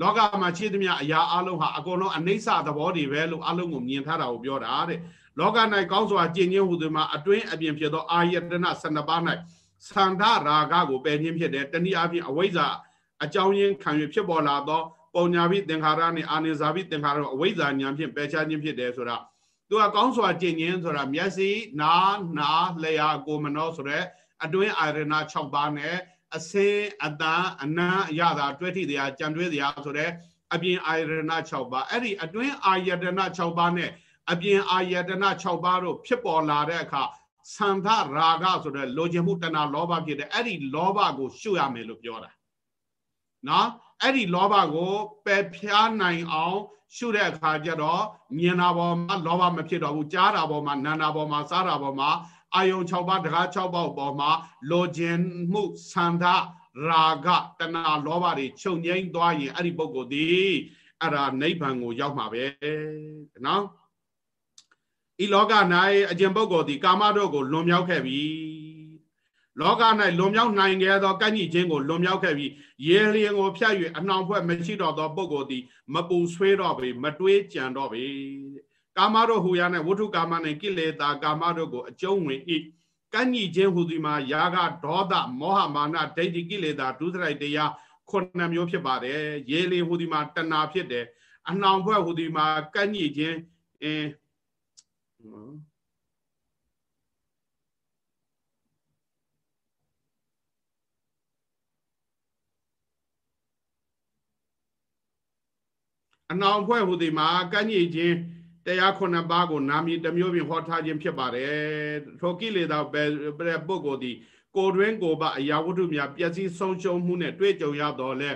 လောကမှာရှိသမျှအရာအလုံးဟာအကုန်လုံးအနိစ္စသဘောတွေပဲလို့အလုံးကိုမြင်ထားတာကိုပြောတာတဲ့လောက၌ကောင်းစွာကျင့်ခြင်းဟူသည်မှာအတွင်းအပြင်ဖြစ်သောအာယတနာ12ပါး၌သန္ဓရာဂကိုပယ်ခြင်းဖြစ်တယ်တနည်းအားဖြင့်အဝိဇ္ဇာအကြောင်းရင်းခံရဖြစ်ပေါ်လာသော ပုံညာပိသင်္ခါရနှင့်အာနိဇာပိသင်္ခါရအဝိဇ္ဇာဉာဏ်ဖြင့်ပယ်ချခြင်းဖြစ်တယ်ဆိုတာသူကကောင်းစွာကျင့်ခြင်းဆိုတာမျက်စိနားနားလျှာကိုမနောဆိုတဲ့အတွင်းအာရဏ6ပါးနဲ့အစင်းအတန်အနံ့အရသာတွဲထိတရားကြံတွဲတရားဆိုတဲ့အပြင်အာယတနာ6ပါးအဲ့ဒီအတွင်းအာယတနာ6ပါးနဲ့အပြင်အာယတနာ6ပါးတို့ဖြစ်ပေါ်လာတဲ့အခါသံသရာဂဆိုတဲ့လိုချင်မှုတဏှာလောဘဖြစ်တဲ့အဲ့ဒီလောဘကိုရှုရမယ်လို့ပြောတာနော် အဲ့ဒီလောဘကိုပယ်ဖျားနိုင်အောင် ရှုတဲ့အခါကျတော့မြင်တာပေါ်မှာလောဘမဖြစ်တော့ဘူးကြားတာပေါ်မှာနာတာပေါ်မှာစားတာပေါ်မှာအာယုံ6ပါးတကား6ပါးပေါ်မှာလိုချင်မှုသံသရာဂတဏှာလောဘတွေချုပ်ငိမ့်သွားရင်အဲ့ဒီပုဂ္ဂိုလ်ဒီအဲ့ဒါနိဗ္ဗာန်ကိုရောက်မှာပဲနော်ဤလောက၌အကျင့်ပုဂ္ဂိုလ်ဒီကာမတို့ကိုလွန်မြောက်ခဲ့ပြီ လောက၌လွန်မြောက်နိုင်ခဲ့သောကန့်ကြီးခြင်းကိုလွန်မြောက်ခဲ့ပြီးရေလျင်ကိုဖြတ်၍အနှောင်ဖွဲ့မရှိတော့သောပုဂ္ဂိုလ်သည်မပူဆွေးတော့ပေမတွေးကြံတော့ပေကာမတို့ဟူရ၌ဝဋ္ထုကာမနှင့်ကိလေသာကာမတို့ကိုအကျုံးဝင်၏ကန့်ကြီးခြင်းဟူသည်မှာယာဂဒေါသမောဟမာနဒိဋ္ဌိကိလေသာဒုစရိုက်တရားခုနှစ်မျိုးဖြစ်ပါတယ်ရေလျင်ဟူသည်မှာတဏှာဖြစ်တယ်အနှောင်ဖွဲ့ဟူသည်မှာကန့်ကြီးခြင်းအင်း အနောင်ဖွဲ့ဟူသည်မှာကန့်ညိခြင်းတရားခုနှစ်ပါးကိုနာမည်တစ်မျိုးဖြင့်ဟောထားခြင်းဖြစ်ပါတယ်ထိုကိလေသာပဲပုဂ္ဂိုလ်သည်ကိုတွင်ကိုပါအရာဝတ္ထုများပျက်စီးဆုံးရှုံးမှုနဲ့တွေ့ကြုံရတော့လဲ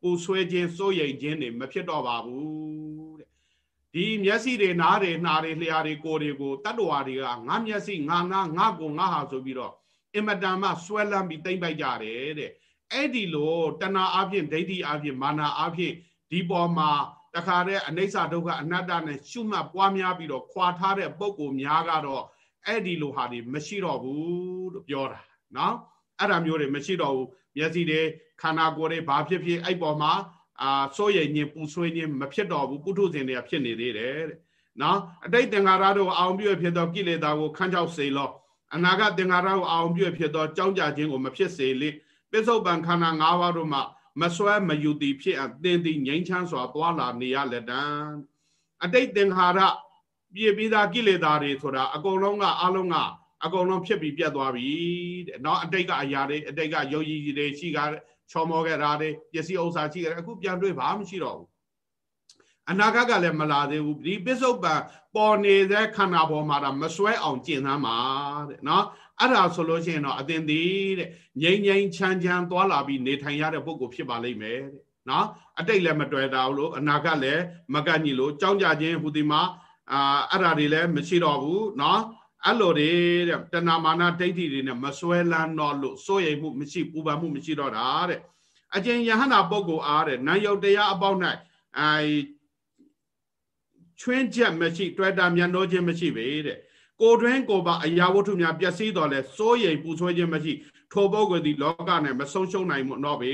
ပူဆွဲခြင်းစိုးရိမ်ခြင်းတွေမဖြစ်တော့ပါဘူးတဲ့ဒီမျက်စိတွေနားတွေနှာတွေလျှာတွေကိုယ်တွေကိုတတ္တဝါတွေကငါမျက်စိငါနာငါကိုငါဟာဆိုပြီးတော့အင်မတန်မှဆွဲလန်းပြီးတိမ့်ပိုက်ကြတယ်တဲ့အဲ့ဒီလိုတဏှာအဖြစ်ဒိဋ္ဌိအဖြစ်မာနာအဖြစ်ဒီပေါ်မှာ တခါတည်းအနိစ္စဒုက္ခအနတ္တနဲ့ရှုမှတ်ပွားများပြီးတော့ခွာထားတဲ့ပုံကိုများကတော့အဲ့ဒီလိုဟာတွေမရှိတော့ဘူးလို့ပြောတာနော်အဲ့ဒါမျိုးတွေမရှိတော့ဘူးမျက်စိတွေခန္ဓာကိုယ်တွေဘာဖြစ်ဖြစ်အဲ့ပေါ်မှာအာစိုးရိမ်ခြင်းပူဆွေးခြင်းမဖြစ်တော့ဘူးပုထုဇဉ်တွေကဖြစ်နေသေးတယ်တဲ့နော်အတိတ်သင်္ခါရတို့အောင်ပြည့်ဖြစ်သောကိလေသာကိုခန်းချောက်စေလောအနာဂတ်သင်္ခါရကိုအောင်ပြည့်ဖြစ်သောကြောင်းကြခြင်းကိုမဖြစ်စေလေပစ္စုပန်ခန္ဓာ၅ပါးတို့မှာ မစွဲမယူသည်ဖြစ်အသင်သည်ငြိမ်းချမ်းစွာသွာလာနေရလက်တံအတိတ်သင်္ခါရပြည့်ပြီးသားကိလေသာတွေဆိုတာအကုန်လုံးကအလုံးကအကုန်လုံးဖြစ်ပြီးပြတ်သွားပြီတဲ့။နောက်အတိတ်ကအရာတွေအတိတ်ကယုံကြည်တွေရှိကချော်မော်ခဲ့တာတွေပစ္စည်းဥစ္စာရှိခဲ့တယ်အခုပြန်တွေ့ဘာမှရှိတော့ဘူး။အနာဂတ်ကလည်းမလာသေးဘူးဒီပစ္စုပန်ပေါ်နေတဲ့ခန္ဓာပေါ်မှာတော့မစွဲအောင်ကျင့်သမ်းပါတဲ့နော် အဲ့ဒါဆိုလို့ရှိရင်တော့အသင်သည်တဲ့ငြိမ်ငြိမ်ချမ်းချမ်းသွားလာပြီးနေထိုင်ရတဲ့ပုဂ္ဂိုလ်ဖြစ်ပါလိမ့်မယ်တဲ့နော်အတိတ်လည်းမတွေ့တာဘူးလို့အနာဂတ်လည်းမကန့်ညီလို့ကြောင်းကြခြင်းဟူဒီမှာအာအဲ့ဒါတွေလည်းမရှိတော့ဘူးနော်အဲ့လိုတွေတဲ့တဏမာနာဒိဋ္ဌိတွေနဲ့မစွဲလန်းတော့လို့စိုးရိမ်မှုမရှိပူပန်မှုမရှိတော့တာတဲ့အကျဉ်ယဟနာပုဂ္ဂိုလ်အားတဲ့နံယုတ်တရားအပေါက်၌အဲချွင်းချက်မရှိ တွေ့တာမျက်နှိုးခြင်းမရှိပေတဲ့ ကိုတွင်ကိုပါအရာဝတ္ထုများပျက်စီးတော်လဲစိုးရိမ်ပူဆွဲခြင်းမရှိထိုပုဂ္ဂိုလ်သည်လောကနဲ့မဆုံးရှုံးနိုင်မှုတော့ပေ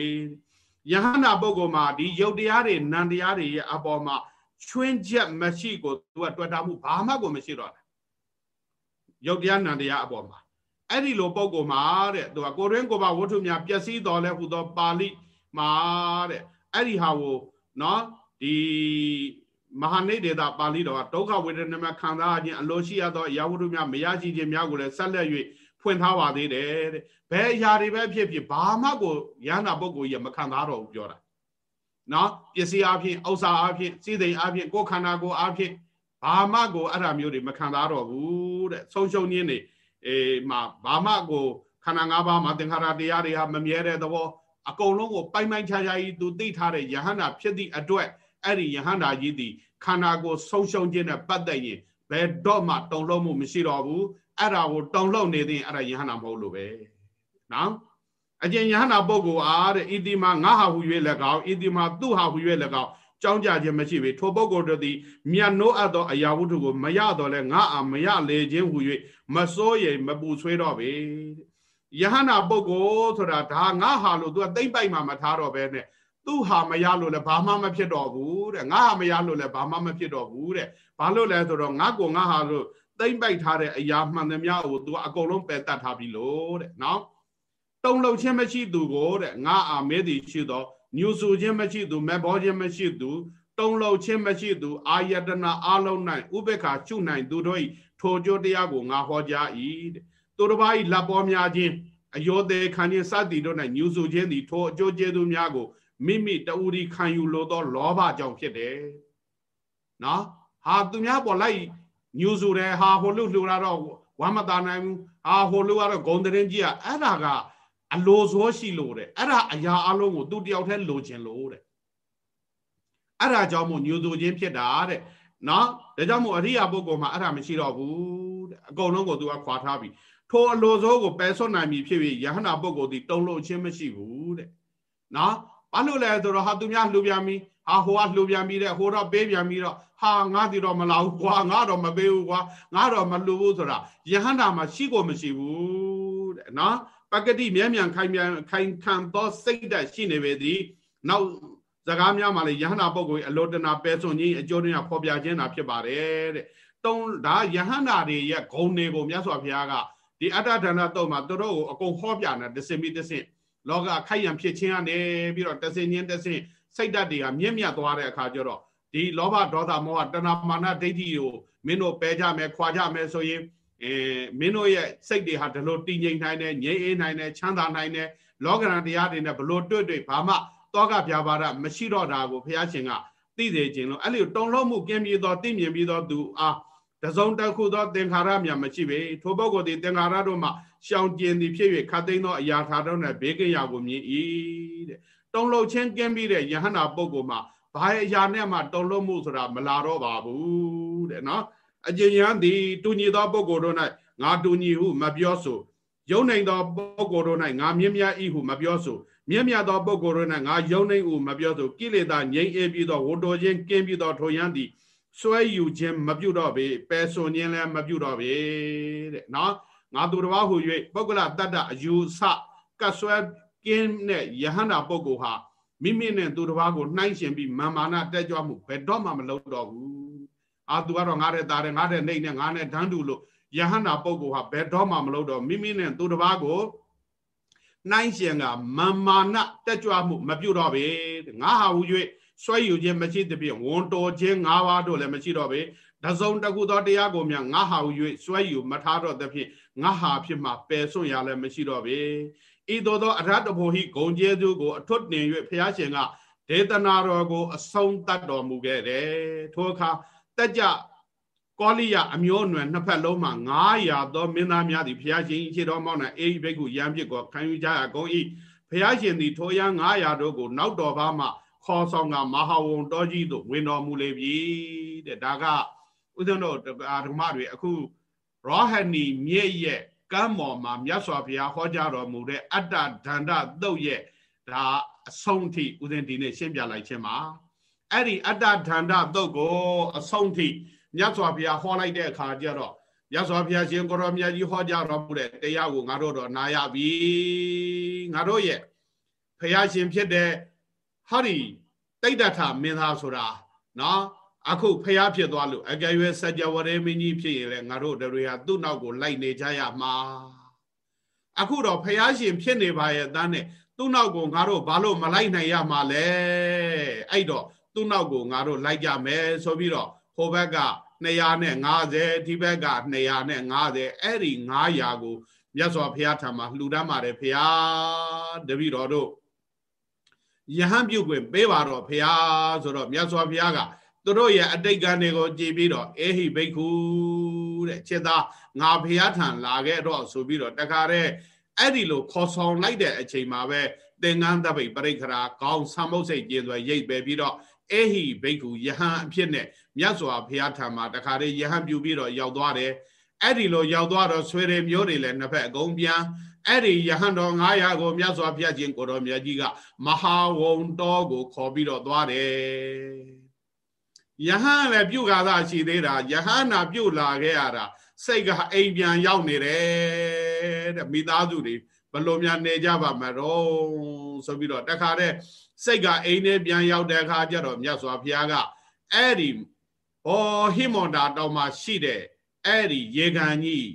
ယဟနာပုဂ္ဂိုလ်မှာဒီယုတ်တရားတွေနံတရားတွေရဲ့အပေါ်မှာချွင်းချက်မရှိကိုသူကတွေ့တာမှုဘာမှကိုမရှိတော့တာယုတ်တရားနံတရားအပေါ်မှာအဲ့ဒီလိုပုဂ္ဂိုလ်မှာတဲ့သူကကိုတွင်ကိုပါဝတ္ထုများပျက်စီးတော်လဲဟူသောပါဠိမှာတဲ့အဲ့ဒီဟာကိုနော်ဒီ မဟာနိဒေတာပါဠိတော်ကဒုက္ခဝေဒနာမှာခံစားခြင်းအလိုရှိရသောအရာဝတ္ထုများမရရှိခြင်းများကိုလည်းဆက်လက်၍ဖွင့်ထားပါသေးတယ်တဲ့ဘယ်အရာတွေပဲဖြစ်ဖြစ်ဘာမှကိုရဟနာပုဂ္ဂိုလ်ကြီးမခံစားတော့ဘူးပြောတာနော်ပစ္စည်းအဖြစ်ဥစ္စာအဖြစ်စိတ်သိအဖြစ်ကိုယ်ခန္ဓာကိုယ်အဖြစ်ဘာမှကိုအဲ့ဒါမျိုးတွေမခံစားတော့ဘူးတဲ့ဆုံးရှုံးခြင်းတွေအေးမှာဘာမှကိုခန္ဓာ၅ပါးမှာသင်္ခါရတရားတွေဟာမမြဲတဲ့သဘောအကုန်လုံးကိုပိုင်ပိုင်ခြားခြားကြီးသူသိထားတဲ့ယဟန္တာဖြစ်သည့်အတွက်အဲ့ဒီယဟန္တာကြီးသည် ခန္ဓာကိုယ်ဆုံးရှုံးခြင်းနဲ့ပတ်သက်ရင်ဘယ်တော့မှတုံ့လုံမှုမရှိတော့ဘူးအဲ့ဒါကိုတုံ့လုံနေသည်အဲ့ဒါယဟန္တာမဟုတ်လို့ပဲနော်အကျဉ်ယဟန္တာပုဂ္ဂိုလ်အားတဲ့ဣတိမငါဟာဟူ၍၎င်းဣတိမသူဟာဟူ၍၎င်းကြောင်းကြခြင်းမရှိပေထိုပုဂ္ဂိုလ်တို့သည်မြတ်နိုးအပ်သောအရာဝတ္ထုကိုမရတော့လဲငါအာမရလေခြင်းဟူ၍မစိုးရိမ်မပူဆွေးတော့ပေယဟနာပုဂ္ဂိုလ်ဆိုတာဒါငါဟာလို့သူကသိမ့်ပိုက်မှမထားတော့ပဲနဲ့ သူ့ဟာမရလို့လည်းဘာမှမဖြစ်တော့ဘူးတဲ့ငါဟာမရလို့လည်းဘာမှမဖြစ်တော့ဘူးတဲ့ဘာလို့လဲဆိုတော့ငါကိုငါဟာလို့သိမ့်ပိုက်ထားတဲ့အရာမှန်သမျှကိုသူကအကုန်လုံးပယ်တတ်ထားပြီလို့တဲ့နော်တုံလုံခြင်းမရှိသူကိုတဲ့ငါအာမဲသည်ရှိသောညူဆူခြင်းမရှိသူမေဘောခြင်းမရှိသူတုံလုံခြင်းမရှိသူအာယတနာအလုံး၌ဥပေက္ခချုပ်နိုင်သူတို့၏ထိုကြိုးတရားကိုငါဟောကြား၏တဲ့သူတစ်ပါး၏လက်ပေါ်များခြင်းအယောသေးခံခြင်းစသည်တို့၌ညူဆူခြင်းသည်ထိုအကျိုးကျေးဇူးများကို မိမိတူရီခံယူလို့သောလောဘကြောင့်ဖြစ်တယ်နော်ဟာသူများပေါ်လိုက်ညူဆိုတယ်ဟာဟိုလူလှူတာတော့ဝမ်းမသာနိုင်ဘူးဟာဟိုလူကတော့ဂုံတရင်ကြီးอ่ะအဲ့ဒါကအလိုစောရှိလို့တဲ့အဲ့ဒါအရာအလုံးကိုသူတယောက်တည်းလိုချင်လို့တဲ့အဲ့ဒါကြောင့်မို့ညူဆိုခြင်းဖြစ်တာတဲ့နော်ဒါကြောင့်မို့အရိယာပုဂ္ဂိုလ်မှာအဲ့ဒါမရှိတော့ဘူးတဲ့အကုန်လုံးကိုသူကခွာထားပြီထိုအလိုစိုးကိုပယ်စွန့်နိုင်ပြီဖြစ်ပြီးယဟနာပုဂ္ဂိုလ်ဒီတုံလို့ခြင်းမရှိဘူးတဲ့နော် ဘာလို့လဲဆိုတော့ဟာသူများလှူပြန်ပြီဟာဟိုကလှူပြန်ပြီတဲ့ဟိုတော့ပေးပြန်ပြီတော့ဟာငါဒီတော့မလာဘူးကွာငါတော့မပေးဘူးကွာငါတော့မလှူဘူးဆိုတာယဟန္တာမှာရှိကိုမရှိဘူးတဲ့နော်ပကတိမြဲမြံခိုင်မြန်ခိုင်ခံသောစိတ်ဓာတ်ရှိနေပေသည်နောက်စကားများမှာလေယဟန္တာပုဂ္ဂိုလ်အလောတနာပဲစွန်ကြီးအကျိုးတရားဖော်ပြခြင်းတာဖြစ်ပါတယ်တဲ့တုံးဒါယဟန္တာတွေရဲ့ဂုံတွေကိုမြတ်စွာဘုရားကဒီအတ္တဒါနတုံးမှာသူတို့ကိုအကုန်ဟောပြနေတစင်ပြီးတစင် လောကခိုက်ရန်ဖြစ်ခြင်းကနေပြီးတော့တစင်ချင်းတစင်စိတ်ဓာတ်တွေကမြင့်မြတ်သွားတဲ့အခါကျတော့ဒီလောဘဒေါသမောဟတဏမာနဒိဋ္ဌိကိုမင်းတို့ပယ်ကြမယ်ခွာကြမယ်ဆိုရင်အဲမင်းတို့ရဲ့စိတ်တွေဟာဒီလိုတည်ငြိမ်နိုင်တယ်ငြိမ်အေးနိုင်တယ်ချမ်းသာနိုင်တယ်လောကရန်တရားတွေနဲ့ဘလို့တွေ့တွေ့ဘာမှတောကပြပါဒမရှိတော့တာကိုဘုရားရှင်ကသိစေခြင်းလို့အဲ့လိုတုံလုံးမှုကင်းပြီးတော့သိမြင်ပြီးတော့သူအားတစုံတစ်ခုသောသင်္ခါရမြမရှိပေထိုပုဂ္ဂိုလ်သည်သင်္ခါရတို့မှ ရှောင်ကျင်သည်ဖြစ်၍ခတ်သိမ်းသောအရာထာတို့နဲ့ဘေးကင်းရာကိုမြင်၏တဲ့တုံလုံးချင်းကင်းပြီးတဲ့ယဟန္တာပုဂ္ဂိုလ်မှာဘာအရာနဲ့မှတုံလုံးမှုဆိုတာမလာတော့ပါဘူးတဲ့နော်အကျဉ်းရန်သည်တူညီသောပုဂ္ဂိုလ်တို့၌ငါတူညီဟုမပြောဆိုယုံနိုင်သောပုဂ္ဂိုလ်တို့၌ငါမြင့်မြတ်၏ဟုမပြောဆိုမြင့်မြတ်သောပုဂ္ဂိုလ်တို့၌ငါယုံနိုင်ဟုမပြောဆိုကိလေသာငြိမ်းအေးပြီးသောဝတ္တော်ချင်းကင်းပြီးသောထိုယံသည်စွဲယူခြင်းမပြုတော့ပေပယ်ဆိုခြင်းလည်းမပြုတော့ပေတဲ့နော် ငါသူတော်ဘာဟု၍ပုဂ္ဂလတတ္တအယူဆကဆွဲကင်းတဲ့ယဟန္တာပုဂ္ဂိုလ်ဟာမိမိနဲ့သူတစ်ပါးကိုနှိုင်းရှင်ပြီးမာမာနတက်ကြွမှုဘယ်တော့မှမလုပ်တော့ဘူးအာသူကတော့ငါတဲ့သားတဲ့ငါတဲ့နှိမ့်နဲ့ငါနဲ့ဓာန်းတူလို့ယဟန္တာပုဂ္ဂိုလ်ဟာဘယ်တော့မှမလုပ်တော့မိမိနဲ့သူတစ်ပါးကိုနှိုင်းရှင်ကမာမာနတက်ကြွမှုမပြုတော့ပေငါဟာဟူ၍ဆွဲယူခြင်းမရှိသဖြင့်ဝန်တော်ခြင်း၅ပါးတို့လည်းမရှိတော့ပေတစုံတခုသောတရားကိုမြငါဟာဟူ၍ဆွဲယူမထားတော့သဖြင့် ငါဟာဖြစ်မှပယ်စွန့်ရလည်းမရှိတော့ပေဤသို့သောအရဟတဘောဟိဂုံကျေးဇူးကိုအထွတ်တင်၍ဘုရားရှင်ကဒေသနာတော်ကို အဆုံးတတ်တော်မူခဲ့တယ်ထိုအခါတက်ကြကောလိယအမျိုးအနွယ်နှစ်ဖက်လုံးမှာ900သောမင်းသားများသည်ဘုရားရှင်ခြေတော်မောင်း၌အေဟိဘိက္ခုရံပြစ်ကိုခံယူကြရကုန်၏ဘုရားရှင်သည်ထိုရန်900တို့ကိုနောက်တော်ဘာမှခေါ်ဆောင်ကမဟာဝုံတော်ကြီးသို့ဝင်တော်မူလေပြီတဲ့ဒါကဥဒ္ဒနောဓမ္မတွေအခု ရောဟဏီမြည့်ရဲ့ကမ်းမော်မှာမြတ်စွာဘုရားဟောကြားတော်မူတဲ့အတ္တဒန္တသုတ်ရဲ့ဒါအဆုံးထိဥစဉ်ဒီနေ့ရှင်းပြလိုက်ခြင်းပါအဲ့ဒီအတ္တဒန္တသုတ်ကိုအဆုံးထိမြတ်စွာဘုရားဟောလိုက်တဲ့အခါကျတော့မြတ်စွာဘုရားရှင်ကိုရောမြတ်ကြီးဟောကြားတော်မူတဲ့တရားကိုငါတို့တော့နာရပြီငါတို့ရဲ့ဘုရားရှင်ဖြစ်တဲ့ဟာဒီတိတ်တထမင်းသားဆိုတာနော် အခုဖျားဖြစ်သွားလို့အကယ်၍စัจ java ရေမင်းကြီးဖြစ်ရင်လည်းငါတို့တွေဟာသူ့နောက်ကိုလိုက်နေကြရမှာအခုတော့ဖျားရှင်ဖြစ်နေပါရဲ့တန်းနဲ့သူ့နောက်ကိုငါတို့ဘာလို့မလိုက်နိုင်ရမှာလဲအဲ့တော့သူ့နောက်ကိုငါတို့လိုက်ကြမယ်ဆိုပြီးတော့ဟိုဘက်က250ဒီဘက်က250အဲ့ဒီ900ကိုမြတ်စွာဘုရားထံမှာလှူဒန်းပါတယ်ဘုရားတပည့်တော်တို့ယဟန်ပြုတ်ွယ်ပေးပါတော့ဘုရားဆိုတော့မြတ်စွာဘုရားက သူတို့ရဲ့အတိတ်ကံတွေကိုကြည်ပြီးတော့အေဟိဘိက္ခုတဲ့จิตသားငါဘုရားထံလာခဲ့တော့ဆိုပြီးတော့တခါတည်းအဲ့ဒီလိုခေါ်ဆောင်လိုက်တဲ့အချိန်မှာပဲသင်္ကန်းတပိတ်ပရိခရာကောင်းဆံမုတ်စိတ်ကျင်းသွဲရိတ်ပဲပြီးတော့အေဟိဘိက္ခုယဟန်အဖြစ်နဲ့မြတ်စွာဘုရားထံမှာတခါတည်းယဟန်ပြုပြီးတော့ရောက်သွားတယ်အဲ့ဒီလိုရောက်သွားတော့ဆွေတွေမျိုးတွေလည်းနှစ်ဖက်အကုန်ပြန်အဲ့ဒီယဟန်တော်900ကိုမြတ်စွာဘုရားရှင်ကိုတော်မြတ်ကြီးကမဟာဝုံတော်ကိုခေါ်ပြီးတော့သွားတယ် ယဟန်လည်းပြုတ်ကားသာရှိသေးတာယဟန်နာပြုတ်လာခဲ့ရတာစိတ်ကအိမ်ပြန်ရောက်နေတယ်တဲ့မိသားစုတွေဘလို့များနေကြပါမတော့ဆိုပြီးတော့တခါတည်းစိတ်ကအိမ်ထဲပြန်ရောက်တဲ့အခါကျတော့မြတ်စွာဘုရားကအဲ့ဒီဘောဟိမွန်တာတောင်မှရှိတဲ့အဲ့ဒီရေကန်ကြီး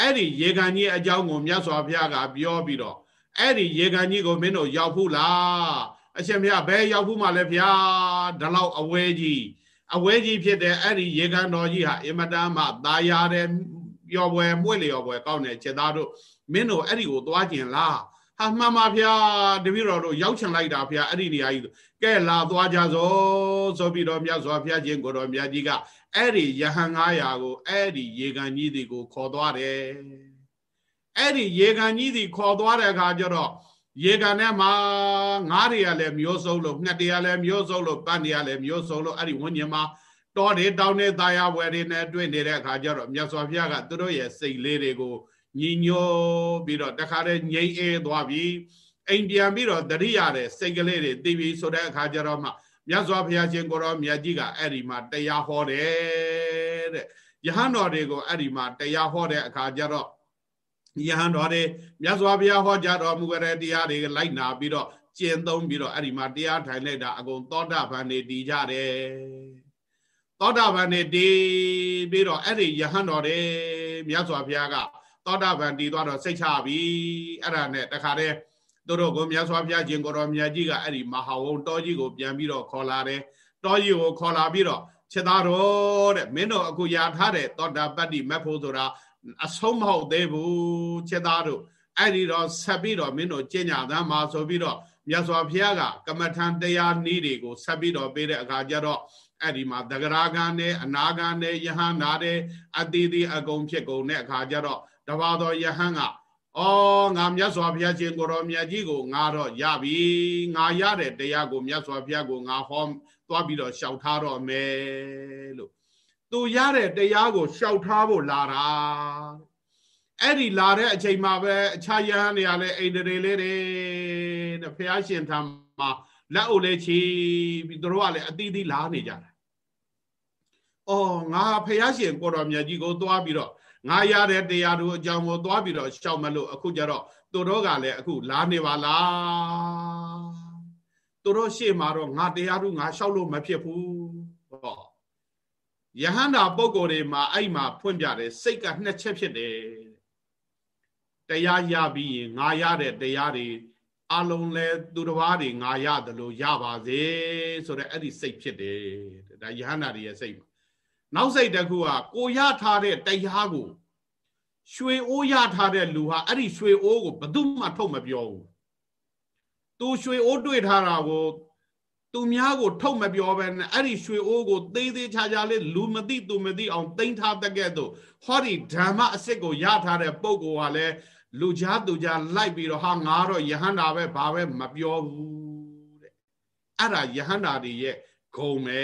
အဲ့ဒီရေကန်ကြီးအကြောင်းကိုမြတ်စွာဘုရားကပြောပြီးတော့အဲ့ဒီရေကန်ကြီးကိုမင်းတို့ရောက်ဘူးလားအရှင်ဘုရားဘယ်ရောက်ဘူးမှလဲဘုရားဒီလောက်အဝဲကြီး အဝဲကြီးဖြစ်တဲ့အဲ့ဒီရေကန်တော်ကြီးဟာအင်မတန်မှသာယာတယ်ပျော်ပွဲမွေ့လျော်ပွဲကောင်းတယ်ခြေသားတို့မင်းတို့အဲ့ဒီကိုသွားကျင်လားဟာမှန်ပါဗျာတပည့်တော်တို့ရောက်ချင်လိုက်တာဗျာအဲ့ဒီနေရာကြီးကဲလာသွားကြစို့ဆိုပြီးတော့မြတ်စွာဘုရားရှင်ကိုတော်မြတ်ကြီးကအဲ့ဒီယဟန်900ကိုအဲ့ဒီရေကန်ကြီးတွေကိုခေါ်သွားတယ်အဲ့ဒီရေကန်ကြီးတွေခေါ်သွားတဲ့အခါကျတော့ ရေကန်ထဲမှာငါးတွေကလည်းမျိုးစုံလို့ငှက်တွေကလည်းမျိုးစုံလို့ပတ်တွေကလည်းမျိုးစုံလို့အဲ့ဒီဝိညာဉ်မှာတောတွေတောင်းတွေတာယာဝယ်တွေနဲ့တွေ့နေတဲ့အခါကျတော့မြတ်စွာဘုရားကသူတို့ရဲ့စိတ်လေးတွေကိုညီညွတ်ပြီးတော့တခါတည်းငြိမ့်အေးသွားပြီးအိမ်ပြန်ပြီးတော့တရိရတဲ့စိတ်ကလေးတွေသိပြီဆိုတဲ့အခါကျတော့မှမြတ်စွာဘုရားရှင်ကိုရောမြတ်ကြီးကအဲ့ဒီမှာတရားဟောတယ်တဲ့ယဟန်တော်တွေကိုအဲ့ဒီမှာတရားဟောတဲ့အခါကျတော့ ယဟန်တော်တွေမြတ်စွာဘုရားဟောကြားတော်မူကြတဲ့တရားတွေလိုက်နာပြီးတော့ကျင့်သုံးပြီးတော့အဲ့ဒီမှာတရားထိုင်လိုက်တာအကုန်သောတာပန်နေတည်ကြတယ်သောတာပန်နေတည်ပြီးတော့အဲ့ဒီယဟန်တော်တွေမြတ်စွာဘုရားကသောတာပန်တည်သွားတော့စိတ်ချပြီအဲ့ဒါနဲ့တခါတည်းတို့တို့ကိုမြတ်စွာဘုရားရှင်ကိုတော်မြတ်ကြီးကအဲ့ဒီမဟာဝုံတောကြီးကိုပြန်ပြီးတော့ခေါ်လာတယ်တောကြီးကိုခေါ်လာပြီးတော့ခြေသားတော်တဲ့မင်းတို့အခုယာထားတဲ့သောတာပတ္တိမက်ဖို့ဆိုတာ အဆုံးမဟုတ်သေးဘူးခြေသားတို့အဲ့ဒီတော့ဆက်ပြီးတော့မင်းတို့ကျင့်ကြသမ်းပါဆိုပြီးတော့မြတ်စွာဘုရားကကမ္မထံတရားနည်းတွေကိုဆက်ပြီးတော့ပေးတဲ့အခါကျတော့အဲ့ဒီမှာသဂရာဂန်နဲ့အနာဂန်နဲ့ယဟန္တာတဲ့အတိတိအကုန်ဖြစ်ကုန်တဲ့အခါကျတော့တပါတော်ယဟန်ကအော်ငါမြတ်စွာဘုရားရှင်ကိုတော်မြတ်ကြီးကိုငါတော့ရပြီငါရတဲ့တရားကိုမြတ်စွာဘုရားကိုငါဟောသွားပြီးတော့ရှောက်ထားတော့မယ်လို့ သူရတဲ့တရားကိုရှောက်ထားဖို့လာတာအဲ့ဒီလာတဲ့အချိန်မှာပဲအခြားယဟန်တွေကလည်းအိန္ဒြေလေးတွေတဲ့ဘုရားရှင်ထံမှာလက်အုပ်လေးချီပြီးတို့ကလည်းအသီးသီးလာနေကြတာ။အော်ငါဘုရားရှင်ကိုတော်မြတ်ကြီးကိုသွားပြီးတော့ငါရတဲ့တရားတို့အကြောင်းကိုသွားပြီးတော့ရှောက်မလို့အခုကျတော့သူတို့ကလည်းအခုလာနေပါလားသူတို့ရှေ့မှာတော့ငါတရားတို့ငါရှောက်လို့မဖြစ်ဘူးဟော ယဟန္တာပုဂ္ဂိုလ်တွေမှာအဲ့မှာဖွင့်ပြတယ်စိတ်ကနှစ်ချက်ဖြစ်တယ်တရားရပြီးရင်ငါရတဲ့တရားတွေအလုံးလဲသူတစ်ပါးတွေငါရတယ်လို့ရပါစေဆိုတဲ့အဲ့ဒီစိတ်ဖြစ်တယ်ဒါယဟန္တာတွေရဲ့စိတ်မှာနောက်စိတ်တစ်ခုကကိုရထားတဲ့တရားကိုရွှေအိုးရထားတဲ့လူဟာအဲ့ဒီရွှေအိုးကိုဘယ်သူမှထုတ်မပြောဘူးသူရွှေအိုးတွေ့ထားတာကို သူများကိုထုတ်မပြောဘဲနဲ့အဲ့ဒီရွှေအိုးကိုသေးသေးချာချာလေးလူမသိသူမသိအောင်တင်ထားတဲ့ကဲ့သို့ဟောဒီဓမ္မအစစ်ကိုရထားတဲ့ပုံကိုကလည်းလူကြားသူကြားလိုက်ပြီးတော့ဟာငါတော့ယဟန္တာပဲဘာပဲမပြောဘူးတဲ့အဲ့ဒါယဟန္တာတွေရဲ့ဂုံပဲ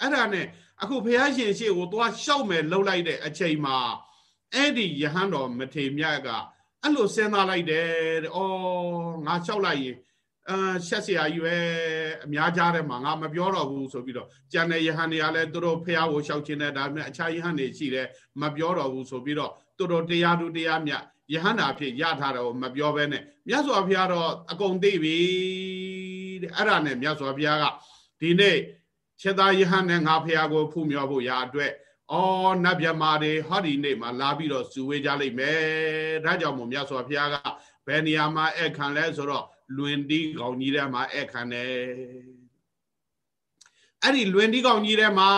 အဲ့ဒါနဲ့အခုဘုရားရှင်ရှေ့ကိုသွားရှောက်မယ်လှုပ်လိုက်တဲ့အချိန်မှာအဲ့ဒီယဟန်တော်မထေမြတ်ကအဲ့လိုစဉ်းစားလိုက်တယ်တဲ့။အော်ငါလျှောက်လိုက်ရင် အာရှက်စရာကြီးပဲအများကြားထဲမှာငါမပြောတော့ဘူးဆိုပြီးတော့ကျန်တဲ့ယဟန်တွေကလည်းသူတို့ဖះကိုရှောက်ခြင်းနဲ့ဒါပေမဲ့အခြားယဟန်တွေရှိတယ်မပြောတော့ဘူးဆိုပြီးတော့သူတို့တရားသူတရားမြတ်ယဟန်တာဖြစ်ရထားတော့မပြောဘဲနဲ့မြတ်စွာဘုရားတော့အကုန်သိပြီတဲ့အဲ့ဒါနဲ့မြတ်စွာဘုရားကဒီနေ့ချက်သားယဟန်နဲ့ငါဖះကိုဖူးမြော်ဖို့ရာအတွက်အော်နတ်မြတ်မာတွေဟောဒီနေ့မှာလာပြီးတော့ဇူဝေးကြလိမ့်မယ်ဒါကြောင့်မို့မြတ်စွာဘုရားကဘယ်နေရာမှာအဲ့ခံလဲဆိုတော့ လွင်တီးကောင်ကြီးထဲမှာအဲ့ခံတယ်အဲ့ဒီလွင်တီးကောင်ကြီးထဲမှာ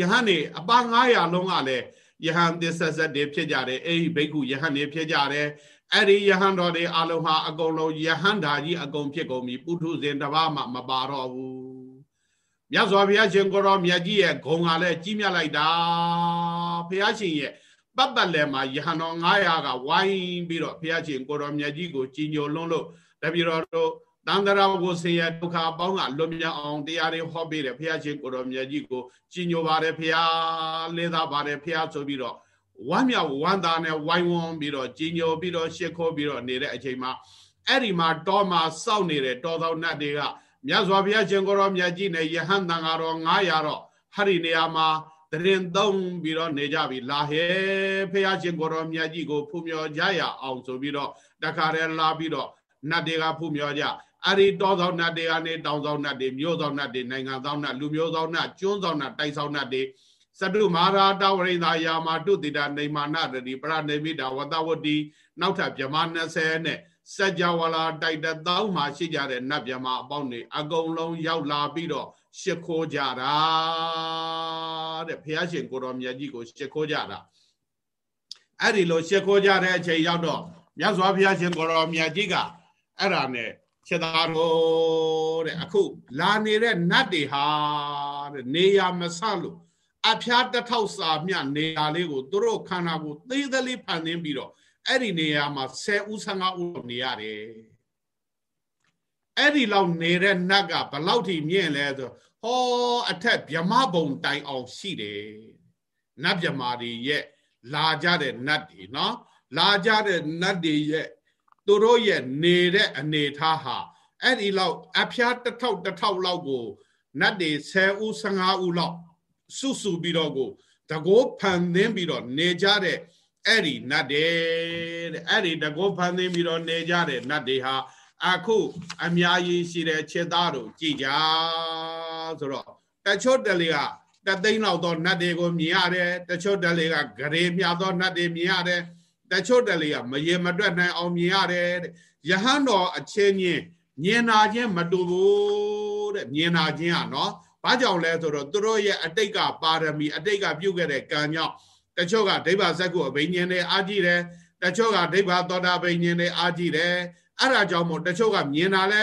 ယဟန်နေအပါ900လုံးကလည်းယဟန်သစ္ဆက်ဆက်တွေဖြစ်ကြတယ်အဲ့ဒီဘိက္ခုယဟန်တွေဖြစ်ကြတယ်အဲ့ဒီယဟန်တော်တွေအလုံးဟာအကုန်လုံးယဟန်ဓာကြီးအကုန်ဖြစ်ကုန်ပြီပုထုဇဉ်တစ်ပါးမှမပါတော့ဘူးမြတ်စွာဘုရားရှင်ကိုရောမြတ်ကြီးရဲ့ဂုံကလည်းကြီးမြတ်လိုက်တာဘုရားရှင်ရဲ့ပတ်ပတ်လည်မှာယဟန်တော်900ကဝိုင်းပြီးတော့ဘုရားရှင်ကိုရောမြတ်ကြီးကိုကြီးညိုလွန်းလို့ တပည့်တော်တို့တန်တရာကိုဆင်းရဲဒုက္ခအပေါင်းကလွတ်မြောက်အောင်တရားတွေဟောပေးတယ်ဘုရားရှင်ကိုရောမြတ်ကြီးကိုကြီးညိုပါတယ်ဘုရားလေးသားပါတယ်ဘုရားဆိုပြီးတော့ဝမ်းမြောက်ဝမ်းသာနဲ့ဝိုင်းဝန်းပြီးတော့ကြီးညိုပြီးတော့ရှ िख ိုးပြီးတော့နေတဲ့အချိန်မှာအဲ့ဒီမှာတောမှာစောင့်နေတဲ့တောသောနတ်တွေကမြတ်စွာဘုရားရှင်ကိုရောမြတ်ကြီးနဲ့ယဟန်တန်ကတော့900တော့ဟရိနေရာမှာတရင်သုံးပြီးတော့နေကြပြီလာဟဲဖះရှင်ကိုရောမြတ်ကြီးကိုဖူးမြော်ကြရအောင်ဆိုပြီးတော့တခါတည်းလာပြီးတော့ နတ်တွေကဖူးမြော်ကြအဲ့ဒီတောဆောင်နတ်တွေကနေတောင်ဆောင်နတ်တွေမြို့ဆောင်နတ်တွေနိုင်ငံဆောင်နတ်လူမျိုးဆောင်နတ်ကျွန်းဆောင်နတ်တိုက်ဆောင်နတ်တွေစတုမဟာရာတဝရိသာယာမာတုတိတာနေမာနတတိပရဏိမိတာဝတဝတိနောက်ထပ်ဗြဟ္မ20နဲ့စัจ java လာတိုက်တဲ့တောင်းမှာရှိကြတဲ့နတ်မြမအပေါင်းတွေအကုန်လုံးရောက်လာပြီးတော့ရှ िख ိုးကြတာတဲ့ဘုရားရှင်ကိုတော်မြတ်ကြီးကိုရှ िख ိုးကြတာအဲ့ဒီလိုရှ िख ိုးကြတဲ့အချိန်ရောက်တော့မြတ်စွာဘုရားရှင်ကိုတော်မြတ်ကြီးက အဲ့ဒါနဲ့ချက်သားတော်တဲ့အခုလာနေတဲ့နတ်တွေဟာတဲ့နေရမဆလို့အဖျားတစ်ထောက်စာမြနေရာလေးကိုသူတို့ခန္ဓာကိုသေးသေးလေးဖန်သင်းပြီးတော့အဲ့ဒီနေရာမှာ10ဦး15ဦးနေရတယ်အဲ့ဒီလောက်နေတဲ့နတ်ကဘလောက်ထိမြင့်လဲဆိုဟောအထက်ဗြမဘုံတိုင်အောင်ရှိတယ်နတ်ဗြမာတွေရဲ့လာကြတဲ့နတ်တွေနော်လာကြတဲ့နတ်တွေရဲ့ သူတို့ရဲ့နေတဲ့အနေထားဟာအဲ့ဒီလောက်အဖျားတစ်ထောက်တစ်ထောက်လောက်ကိုနတ်တွေ10ဦး15ဦးလောက်စုစုပြီးတော့ကိုတကောဖန်သင်းပြီးတော့နေကြတဲ့အဲ့ဒီနတ်တွေတဲ့အဲ့ဒီတကောဖန်သင်းပြီးတော့နေကြတဲ့နတ်တွေဟာအခုအများကြီးရှိတဲ့ခြေသားတို့ကြည်ကြဆိုတော့တချို့တလေကတသိန်းလောက်သောနတ်တွေကိုမြင်ရတယ်တချို့တလေကဂရေမြသောနတ်တွေမြင်ရတယ် တချို့တလေကမရေမတွက်နိုင်အောင်မြင်ရတယ်ယဟန်တော်အချင်းချင်းမြင်နာခြင်းမတူဘူးတဲ့မြင်နာခြင်းอ่ะเนาะဘာကြောင့်လဲဆိုတော့သူတို့ရဲ့အတိတ်ကပါရမီအတိတ်ကပြုခဲ့တဲ့ကံကြောင့်တချို့ကဒိဗ္ဗစက္ကုအဘိညာဉ်တွေအာကြည့်တယ်တချို့ကဒိဗ္ဗသောတာဘိညာဉ်တွေအာကြည့်တယ်အဲ့ဒါကြောင့်မို့တချို့ကမြင်တာလဲ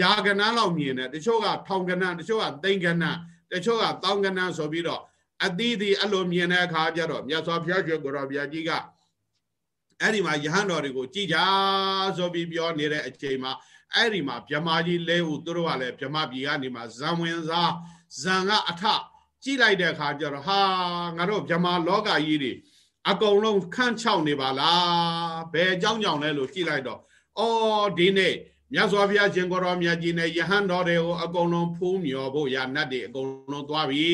ယာကနန်းလောက်မြင်တယ်တချို့ကထောင်ကနန်းတချို့ကသိန်းကနန်းတချို့ကတောင်းကနန်းဆိုပြီးတော့အသီးသီးအဲ့လိုမြင်တဲ့အခါကျတော့မြတ်စွာဘုရားရှင်ကိုရောဘုရားကြီးက အဲ့ဒီမှာယဟန်တော်တွေကိုကြည်ကြဆိုပြီးပြောနေတဲ့အချိန်မှာအဲ့ဒီမှာဗြမာကြီးလဲဟုသူတို့ကလည်းဗြမာပြည်ကနေမှာဇံဝင်စားဇံကအထကြည့်လိုက်တဲ့အခါကျတော့ဟာငါတို့ဗြမာလောကကြီးတွေအကုန်လုံးခန့်ချောက်နေပါလားဘယ်အကြောင်းကြောင့်လဲလို့ကြည့်လိုက်တော့အော်ဒီနေ့မြတ်စွာဘုရားရှင်ကိုရောမြတ်ကြီးနဲ့ယဟန်တော်တွေကိုအကုန်လုံးဖူးမြော်ဖို့ရနတ်တွေအကုန်လုံးသွားပြီ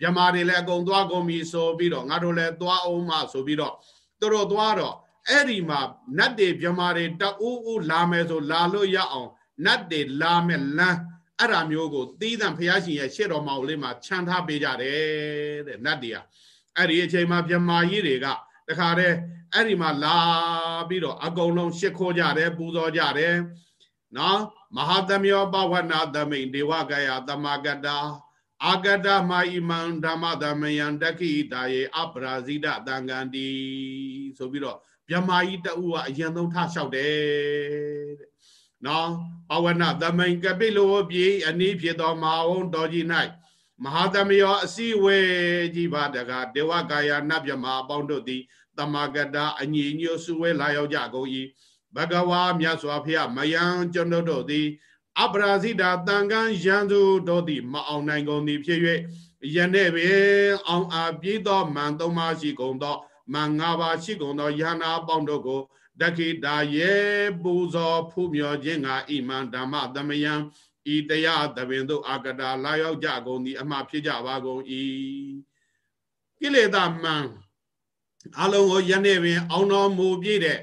မြမာတွေလည်းအကုန်သွားကုန်ပြီဆိုပြီးတော့ငါတို့လည်းသွားအောင်မဆိုပြီးတော့ သူတို့သွားတော့အဲ့ဒီမှာနတ်တွေမြမာတွေတအူးဦးလာမယ်ဆိုလာလို့ရအောင်နတ်တွေလာမယ်လမ်းအဲ့ဒါမျိုးကိုသီးသန့်ဘုရားရှင်ရဲ့ရှေ့တော်မောင်လေးမှာခြံထားပေးကြတယ်တဲ့နတ်တွေကအဲ့ဒီအချိန်မှာမြမာကြီးတွေကတခါတည်းအဲ့ဒီမှာလာပြီးတော့အကုန်လုံးရှ िख ိုးကြတယ်ပူဇော်ကြတယ်နော်မဟာသမယောပဝနာသမိန်ဒေဝကယသမဂတာ အာဂတမဣမံဓမ္မသမယံတခိတာယေအပရာဇိတသံဃံတိဆိုပြီးတော့မြမကြီးတူကအရင်ဆုံးထလျှောက်တယ်တဲ့နော်ပဝနာသမိန်ကပိလောပြေအနည်းဖြစ်သောမဟာဝုံတော်ကြီး၌မဟာသမယောအစည်းဝေကြီးပါတကားဒေဝကာယနတ်မြမအပေါင်းတို့သည်တမဂတာအညီညွတ်စုဝဲလာရောက်ကြကုန်၏ဘဂဝါမြတ်စွာဘုရားမယံကျွန်ုပ်တို့သည် အပရာဇိတာတန်ကန်းရန်သူတို့သည်မအောင်နိုင်ကုန်သည်ဖြစ်၍ယနေ့ပင်အောင်အားပြည့်သောမန်သုံးပါးရှိကုန်သောမန်၅ပါးရှိကုန်သောယဟနာပေါင်းတို့ကိုတခိတာယေပူဇော်ဖူးမြော်ခြင်းငါဣမံဓမ္မသမယံဤတရားသဘင်တို့အာကတာလာရောက်ကြကုန်သည်အမှားဖြစ်ကြပါကုန်၏ကိလေသာမန်အလုံးကိုယနေ့ပင် အောင်တော်မူပြည့်တဲ့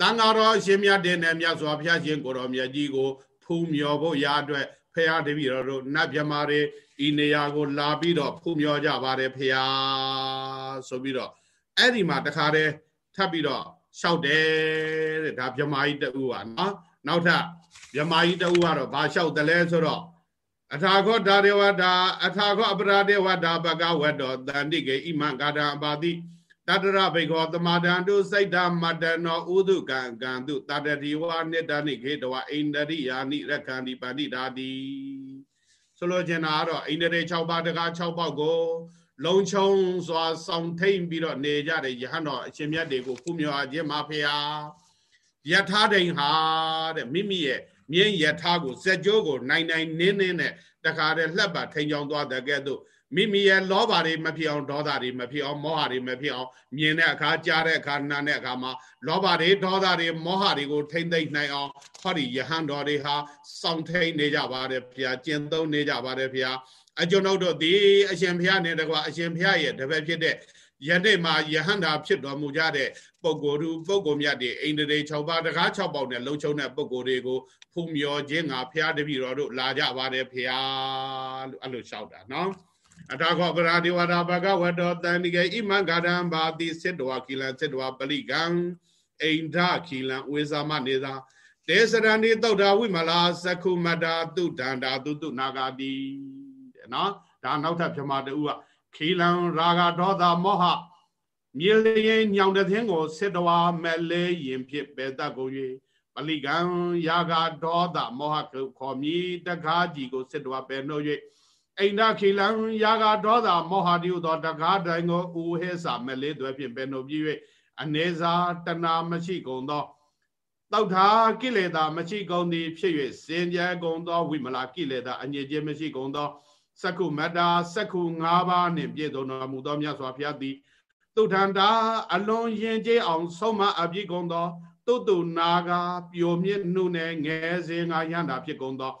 တန်ဃာတော်ရှင်မြတ်တဲ့နဲ့မြတ်စွာဘုရားရှင်ကိုတော်မြတ်ကြီးကို ဖူးမြော်ဖို့ရာအတွက်ဖရာတပည့်တော်တို့နတ်မြမာတွေဤနေရာကို လာပြီးတော့ဖူးမြော်ကြပါတယ်ဖရာဆိုပြီးတော့အဲ့ဒီမှာတခါတည်းထပ်ပြီးတော့လျှောက်တယ်တဲ့ဒါမြမာကြီးတူပါနော်နောက်ထပ်မြမာကြီးတူကတော့ဘာလျှောက်တယ်လဲဆိုတော့အထာခောဒါရေဝတာအထာခောအပရာဒေဝတာဘဂဝတ္တောတန္တိကေဣမံကာဒံအပါတိ တတရဘိခောသမာဒံတုစိတ်ဓမတနောဥဒုကံကံတုတတတိဝနိတနိခေတဝအိန္ဒရိယာနိရခန္တိပန္တိဓာတိဆိုလိုချင်တာကတော့အိန္ဒြေ6ပါးတကား6ပေါက်ကို လုံချုံစွာဆောင်ထိန်ပြီးတော့နေကြတဲ့ယဟန်တော်အရှင်မြတ်တွေကိုဖူးမြော်ခြင်းမှာဖရာယထာဒိန်ဟာတဲ့မိမိရဲ့မြင်းယထာကိုဇက်ကြိုးကို နိုင်နိုင်နင်းနင်းနဲ့တခါတည်းလှက်ပါထိန်ချောင်းသွားတဲ့ကဲ့သို့ မိမိရဲ့လောဘတွေမဖြစ်အောင်ဒေါသတွေမဖြစ်အောင်မောဟတွေမဖြစ်အောင်မြင်တဲ့အခါကြားတဲ့အခါနားတဲ့အခါမှာလောဘတွေဒေါသတွေမောဟတွေကိုထိမ့်သိမ့်နိုင်အောင်ဟောဒီယဟန်တော်တွေဟာစောင့်ထိန်နေကြပါတယ်ဘုရားကျင့်သုံးနေကြပါတယ်ဘုရားအကျွန်ုပ်တို့ဒီအရှင်ဘုရားနဲ့တကွာအရှင်ဘုရားရဲ့တပည့်ဖြစ်တဲ့ယနေ့မှာယဟန္တာဖြစ်တော်မူကြတဲ့ပုဂ္ဂိုလ်သူပုဂ္ဂိုလ်မြတ်တွေအိန္ဒြေ6ပါးတကား6ပေါက်နဲ့လုံချုံတဲ့ပုဂ္ဂိုလ်တွေကိုဖူးမြော်ခြင်းငါဘုရားတပည့်တော်တို့လာကြပါတယ်ဘုရားလို့အဲ့လိုလျှောက်တာနော် အထာခောပရာဒီဝရဘဂဝတောတန်တိကေဣမံဂရံဘာတိစစ်တော်ကိလံစစ်တော်ပလိကံအိန္ဒခိလံဝေဇာမနေသာတေစရဏိတုတ်တာဝိမလာသက္ခုမတ္တာတုဒန္တာတုတုနာဂာတိတဲ့နော်ဒါနောက်ထပ်ပြမတူကခိလံရာဂဒေါသမောဟမြေလျင်ညောင်တဲ့သင်းကိုစစ်တော်မဲ့လေးရင်ဖြစ်ပေတတ်ကုန်၍ပလိကံယာဂဒေါသမောဟခေါ်မြည်တကားကြီးကိုစစ်တော်ပဲနှုတ်၍ အိန္ဒခိလံယာဂဒေါသမောဟတိဟုသောတကားတိုင်းကိုဥဟေစာမလေးသွဲဖြင့်ပဲနှုတ်ပြီး၍အနေစာတဏမရှိကုန်သောတောက်ထာကိလေသာမရှိကုန်သည်ဖြစ်၍စင်ကြဲကုန်သောဝိမလာကိလေသာအငြိခြင်းမရှိကုန်သောစက္ခုမတ္တာစက္ခု၅ပါးနှင့်ပြည့်စုံတော်မူသောမြတ်စွာဘုရားသည်တုထန္တာအလွန်ရင်ကျေးအောင်ဆုံးမအပြည့်ကုန်သောတုတုနာကပျော်မြင့်နှုနဲ့ငယ်စဉ်ငါယန္တာဖြစ်ကုန်သော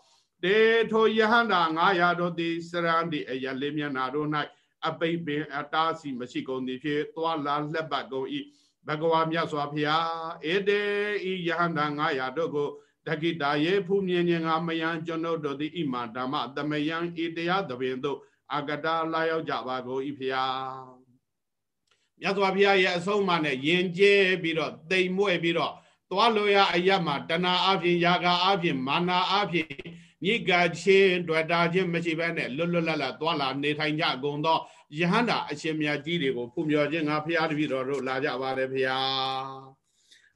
တေထိုယဟန္တာ900တို့သည်စရန္တိအယလေးမျက်နာတို့၌အပိပင်အတားစီမရှိကုန်သည်ဖြစ်သွာလာလက်ပတ်ကုန်၏ဘဂဝါမြတ်စွာဘုရားဧတေဤယဟန္တာ900တို့ကိုတကိတာယေဖူမြင်ခြင်းငါမယံကျွန်ုပ်တို့သည်ဣမာဓမ္မတမယံဤတရားသဘင်တို့အကတာလာရောက်ကြပါကုန်၏ဖုရားမြတ်စွာဘုရားရဲ့အဆုံးအမနဲ့ယဉ်ကျေးပြီးတော့တိမ်မွဲ့ပြီးတော့သွားလို့ရအရမှာတဏှာအဖြစ်ယာဂအဖြစ်မာနာအဖြစ် ညိကချင်းတွေ့တာချင်းမရှိဘဲနဲ့လွတ်လွတ်လပ်လပ်သွားလာနေထိုင်ကြကုန်သောယဟန္တာအရှင်မြတ်ကြီးတွေကိုဖူမြော်ခြင်းငါဖရာတပည့်တော်တို့လာကြပါတယ်ဖရာ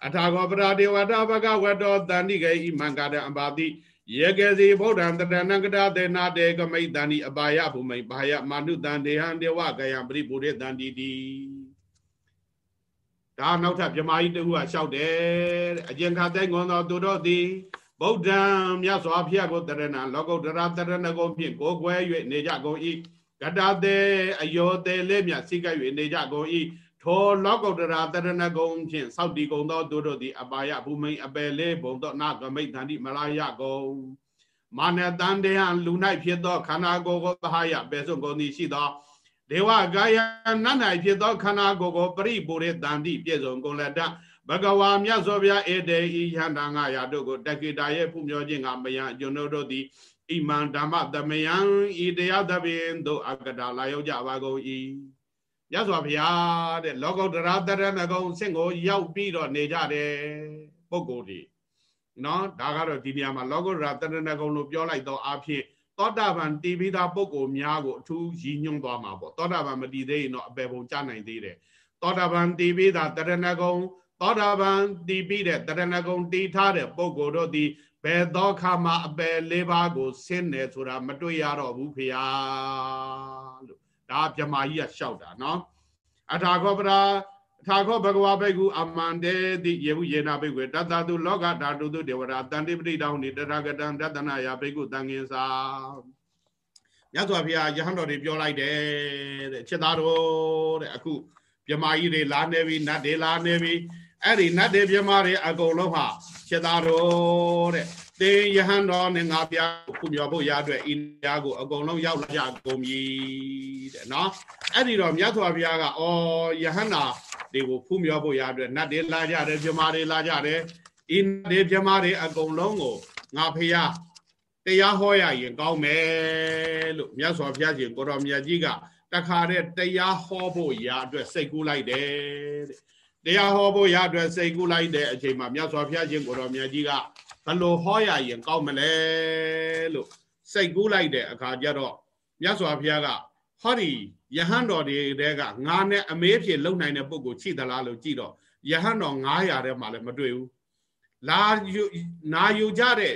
အထာဂောပရာဒေဝတာဘဂဝတောတန္တိကေဣမံကာတံအပါတိယေကေစီဗုဒ္ဓံတတနံကတာတေနာတေကမိတ်တန္တိအပါယဘုမိဘာယမာနုတံဒေဟံဒေဝကယံပရိပုရိတန္တိတိဒါနောက်ထပ်မြမကြီးတခုကလျှောက်တယ်တဲ့အကျဉ်ခသိငွန်တော်သူတို့သည် ဗုဒ္ဓံမြတ်စွာဘုရားကိုတရဏလောကုတ္တရာတရဏဂုံဖြင့်ကိုယ်ွယ်၍နေကြကုန်၏ကတာသေးအယောသေးလေးမြစိကပ်၍နေကြကုန်၏ထိုလောကုတ္တရာတရဏဂုံဖြင့်စောက်တီကုန်သောသူတို့သည်အပါယဘူမိန်အပယ်လေးဘုံသောနာကမိတ်တန်တိမလာယကုန်မာနတန်တေဟံလူ၌ဖြစ်သောခန္ဓာကိုယ်ကိုသဟယပေစွန်ကုန်သည်ရှိသောဒေဝကာယနတ်၌ဖြစ်သောခန္ဓာကိုယ်ကိုပရိပူရတန်တိပြည့်စုံကုန်လက်တ ဘဂဝါမြတ်စွာဘုရားဧတေဤယန္တာငါရတို့ကိုတက္ကိတာရဲ့ဖူးမြော်ခြင်းကမယံကျွန်တို့တို့သည်ဣမံဓမ္မသမယံဤတရားသဖြင့်တို့အကတာလာရောက်ကြပါကုန်၏ရသော်ဘုရားတဲ့လောကုတ္တရာတရဏဂုံဆင့်ကိုရောက်ပြီးတော့နေကြတယ်ပုဂ္ဂိုလ်တွေနော်ဒါကတော့ဒီနေရာမှာလောကုတ္တရာတရဏဂုံလို့ပြောလိုက်တော့အဖြစ်သောတာပန်တည်ပြီးသားပုဂ္ဂိုလ်များကိုအထူးရည်ညွှန်းသွားမှာပေါ့သောတာပန်မတည်သေးရင်တော့အပေပုံကြနိုင်သေးတယ်သောတာပန်တည်ပြီးသားတရဏဂုံ သောတာပန်တည်ပြီးတဲ့တရဏဂုံတည်ထားတဲ့ပုဂ္ဂိုလ်တို့သည်ဘယ်သောခါမှအပယ်လေးပါးကိုဆင်းတယ်ဆိုတာမတွေ့ရတော့ဘူးဖေဟာလို့ဒါဗြဟ္မာကြီးကလျှောက်တာနော်အထာခောပရာအထာခောဘဂဝါဘိက္ခုအမန္တေတိယေဟုယေနာဘိက္ခုတတတုလောကဓာတုတုဒေဝရာတန်တိပရိတောင်းနိတရဂတံတတနာယဘိက္ခုတန်ငင်စာမြတ်စွာဘုရားယဟန်တော်တွေပြောလိုက်တယ်တဲ့ချက်သားတော်တဲ့အခုဗြဟ္မာကြီးတွေလာနေပြီနတ်တွေလာနေပြီ အဲ့ဒီနတ်တွေပြမတွေအကုန်လုံးဟာချက်သားတော်တဲ့တေယဟန်တော်နဲ့ငါပြခုမြော်ဖို့ရအတွက်ဤညာကိုအကုန်လုံးရောက်လာကြကုန်ပြီတဲ့နော်အဲ့ဒီတော့မြတ်စွာဘုရားကဩယဟန်နာတွေကိုဖူးမြော်ဖို့ရအတွက်နတ်တွေလာကြတယ်ပြမတွေလာကြတယ်ဤနတ်တွေပြမတွေအကုန်လုံးကိုငါဖះတရားဟောရရင်ကောင်းမယ်လို့မြတ်စွာဘုရားရှင်ကိုတော်မြတ်ကြီးကတခါတည်းတရားဟောဖို့ရာအတွက်စိတ်ကူးလိုက်တယ်တဲ့ တရားဟောဖို့ရအတွက်စိတ်ကူးလိုက်တဲ့အချိန်မှာမြတ်စွာဘုရားရှင်ကိုတော်မြတ်ကြီးကဘလို့ဟောရရင်ကောင်းမလဲလို့စိတ်ကူးလိုက်တဲ့အခါကျတော့မြတ်စွာဘုရားကဟောဒီယဟန်တော်တွေတဲကငါနဲ့အမေးဖြစ်လုံနိုင်တဲ့ပုဂ္ဂိုလ်ရှိသလားလို့ကြည့်တော့ယဟန်တော်900ထဲမှာလည်းမတွေ့ဘူးလာယူနာယူကြတဲ့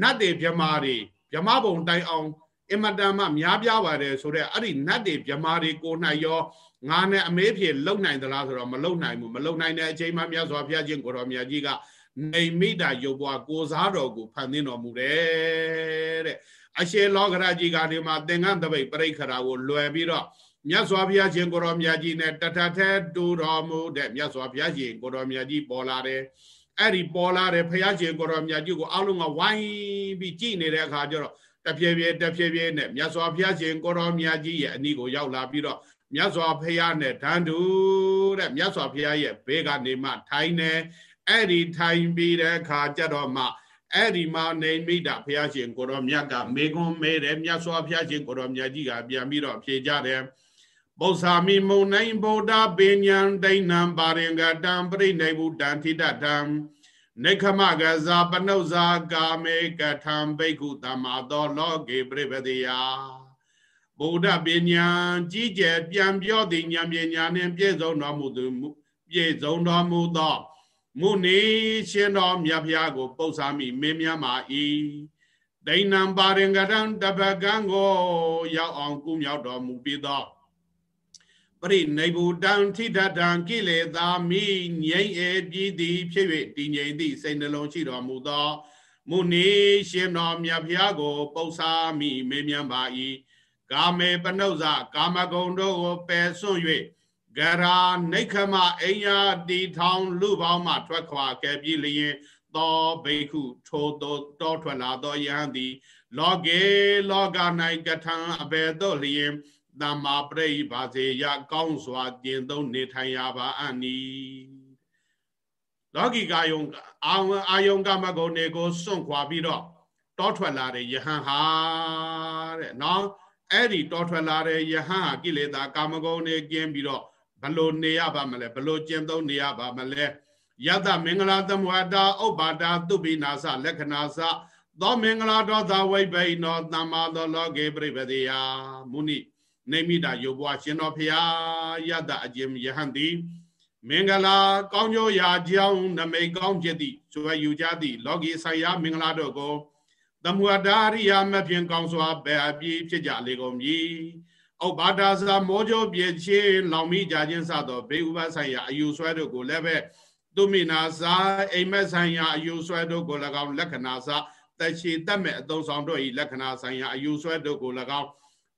နတ်တွေမြမာတွေမြမဘုံတိုင်အောင်အမတန်မှများပြားပါတယ်ဆိုတော့အဲ့ဒီနတ်တွေမြမာတွေကိုနိုင်ရော ငါနဲ့အမေးဖြစ်လုံနိုင်သလားဆိုတော့မလုံနိုင်ဘူးမလုံနိုင်တဲ့အချိန်မှမြတ်စွာဘုရားရှင်ကိုတော်မြတ်ကြီးကနေမိတာရုပ်ဘွားကိုစားတော်ကိုဖန်သင်းတော်မူတယ်တဲ့အရှေလောကရာကြီးကနေမှသင်္ကန်းတပိတ်ပြိခရာကိုလွယ်ပြီးတော့မြတ်စွာဘုရားရှင်ကိုတော်မြတ်ကြီးနဲ့တထထဲတူတော်မူတဲ့မြတ်စွာဘုရားရှင်ကိုတော်မြတ်ကြီးပေါ်လာတယ်အဲ့ဒီပေါ်လာတဲ့ဘုရားရှင်ကိုတော်မြတ်ကြီးကိုအလုံးကဝိုင်းပြီးကြည်နေတဲ့အခါကျတော့တဖြည်းဖြည်းတဖြည်းဖြည်းနဲ့မြတ်စွာဘုရားရှင်ကိုတော်မြတ်ကြီးရဲ့အနီးကိုရောက်လာပြီးတော့ မြတ်စွာဘုရားနဲ့ဓာန်တူတဲ့မြတ်စွာဘုရားရဲ့ဘေးကနေမှထိုင်နေအဲ့ဒီထိုင်ပြီးတဲ့အခါကျတော့မှအဲ့ဒီမှာနေမိတာဘုရားရှင်ကိုတော်မြတ်ကမေခွန်းမဲတယ်မြတ်စွာဘုရားရှင်ကိုတော်မြတ်ကြီးကပြန်ပြီးတော့ဖြေကြတယ်ပု္ပ္ပာမိမုံနိုင်ဗုဒ္ဓပညာဒိဏံပါရင်ကတံပရိနေဗုတံထိတတံနေခမကဇာပနုဇာကာမေကထံဘိက္ခုတမသောလောကေပြိပတိယ ဗုဒ္ဓပညာကြီးကျယ်ပြန်ပြောသည်ဉာဏ်ပညာနှင့်ပြည့်စုံတော်မူသူပြည့်စုံတော်မူသောမုနေရှင်တော်မြတ်ဖျားကိုပု္ပ္ပာမိမင်းများမာ၏ဒိဏံပါရင်ကရံတပကံကို ရောက်အောင်ကုမြောက်တော်မူပြီးသောပရိနိဗ္ဗူတံထိတတံကိလေသာမိငြိမ့်အေပြည်သည်ဖြစ်၍တည်ငြိမ်သည့်စိတ်နှလုံးရှိတော်မူသောမုနီရှင်တော်မြတ်ဖျားကိုပု္ပ္ပာမိမေးမြန်းပါ၏ ကာမေပနုဇကာမဂုဏ်တို့ကိုပယ်စွန့်၍ဂရာနိခမအိညာတီထောင်လူပေါင်းမှထွက်ခွာခဲ့ပြီးလျင်သောဘိက္ခုထိုသောတောထွက်လာသောယဟန်သည် လောကေလောက၌ကထံအဘယ်သို့လျင်သမ္မာပရိပါစေယကောင်းစွာကျင့်သုံးနေထိုင်ရပါအနိလောကီကာယုံအာအာယုံကမဂုဏ်တွေကိုစွန့်ခွာပြီးတော့တောထွက်လာတဲ့ယဟန်ဟာတဲ့နော် အဲ့ဒီတောထွက်လာတဲ့ယဟန်ဟာကိလေသာကာမဂုဏ်တွေကျင်းပြီးတော့ဘလို့နေရပါမလဲဘလို့ကျင့်သုံးနေရပါမလဲယတမင်္ဂလာသမဝတာဥပ္ပါဒာသူပိနာစလက္ခဏာစသောမင်္ဂလာတော်သာဝိဘိနောသမ္မာသောလောကေပြိပတိယမုနိနေမိတာယုတ်ဘွားရှင်တော်ဖျားယတအကျဉ်ယဟန်တိမင်္ဂလာကောင်းကျိုးရာကြောင်းနမိတ်ကောင်းဖြစ်သည့်ဇွယ်ယူကြသည့်လောကီဆိုင်ရာမင်္ဂလာတို့ကို သမဝတာရိယာမဖြင့်ကောင်းစွာပဲအပြည့်ဖြစ်ကြလေကုန်မည်ဥပ္ပါဒါဇာမောကြပြည့်ချင်းလောင်မိကြခြင်းစသောဘေဥပဆိုင်ရာအယူဆွဲတို့ကိုလည်းပဲသူမိနာစာအိမ်မက်ဆိုင်ရာအယူဆွဲတို့ကို၎င်းလက္ခဏာစာတရှိတတ်မဲ့အသုံးဆောင်တို့၏လက္ခဏာဆိုင်ရာအယူဆွဲတို့ကို၎င်း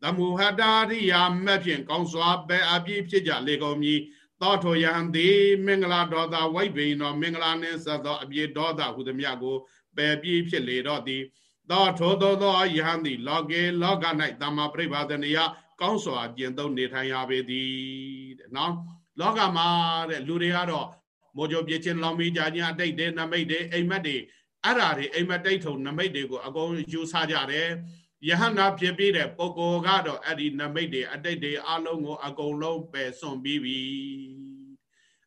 သမုဟတာရိယာမက်ဖြင့်ကောင်းစွာပဲအပြည့်ဖြစ်ကြလေကုန်မည်သောထိုယံသည်မင်္ဂလာဒေါသဝိဘိနောမင်္ဂလာနှင့်ဆက်သောအပြည့်ဒေါသဟုသည်မြကိုပယ်ပြည့်ဖြစ်လေတော့သည် သောထိုသောသောယဟန်သည်လောကေလောက၌တမ္မာပြိပါဒနိယကောင်းစွာကျင့်သုံးနေထိုင်ရပေသည်တဲ့နော်လောကမှာတဲ့လူတွေကတော့မောကြပြချင်းလောင်မီကြခြင်းအတိတ်တွေနမိတ်တွေအိမ်မက်တွေအဲ့ဓာတွေအိမ်မက်တိတ်ထုံနမိတ်တွေကိုအကုန်ယူဆကြတယ်ယဟန္တာဖြစ်ပြီးတဲ့ပုဂ္ဂိုလ်ကတော့အဲ့ဒီနမိတ်တွေအတိတ်တွေအလုံးကိုအကုန်လုံးပယ်စွန့်ပြီးပြီ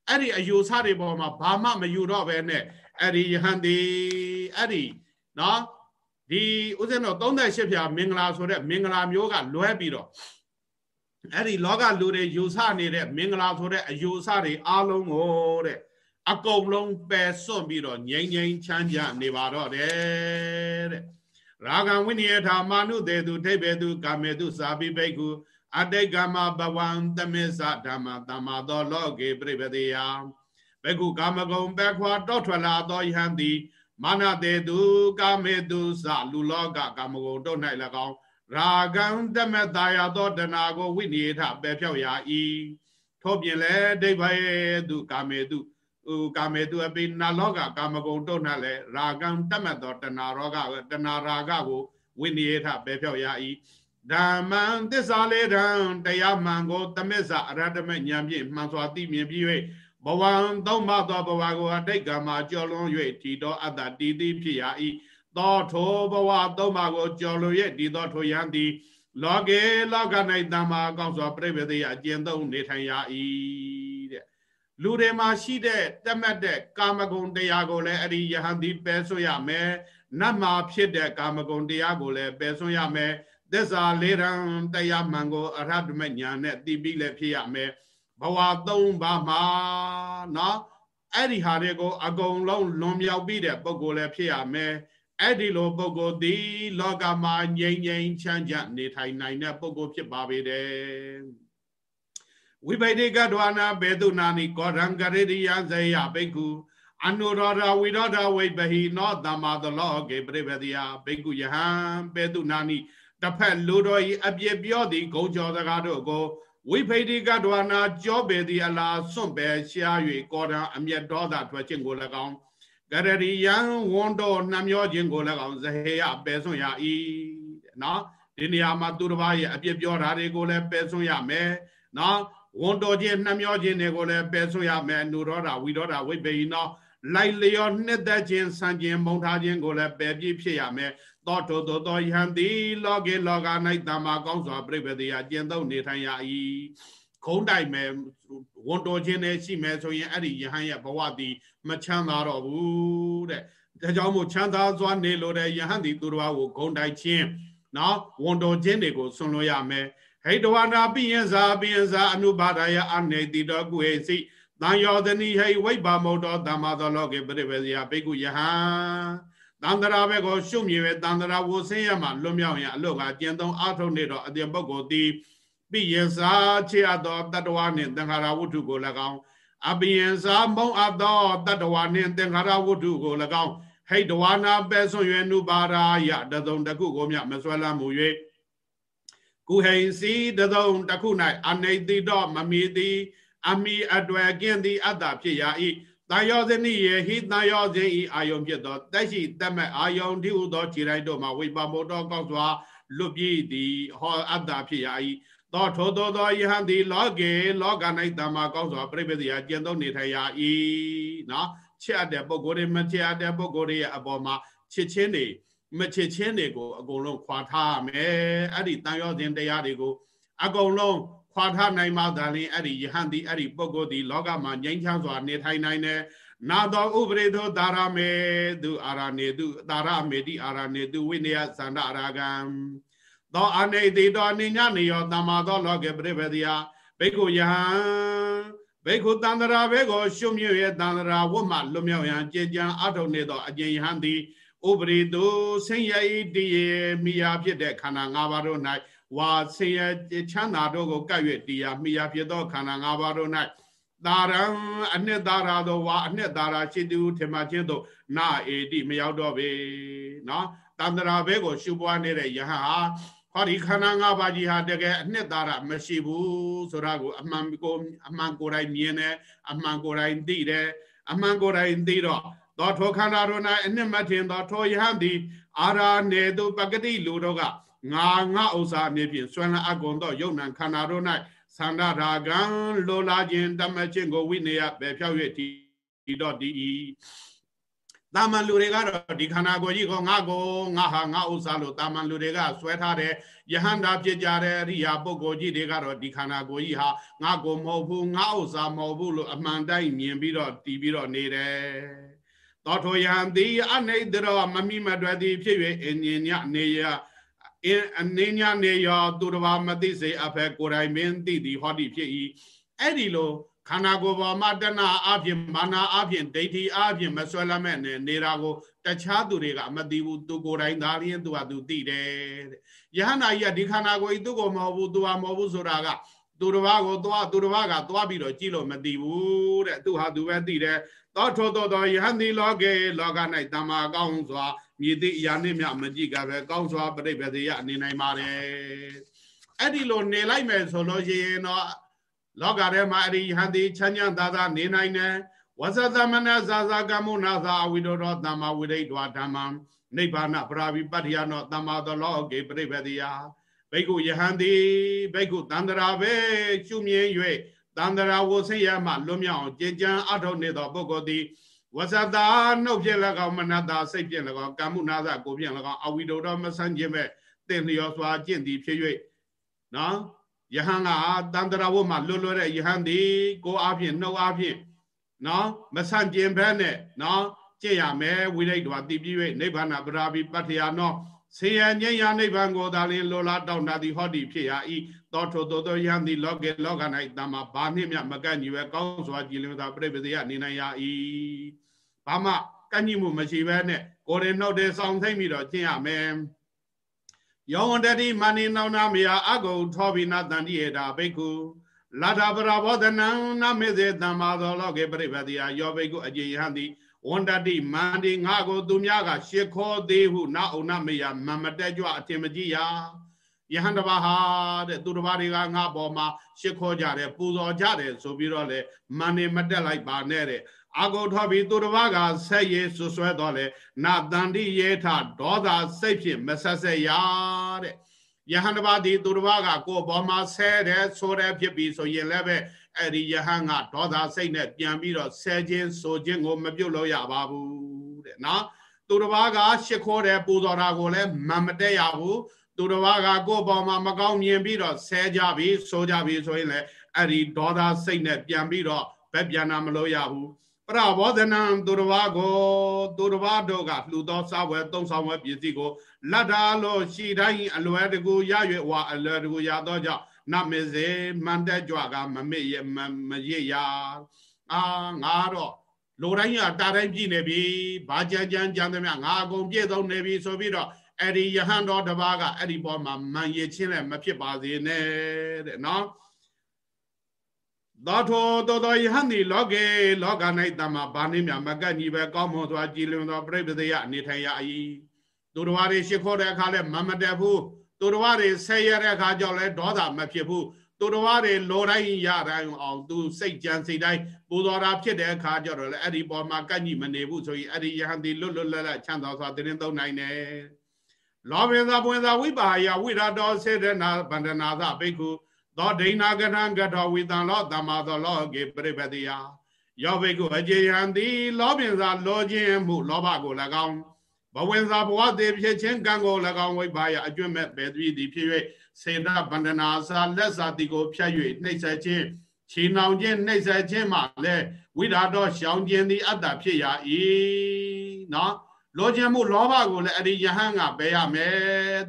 အဲ့ဒီအယူဆတွေပေါ်မှာဘာမှမယူတော့ဘဲနဲ့အဲ့ဒီယဟန်ဒီအဲ့ဒီနော် ဒီဥစဉ်တော့38ဖြာမင်္ဂလာဆိုတဲ့မင်္ဂလာမျိုးကလွဲပြီးတော့အဲ့ဒီလောကလူတွေယူဆနေတဲ့မင်္ဂလာဆိုတဲ့အယူဆတွေအားလုံးကိုတဲ့အကုန်လုံးပယ်စွန့်ပြီးတော့ငြိမ်ငြိမ်ချမ်းချမ်းနေပါတော့တယ်တဲ့ရာဂံဝိနည်းထာမာနုတေသူထိဗ္ဗေသူကာမေသူစာပိဘိက္ခုအတိတ်ကမဘဝံတမေသဓမ္မတမ္မာသောလောကေပြိပတိယဘိက္ခုကာမဂုံဘက်ခွာတောထွက်လာသောယဟန်သည် မာနတေသူကာမေသူစလူလောကကာမဂုံတို့၌၎င်းရာဂံတမတာယသောတဏကိုဝိနိယထပယ်ဖြောက်ရာဤထို့ပြင်လဲဒိဗ္ဗယေသူကာမေသူဥကာမေသူအပိနာလောကကာမဂုံတို့၌လဲရာဂံတမသောတဏရောဂတဏရာဂကိုဝိနိယထပယ်ဖြောက်ရာဤဓမ္မံသစ္စာလေးတံတရားမှန်ကိုသမစ္ဆအရဟတမဉာဏ်ဖြင့်မှန်စွာသိမြင်ပြီး၍ ဘဝံသုံးပါးသောဘဝကိုအတိတ်ကမှာကြော်လွန်၍တည်သောအတ္တတည်သည်ဖြစ်ရာ၏သောထိုဘဝသုံးပါးကိုကြော်လွန်၍တည်သောထိုယံသည်လောကေလောက၌တမ္မာကောင်းစွာပြိပတိယအကျဉ်သုံးနေထိုင်ရ၏တဲ့လူတွေမှာရှိတဲ့တမတ်တဲ့ကာမဂုဏ်တရားကိုလည်းအဲ့ဒီယဟန်သည်ပယ်ဆွရမယ်နတ်မှာဖြစ်တဲ့ကာမဂုဏ်တရားကိုလည်းပယ်ဆွရမယ်သစ္စာလေးရန်တရားမှန်ကိုအရဟတမညာနဲ့သိပြီးလည်းဖြစ်ရမယ် ဘဝသုံးပါးမှာနော်အဲ့ဒီဟာတွေကိုအကုန်လုံးလွန်မြောက်ပြီးတဲ့ပုံကိုလည်းဖြစ်ရမယ်အဲ့ဒီလိုပုဂ္ဂိုလ်သည်လောကမှာငြိမ်ငြိမ်ချမ်းချမ်းနေထိုင်နိုင်တဲ့ပုဂ္ဂိုလ်ဖြစ်ပါပေတယ်ဝိဗိဒိကဒဝနာဘေတုနာနိကောရံကရေရိယဇေယဘိက္ခုအနုရောဓဝိရောဓဝိပဟိနောသမ္မာသလောကေပရိပတိယဘိက္ခုယဟံဘေတုနာနိတစ်ဖက်လူတော်ဤအပြစ်ပြောသည်ဂုံကျော်စကားတို့ကို ဝိဖိတိကဒဝနာကြောပေသည်အလားစွန့်ပယ်ရှား၍ကောရံအမျက်ဒေါသထွက်ခြင်းကို၎င်းကရရိယံဝန်တော်နှမျောခြင်းကို၎င်းဇဟေယပယ်စွန့်ရ၏နော်ဒီနေရာမှာသူတစ်ပါးရဲ့အပြစ်ပြောတာတွေကိုလည်းပယ်စွန့်ရမယ်နော်ဝန်တော်ခြင်းနှမျောခြင်းတွေကိုလည်းပယ်စွန့်ရမယ်နုရောဓဝိရောဓဝိပေနောလိုက်လျောနှစ်သက်ခြင်းဆံခြင်းမုံထားခြင်းကိုလည်းပယ်ပြည့်ဖြစ်ရမယ် သောတောသောသောယဟန်တိလောကေလောက၌တမ္မာကောင်းစွာပြိပတိယကျင့်သုံးနေထိုင်ရ၏ခုံးတိုင်မဲ့ဝန်တော်ခြင်းနဲ့ရှိမယ်ဆိုရင်အဲ့ဒီယဟန်ရဲ့ဘဝတည်မချမ်းသာတော့ဘူးတဲ့ဒါကြောင့်မို့ချမ်းသာစွာနေလို့တဲ့ယဟန်ဒီသူတော်ကိုဂုံတိုင်ခြင်းနော်ဝန်တော်ခြင်းတွေကိုဆွန်လို့ရမယ်ဟိတဝနာပိယဇာပိယဇာအနုပါဒယအနေတိတော်ကုဟေစီတန်ယောသနိဟိဝိဗ္ဗမုတ်တော်တမ္မာသောလောကေပရိပဇယဘိက္ခုယဟံ တန္တရာဘက်ကိုရှုမြေပဲတန္တရာဝဆင်းရမှာလွတ်မြောက်ရင်အလုတ်ကကျင့်သုံးအာထုံနေတော့အတင်ပုဂ္ဂိုလ်သည်ပိယစာချေအပ်သောတတ္တဝါနှင့်သင်္ခါရဝတ္ထုကို၎င်းအပိယစာမုံအပ်သောတတ္တဝါနှင့်သင်္ခါရဝတ္ထုကို၎င်းဟိတဝါနာပဲဆွန်ရွယ်နုပါရာယတသုံတကုကိုမြမဆွဲလမ်းမူ၍ကုဟိန်စီတသုံတခု၌အနိတိတော့မမီသည်အမိအတွေ့ကင်းသည်အတ္တဖြစ်ရာ၏ တန်ယောဇနိယေဟိတန်ယောဇင်ဤအာယုံဖြစ်သောတက်ရှိတက်မဲ့အာယုံတိဟုသောခြေတိုင်းတို့မှာဝိပါမောတောကောက်စွာလွတ်ပြေးသည်ဟောအတ္တဖြစ်ရာ၏သောထိုသောသောယဟန်သည်လောကေလောက၌တမ္မာကောက်စွာပြိပ္ပတိယကျင့်သုံးနေထိုင်ရာ၏နော်ချစ်အပ်တဲ့ပုဂ္ဂိုလ်တွေမချစ်အပ်တဲ့ပုဂ္ဂိုလ်တွေရဲ့အပေါ်မှာချစ်ချင်းတွေမချစ်ချင်းတွေကိုအကုန်လုံးခွာထားရမယ်အဲ့ဒီတန်ရောစဉ်တရားတွေကိုအကုန်လုံး ခွာထားနိုင်မှသာလျှင်အဲ့ဒီယဟန်ဒီအဲ့ဒီပုဂ္ဂိုလ်ဒီလောကမှာငြိမ်းချမ်းစွာနေထိုင်နိုင်တယ်နာတော်ဥပရိသောတာရမေသူအာရနေသူတာရမေတိအာရနေသူဝိနည်းသန္တအာရကံသောအနေတိတောအနိညာနေယောတမ္မာသောလောကေပရိပတိယဘိက္ခုယဟံဘိက္ခုတန္တရာဘေကိုရှုမြွရဲ့တန္တရာဝတ်မှလွမြောက်ရန်ကြည်ကြံအထုံနေသောအကျဉ်ယဟန်သည်ဥပရိတုဆင်းရဲဤတည်ရမိယာဖြစ်တဲ့ခန္ဓာ၅ပါးတို့၌ ဝါဆင်းရဲချမ်းသာတို့ကိုကပ်၍တရားမိယာဖြစ်သောခန္ဓာ၅ပါးတို့၌တာရံအနှစ်သာရသောဝါအနှစ်သာရရှိသူထင်မှချင်းတို့နာအေတိမရောက်တော့ပေနော်တန္တရာဘဲကိုရှုပွားနေတဲ့ယဟန်ဟာဟောဒီခန္ဓာ၅ပါးကြီးဟာတကယ်အနှစ်သာရမရှိဘူးဆိုတာကိုအမှန်ကိုအမှန်ကိုယ်တိုင်မြင်တယ်အမှန်ကိုယ်တိုင်သိတယ်အမှန်ကိုယ်တိုင်သိတော့သောထောခန္ဓာတို့၌အနှစ်မထင်သောထောယဟန်သည်အာရာနေသူပကတိလူတို့က ငါငါဥစ္စာအမြဖြင့်ဆွမ်းလအကုံသောယုံနံခန္ဓာတို့၌သန္တာရာဂံလိုလာခြင်းတမချင်းကိုဝိနေယပဲဖြောက်၍ဒီတော့ဒီတာမန်လူတွေကတော့ဒီခန္ဓာကိုယ်ကြီးကိုငါကိုငါဟာငါဥစ္စာလို့တာမန်လူတွေကဆွဲထားတယ်ယဟန္တာဖြစ်ကြတဲ့အရိယာပုဂ္ဂိုလ်ကြီးတွေကတော့ဒီခန္ဓာကိုယ်ကြီးဟာငါကိုမဟုတ်ဘူးငါဥစ္စာမဟုတ်ဘူးလို့အမှန်တိုင်းမြင်ပြီးတော့တည်ပြီးတော့နေတယ်သောထိုယံသည်အနိတရောမမိမတွယ်သည်ဖြစ်၍အင်းညနေရ အင်းအနေညာနေရောသူတစ်ပါးမသိစေအဖက်ကိုယ်တိုင်မင်းသိသည်ဟောတိဖြစ်၏အဲ့ဒီလိုခန္ဓာကိုယ်ပေါ်မှာတဏှာအပြင်မာနာအပြင်ဒိဋ္ဌိအပြင်မဆွဲလမ်းမဲ့နေတာကိုတခြားသူတွေကမသိဘူးသူကိုယ်တိုင်သာလျှင်သူကသူသိတယ်တဲ့ယဟနာကြီးကဒီခန္ဓာကိုယ်ကြီးသူ့ကိုမဟုတ်ဘူးသူဟာမဟုတ်ဘူးဆိုတာကသူတစ်ပါးကိုသွားသူတစ်ပါးကသွားပြီးတော့ကြည့်လို့မသိဘူးတဲ့သူဟာသူပဲသိတယ်သောထောသောသောယဟန်ဒီလောကေလောက၌တမ္မာကောင်းစွာ မြည်သည့်အရာနှင့်မြမကြည့်ကပဲကောင်းစွာပြိပ္ပေယအနေနိုင်ပါတယ်အဲ့ဒီလိုနေလိုက်မယ်ဆိုလို့ရှိရင်တော့လောကထဲမှာအရိဟန်ဒီချမ်းချမ်းသာသာနေနိုင်တယ်ဝဇသမနဇာဇာကမုနာသာအဝိဒောတော်တမ္မာဝိရိတ်တော်ဓမ္မံနိဗ္ဗာန်ပရာဝိပတ္တိယနောတမ္မာသောလောကေပြိပတိယဘိက္ခုယဟန်တိဘိက္ခုတန္တရာပဲရှုမြင်၍တန္တရာဝဆင်းရမှလွတ်မြောက်အောင်ကြင်ကြံအထောက်နေသောပုဂ္ဂိုလ်သည် ဝဇတာနှုတ်ဖြင့်၎င်းမနတာစိတ်ဖြင့်၎င်းကာမှုနာသကိုဖြင့်၎င်းအဝိဒောတော်မဆန်းခြင်းမဲ့တင်လျောစွာကျင့်သည်ဖြစ်၍နော်ယဟန်ကတန္တရာဝတ်မှာလွတ်လွတ်တဲ့ယဟန်ဒီကိုအားဖြင့်နှုတ်အားဖြင့်နော်မဆန့်ကျင်ဘဲနဲ့နော်ကြည့်ရမယ်ဝိရိတ်တော်တည်ပြီး၍နိဗ္ဗာန်ပရာဘိပတ္ထယာနောဆေယငြိမ်းရာနိဗ္ဗာန်ကိုသာလင်လောလားတောင်းတာသည်ဟောဒီဖြစ်ရာဤသောထိုသောသောယံသည်လောကေလောက၌တမ္မာဘာနှင့်မြမကန့်ညီပဲကောင်းစွာကြည်လင်သာပြိပစေယနေနိုင်ရာဤ ဘာမှကန့်ညီမှုမရှိဘဲနဲ့ကိုယ်ရင်နှုတ်တဲ့ဆောင်သိမ့်ပြီးတော့ကျင့်ရမယ်ယောဝန္တတိမဏိနောနာမယအကုထောဘိနာတန္တိယေတာဘိက္ခုလာထာပရာဘောဓနံနမေစေတမ္မာသောလောကေပြိပတိယယောဘိက္ခုအကျဉ်ယဟံသည်ဝန္တတိမန္တိငါကိုသူများကရှ िख ောသေးဟုနာဩနမေယမမတက်ကြွအထင်မကြီးရာယဟန်တပါဟာတဲ့သူတစ်ပါးတွေကငါပေါ်မှာရှ िख ောကြတယ်ပူဇော်ကြတယ်ဆိုပြီးတော့လေမန္နေမတက်လိုက်ပါနဲ့တဲ့ အကုထောပြီးသူတစ်ပါးကဆက်ရည်ဆွဆွဲတော့လေနာတန္တိယေထဒေါသစိတ်ဖြင့်မဆက်ဆက်ရတဲ့ယဟန်တပါးဒီသူတစ်ပါးကကိုယ်ပေါ်မှာဆဲတယ်ဆိုတယ်ဖြစ်ပြီးဆိုရင်လည်းပဲအဲ့ဒီယဟန်ကဒေါသစိတ်နဲ့ပြန်ပြီးတော့ဆဲခြင်းဆိုခြင်းကိုမပြုတ်လို့ရပါဘူးတဲ့နော်သူတစ်ပါးကရှ िख ောတယ်ပူဇော်တာကိုလည်းမမတက်ရဘူးသူတစ်ပါးကကိုယ့်ဘောင်မှာမကောင်းမြင်ပြီးတော့ဆဲကြပြီဆိုကြပြီဆိုရင်လည်းအဲ့ဒီဒေါသစိတ်နဲ့ပြန်ပြီးတော့ဘက်ပြန်တာမလို့ရဘူး ပရဘောဓနံသူတစ်ပါးကိုသူတစ်ပါးတို့ကလှူသောစားဝယ်သုံးဆောင်ဝယ်ပစ္စည်းကိုလတ်တာလို့ရှိတိုင်းအလွယ်တကူရရွယ်ဝါအလွယ်တကူရသောကြောင့်နမေစေမန္တကြွကမမေ့ရမရရအာငါတော့လိုတိုင်းကတာတိုင်းပြည့်နေပြီဘာကြမ်းကြမ်းကြမ်းသမျှငါအကုန်ပြည့်စုံနေပြီဆိုပြီးတော့အဲ့ဒီယဟန်တော်တပါးကအဲ့ဒီပေါ်မှာမန်ရချင်းလည်းမဖြစ်ပါစေနဲ့တဲ့နော် သောထောသောသောယဟန်ဒီလောကေလောက၌တမဘာနေမြမကတ်ညီပဲကောင်းမွန်စွာကြည်လင်သောပြိပဒေယအနေထိုင်ရ၏သူတော်ဘာတွေရှ िख ောတဲ့အခါလဲမမတက်ဘူးသူတော်ဘာတွေဆဲရတဲ့အခါကြောင့်လဲဒေါသမဖြစ်ဘူးသူတော်ဘာတွေလိုတိုင်းရတိုင်းအောင်သူစိတ်ကြံစိတ်တိုင်းပူဇော်တာဖြစ်တဲ့အခါကြောင့်လဲအဲ့ဒီပေါ်မှာကတ်ညီမနေဘူးဆိုရင်အဲ့ဒီယဟန်ဒီလွတ်လွတ်လပ်လပ်ချမ်းသာစွာတည်င်းသုံးနိုင်တယ်လောဘင်သာပွင့်သာဝိပါယဝိရတော်စေတနာဗန္ဒနာသဘိက္ခု သောဒိဏကထံကထောဝိတံလောတမ္မာသောလောကေပရိပတိယယောဘိက္ခုအကျေယံတိလောဘင်သာလောခြင်းမှုလောဘကို၎င်းဘဝင်သာဘဝသေးဖြစ်ခြင်းကံကို၎င်းဝိပါယအကျွတ်မဲ့ပေသတိသည်ဖြစ်၍စေတဗန္ဒနာစာလက်စာတိကိုဖြတ်၍နှိမ့်ဆက်ခြင်းခြေနှောင်ခြင်းနှိမ့်ဆက်ခြင်းမှလည်းဝိဓာတော်ရှောင်ခြင်းသည်အတ္တဖြစ်ရ၏နော်လောခြင်းမှုလောဘကိုလည်းအဲ့ဒီယဟန်ကပယ်ရမယ်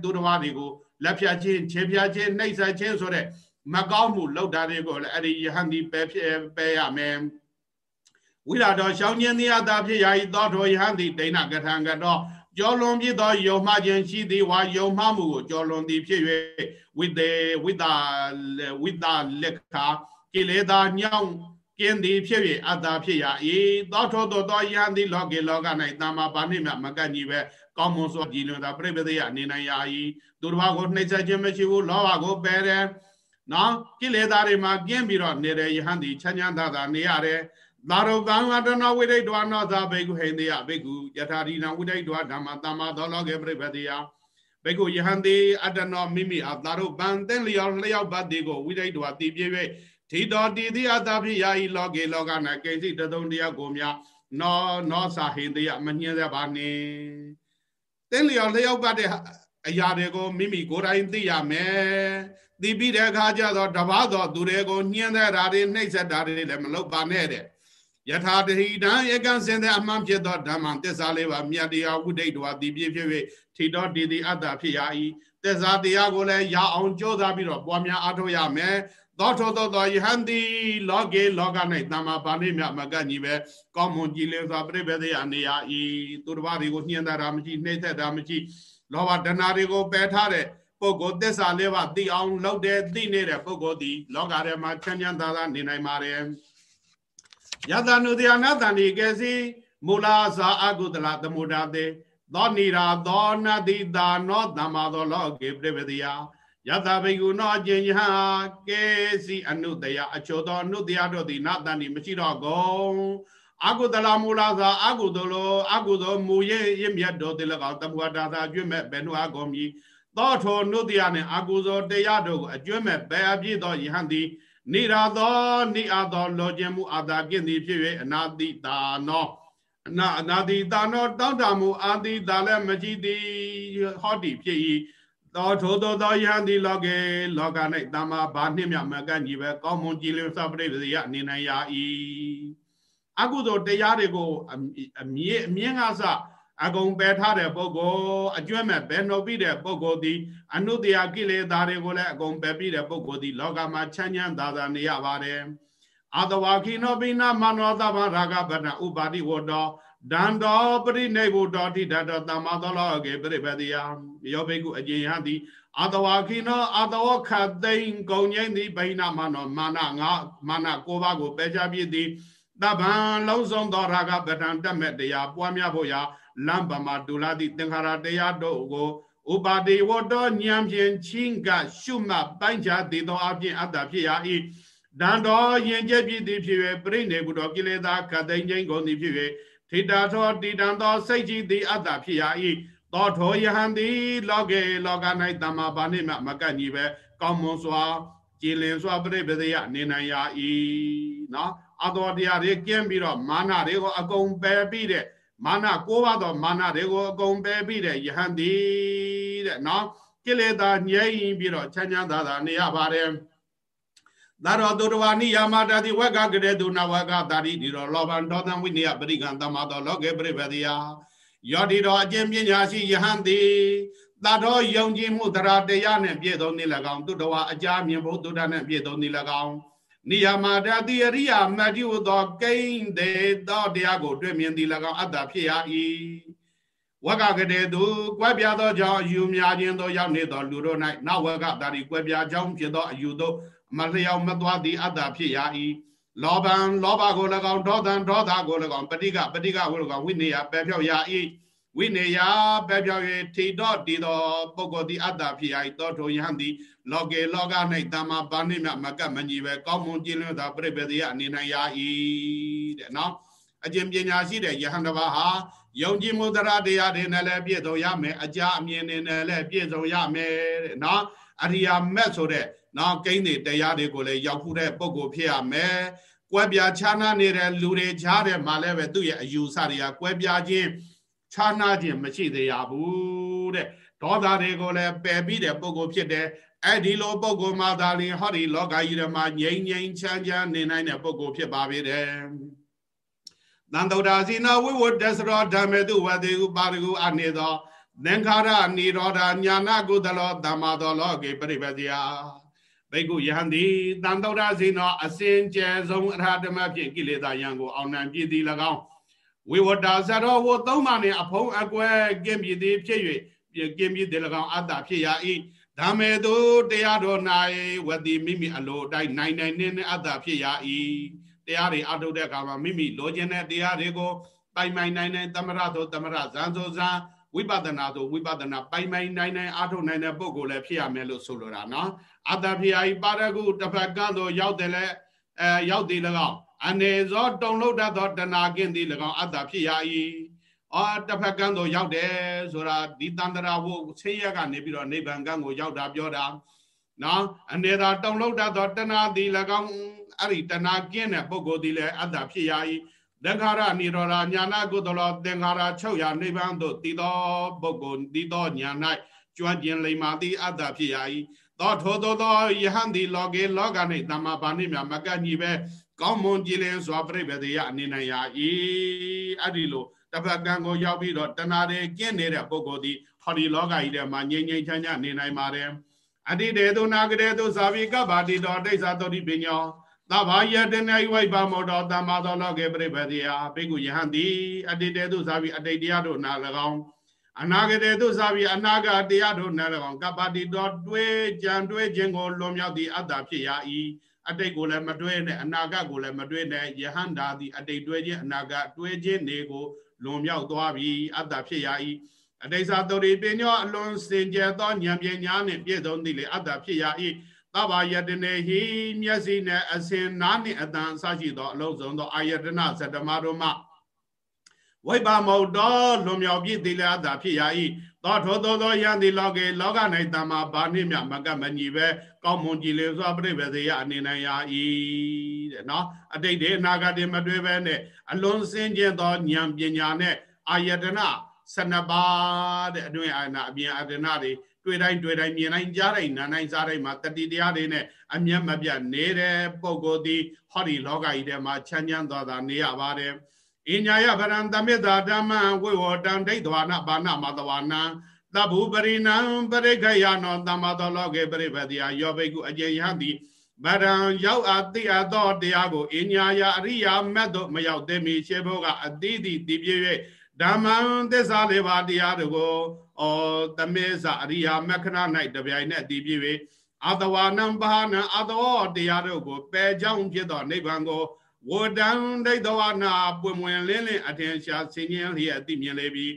သူတော်ဘာတွေကိုလက်ဖြတ်ခြင်းခြေဖြတ်ခြင်းနှိမ့်ဆက်ခြင်းဆိုတဲ့ မကောင်းမှုလောက်တာတွေကိုလည်းအဲ့ဒီယဟန်ဒီပယ်ဖြစ်ပယ်ရမယ်ဝိရာတော်ရှောင်းခြင်းသည်အတာဖြစ်ရာဤသောတော်ယဟန်သည်ဒိဏကထံကတော့ကြောလွန်ပြသောယုံမှခြင်းရှိသည်ဝါယုံမှမှုကိုကြောလွန်သည်ဖြစ်၍ဝိတေဝိတာဝိတာလက်ခာကိလေသာညောင်းကင်းသည်ဖြစ်၍အတ္တဖြစ်ရ၏သောထောသောသောယဟန်သည်လောကေလောက၌တမ္မာပါဏိမြမကတ်ကြီးပဲကောင်းမွန်စွာကြည်လွန်သာပြိပဒေယအနေနိုင်ရ၏သူတစ်ပါးကိုနှိမ့်ဆက်ခြင်းမရှိဘူးလောဘကိုပယ်တယ် နော်ကိလေသာတွေမှာကင်းပြီးတော့နေတဲ့ယဟန်ဒီချမ်းချမ်းသာသာနေရတယ်သာရုကံဝတ္တနာဝိဒိတ်တွာနောသာဘေကုဟိန္ဒယဘေကုယထာဒီနဝိဒိတ်တွာဓမ္မတမ္မာသောလောကေပြိပတိယဘေကုယဟန်တိအတ္တနောမိမိအသာရုပံတဲ့လျောလျောဘတ်တိကိုဝိဒိတ်တွာတည်ပြည့်၍ဓိတော်တည်သည်အသာဖြစ်ယာဤလောကေလောကနာကိစီတသုံတရားကိုမြနောနောစာဟိန္ဒယမညင်းရပါနှင့်တဲ့လျောလျောဘတ်တဲ့အရာတွေကိုမိမိကိုယ်တိုင်သိရမယ် သိပြီးတဲ့အခါကျတော့တပားတော်သူတွေကိုညှင်းတဲ့ဓာတ်တွေနှိပ်စက်တာတွေလည်းမလုပ်ပါနဲ့တဲ့ယထာတဟိတံဧကံစင်တဲ့အမှန်ဖြစ်သောဓမ္မသစ္စာလေးပါမြတ်တရားဝိဒိတ်တော်တည်ပြည့်ဖြစ်၍ထီတော်တည်တည်အတ္တဖြစ်ရ၏သစ္စာတရားကိုလည်းရအောင်ကြိုးစားပြီးတော့ပွားများအားထုတ်ရမယ်သောထောသောသောယဟန်တိလောကေလောက၌တမ္မာပါဏိမြမကညီပဲကောင်းမွန်ကြည်လင်စွာပြိပဒေယနေရ၏သူတစ်ပါးတွေကိုညှင်းတာမရှိနှိမ့်သက်တာမရှိလောဘတဏှာတွေကိုပယ်ထားတဲ့ ပုဂ္ဂိုလ်သစ္စာလေးပါသိအောင်လုပ်တယ်သိနေတဲ့ပုဂ္ဂိုလ်ဒီလောကထဲမှာချမ်းချမ်းသာသာနေနိုင်ပါတယ်ယတနုတယနာတန်ဒီကေစီမူလာဇာအကုတလသမုဒ္ဒတေသောနိရာသောနတိတာနောသမ္မာသောလောကေပြိပတိယယတဘိကုနောအကျဉ်ယဟကေစီအနုတယအချိုသောအနုတယတို့သည်နာတန်ဒီမရှိတော့ကုန်အကုသလမူလာသာအကုသလောအကုသောမူရဲ့ရမြတ်တော်တေလကောင်တမွာတာသာအကျွတ်မဲ့ဘယ်နှွားကုန်ပြီ သောထောနုတယနှင့်အကုသောတရားတို့ကိုအကျွတ်မဲ့ဘယ်အပြည့်သောယဟန်သည်နိရာသောနိအာသောလောခြင်းမှုအာသာကင်းသည်ဖြစ်၍အနာတိတာနောအနာအနာတိတာနောတောင်းတမှုအာတိတာလည်းမကြည့်သည်ဟောတိဖြစ်၏သောထိုသောသောယဟန်သည်လောကေလောက၌တမ္မာဘာနှင့်မြမကညီပဲကောင်းမွန်ကြည်လင်စပရိပဇယအနေနိုင်ရ၏အကုသိုလ်တရားတွေကိုအမြင့်အမြင့်ကစ အကုန်ပယ်ထားတဲ့ပုဂ္ဂိုလ်အကျွမ်းမဲ့ဘယ်နှုတ်ပြီးတဲ့ပုဂ္ဂိုလ်သည်အနုတ္တရာကိလေသာတွေကိုလည်းအကုန်ပယ်ပြီးတဲ့ပုဂ္ဂိုလ်သည်လောကမှာချမ်းချမ်းသာသာနေရပါတယ်အတဝါခိနောပိနာမနောသဗ္ဗရာဂပတဥပါတိဝတ္တောဒန္တောပရိနိဗ္ဗုတောတိတတောသမ္မာသောလောကေပရိပတိယယောဘိကုအကျဉ်ယသည်အတဝါခိနောအတဝခသိင်ဂုံငိမ့်သည်ဘိနာမနောမာနငါမာနကိုးပါးကိုပယ်ချပြည့်သည်တဗံလုံးစုံသောရာဂပတံတက်မဲ့တရားပွားများဖို့ရာ လမ်းပမာဒူလာတိသင်္ခါရတရားတို့ကိုဥပါတိဝတ္တဉာဏ်ဖြင့်ချင်းကရှုမှတ်ပိုင်းခြားတည်သောအပြင်အတ္တဖြစ်ရာ၏ဒံတော်ယင်ကျက်ဖြစ်သည်ဖြစ်၍ပြိနေကုတော်ကိလေသာခတ်သိမ်းခြင်းကုန်သည်ဖြစ်၍ထိတာသောတိတံသောစိတ်ကြည်သည်အတ္တဖြစ်ရာ၏သောထောယဟန်သည်လောကေလောက၌တမ္မာပါဏိမမကတ်ညီပဲကောင်းမွန်စွာကြည်လင်စွာပြိပဒေယနေနိုင်ရာ၏နော်အတော်တရားတွေကင်းပြီးတော့မာနတွေကိုအကုန်ပယ်ပြီးတဲ့ မာနကိုးပါးသောမာနတွေကိုအကုန်ပယ်ပြီးတဲ့ယဟန်ဒီတဲ့နော်ကိလေသာငြိမ့်ပြီးတော့ချမ်းချမ်းသာသာနေရပါတယ်သာရောတုတဝါနိယာမတာတိဝက်ကကရေတုနဝကတာတိဒီရောလောဘံဒေါသံဝိနည်းပရိကံတမသောလောကေပရိပတိယယောဒီတော်အကျင့်ပညာရှိယဟန်တိသာတော်ယုံကြည်မှုတရားတရားနဲ့ပြည့်စုံနေ၎င်းတုတဝါအကြမြင်ဖို့တုဒ္ဒနဲ့ပြည့်စုံနေ၎င်း နိယမတတိအရိယာမတ္တိဟုသောကိဉ္ဒေသောတရားကို တွေ့မြင်သည်၎င်းအတ္တဖြစ်ရ၏ဝကကတဲ့သူကွဲပြားသောကြောင့်အယူများခြင်းသောရောက်နေသောလူတို့၌နဝကတာရီကွဲပြားကြောင်းဖြစ်သောအယူတို့မလျောက်မသွားသည်အတ္တဖြစ်ရ၏လောဘံလောဘကို၎င်းဒေါသံဒေါသကို၎င်းပဋိကပဋိကကို၎င်းဝိနည်းပယ်ဖြောက်ရ၏ ဝိနေယပဲပြောင်း၍ထိတော့တည်သောပုဂ္ဂိုလ်သည်အတ္တဖြစ်၏တောထိုယဟန်သည်လောကေလောက၌တမ္မာပါဏိမြမကတ်မညီပဲကောင်းမွန်ကြည်လင်သောပြိပတိယအနေနိုင်ရ၏တဲ့နော်အကျင့်ပညာရှိတဲ့ယဟန်တစ်ပါးဟာယုံကြည်မှုတရားတရားတွေနဲ့လည်းပြည့်စုံရမယ်အကြအမြင်တွေနဲ့လည်းပြည့်စုံရမယ်တဲ့နော်အရိယာမက်ဆိုတဲ့နော်ကိန်းတွေတရားတွေကိုလည်းရောက်ခုတဲ့ပုဂ္ဂိုလ်ဖြစ်ရမယ်ကွဲပြားခြားနားနေတဲ့လူတွေကြားထဲမှာလည်းပဲသူ့ရဲ့အယူဆတွေကကွဲပြားခြင်း ခြားနာခြင်းမရှိသေးရဘူးတဲ့ဒေါသတွေကိုလည်းပယ်ပြီးတဲ့ပုဂ္ဂိုလ်ဖြစ်တယ်အဲ့ဒီလိုပုဂ္ဂိုလ်မှာသာလျှင်ဟောဒီလောကကြီးထဲမှာငြိမ်ငြိမ်ချမ်းချမ်းနေနိုင်တဲ့ပုဂ္ဂိုလ်ဖြစ်ပါပြီတဲ့တန်တောတာစီနာဝိဝတ္တစရောဓမ္မေတုဝတိဥပါရကုအနေသောသင်္ခါရနိရောဓညာနာကုသလောတမ္မာသောလောကေပရိပတိယဘိက္ခုယဟန်တိတန်တောတာစီနောအစင်ကျဲဆုံးအရာဓမ္မဖြင့်ကိလေသာယံကိုအောင်နိုင်ပြည်သည်၎င်း ဝိဝတ္တာဇရောဝသုံးပါးနှင့်အဖုံးအကွဲကင်းပြည်သည်ဖြစ်၍ကင်းပြည်သည်၎င်းအတ္တဖြစ်ရ၏ဓမ္မေတုတရားတော်၌ဝတိမိမိအလိုတိုင်းနိုင်နိုင်နေနေအတ္တဖြစ်ရ၏တရားတွေအထုတ်တဲ့အခါမှာမိမိလိုချင်တဲ့တရားတွေကိုပိုင်ပိုင်နိုင်နိုင်သမရသို့သမရဇန်ဆိုဇန်ဝိပဿနာဆိုဝိပဿနာပိုင်ပိုင်နိုင်နိုင်အထုတ်နိုင်တဲ့ပုဂ္ဂိုလ်လည်းဖြစ်ရမယ်လို့ဆိုလိုတာနော်အတ္တဖြစ်ရ၏ပါရကုတစ်ဖက်ကန်းသို့ရောက်တယ်လဲအဲရောက်သည်၎င်း အနေဇောတုံလို့တတ်သောတဏှာကင်းသည်၎င်းအတ္တဖြစ်ရ၏အော်တစ်ဖက်ကန်းသို့ရောက်တယ်ဆိုတာဒီတန္တရာဘုဆင်းရဲကနေပြီးတော့နိဗ္ဗာန်ကန်းကိုရောက်တာပြောတာနော်အနေသာတုံလို့တတ်သောတဏှာသည်၎င်းအဲ့ဒီတဏှာကင်းတဲ့ပုဂ္ဂိုလ်သည်လည်းအတ္တဖြစ်ရ၏သင်္ခါရနိရောဓညာနာကုသလောသင်္ခါရချုပ်ရနိဗ္ဗာန်သို့တည်သောပုဂ္ဂိုလ်တည်သောညာ၌ကျွမ်းကျင်လိမ္မာသည်အတ္တဖြစ်ရ၏သောထိုသောသောယဟန်သည်လောကေလောက၌တမ္မာပါဏိမြမကညီပဲ ကောင်းမွန်ကြည်လင်စွာပြိပဒေယအနေနိုင်ရ၏အဲ့ဒီလိုတပတ်ကံကိုရောက်ပြီးတော့တဏှာတွေကင်းနေတဲ့ပုဂ္ဂိုလ်ဒီဟောဒီလောကကြီးထဲမှာငြိမ်ငြိမ်ချမ်းချမ်းနေနိုင်ပါတယ်အတိတေသုနာကရေသုသာဝိကဗ္ဗာတိတော်ဒိဋ္ဌာတောတိပညောသဘာယတနေဝိဗ္ဗမောတော်တမ္မာသောလောကေပြိပဒေယဘေကုယဟန်တိအတိတေသုသာဝိအတိတ်တရားတို့နာ၎င်းအနာဂတေသုသာဝိအနာဂတရားတို့နာ၎င်းကပ္ပတိတော်တွေးကြံတွေးခြင်းကိုလွန်မြောက်သည့်အတ္တဖြစ်ရ၏ အတိတ်ကိုလည်းမတွဲနဲ့အနာဂတ်ကိုလည်းမတွဲနဲ့ယဟန္တာသည်အတိတ်တွဲခြင်းအနာဂတ်တွဲခြင်းတွေကိုလွန်မြောက်သွားပြီအတ္တဖြစ်ရ၏အတိတ်သာတုရိပညောအလွန်စင်ကြယ်သောဉာဏ်ပညာနှင့်ပြည့်စုံသည်လေအတ္တဖြစ်ရ၏သဗ္ဗယတနေဟိမျက်စိနဲ့အစင်နားနှင့်အတန်အစရှိသောအလုံးစုံသောအာယတနာသတ္တမတို့မှ ဝိပါမုတ်တော်လွန်မြောက်ပြည့်သည်လေအတ္တဖြစ်ရ၏သောထိုသောသောယံဒီလောကေလောက၌တမ္မာဘာနှင့်မြမကမညီပဲကောင်းမွန်ကြည်လေစွာပြိပစေယအနေနိုင်ရာ၏တဲ့နော်အတိတ်တွေအနာဂတ်တွေမတွေ့ပဲနဲ့အလွန်စင်ကြင်သောဉာဏ်ပညာနဲ့အာယတနာ12ပါးတဲ့အတွင်းအာနာအပြင်အာယတနာတွေတွေ့တိုင်းတွေ့တိုင်းမြင်တိုင်းကြားတိုင်းနားတိုင်းစားတိုင်းမှာတတိတရားတွေနဲ့အမျက်မပြတ်နေတဲ့ပုဂ္ဂိုလ်သည်ဟောဒီလောကကြီးထဲမှာချမ်းချမ်းသာသာနေရပါတယ်။ အညာယဗရံတမေတာဓမ္မံဝိဝတံဒိဋ္ဌဝါနဘာနမတဝါနံသဗ္ဗုပရိနံပရိခယနောသမ္မာတော်လောကေပရိပတိယယောဘိကုအကျေယဟတိဗရံရောက်အတိအသောတရားကိုအညာယအရိယာမတ်တို့မရောက်သေးမီရှေဘောကအတိတိတည်ပြည့်၍ဓမ္မံသစ္စာလေးပါးတရားတို့ကိုဩတမေဇအရိယာမက္ခဏ၌တပြိုင်နက်တည်ပြည့်၍အတဝါနံဘာနံအသောတရားတို့ကိုပယ်ကြောင်းဖြစ်သောနိဗ္ဗာန်ကို ဝတံဒိဋ္ဌဝနာပွင့်ပွင့်လင်းလင်းအထင်ရှားဆင်ញင်းလျက်သိမြင်လေပြီ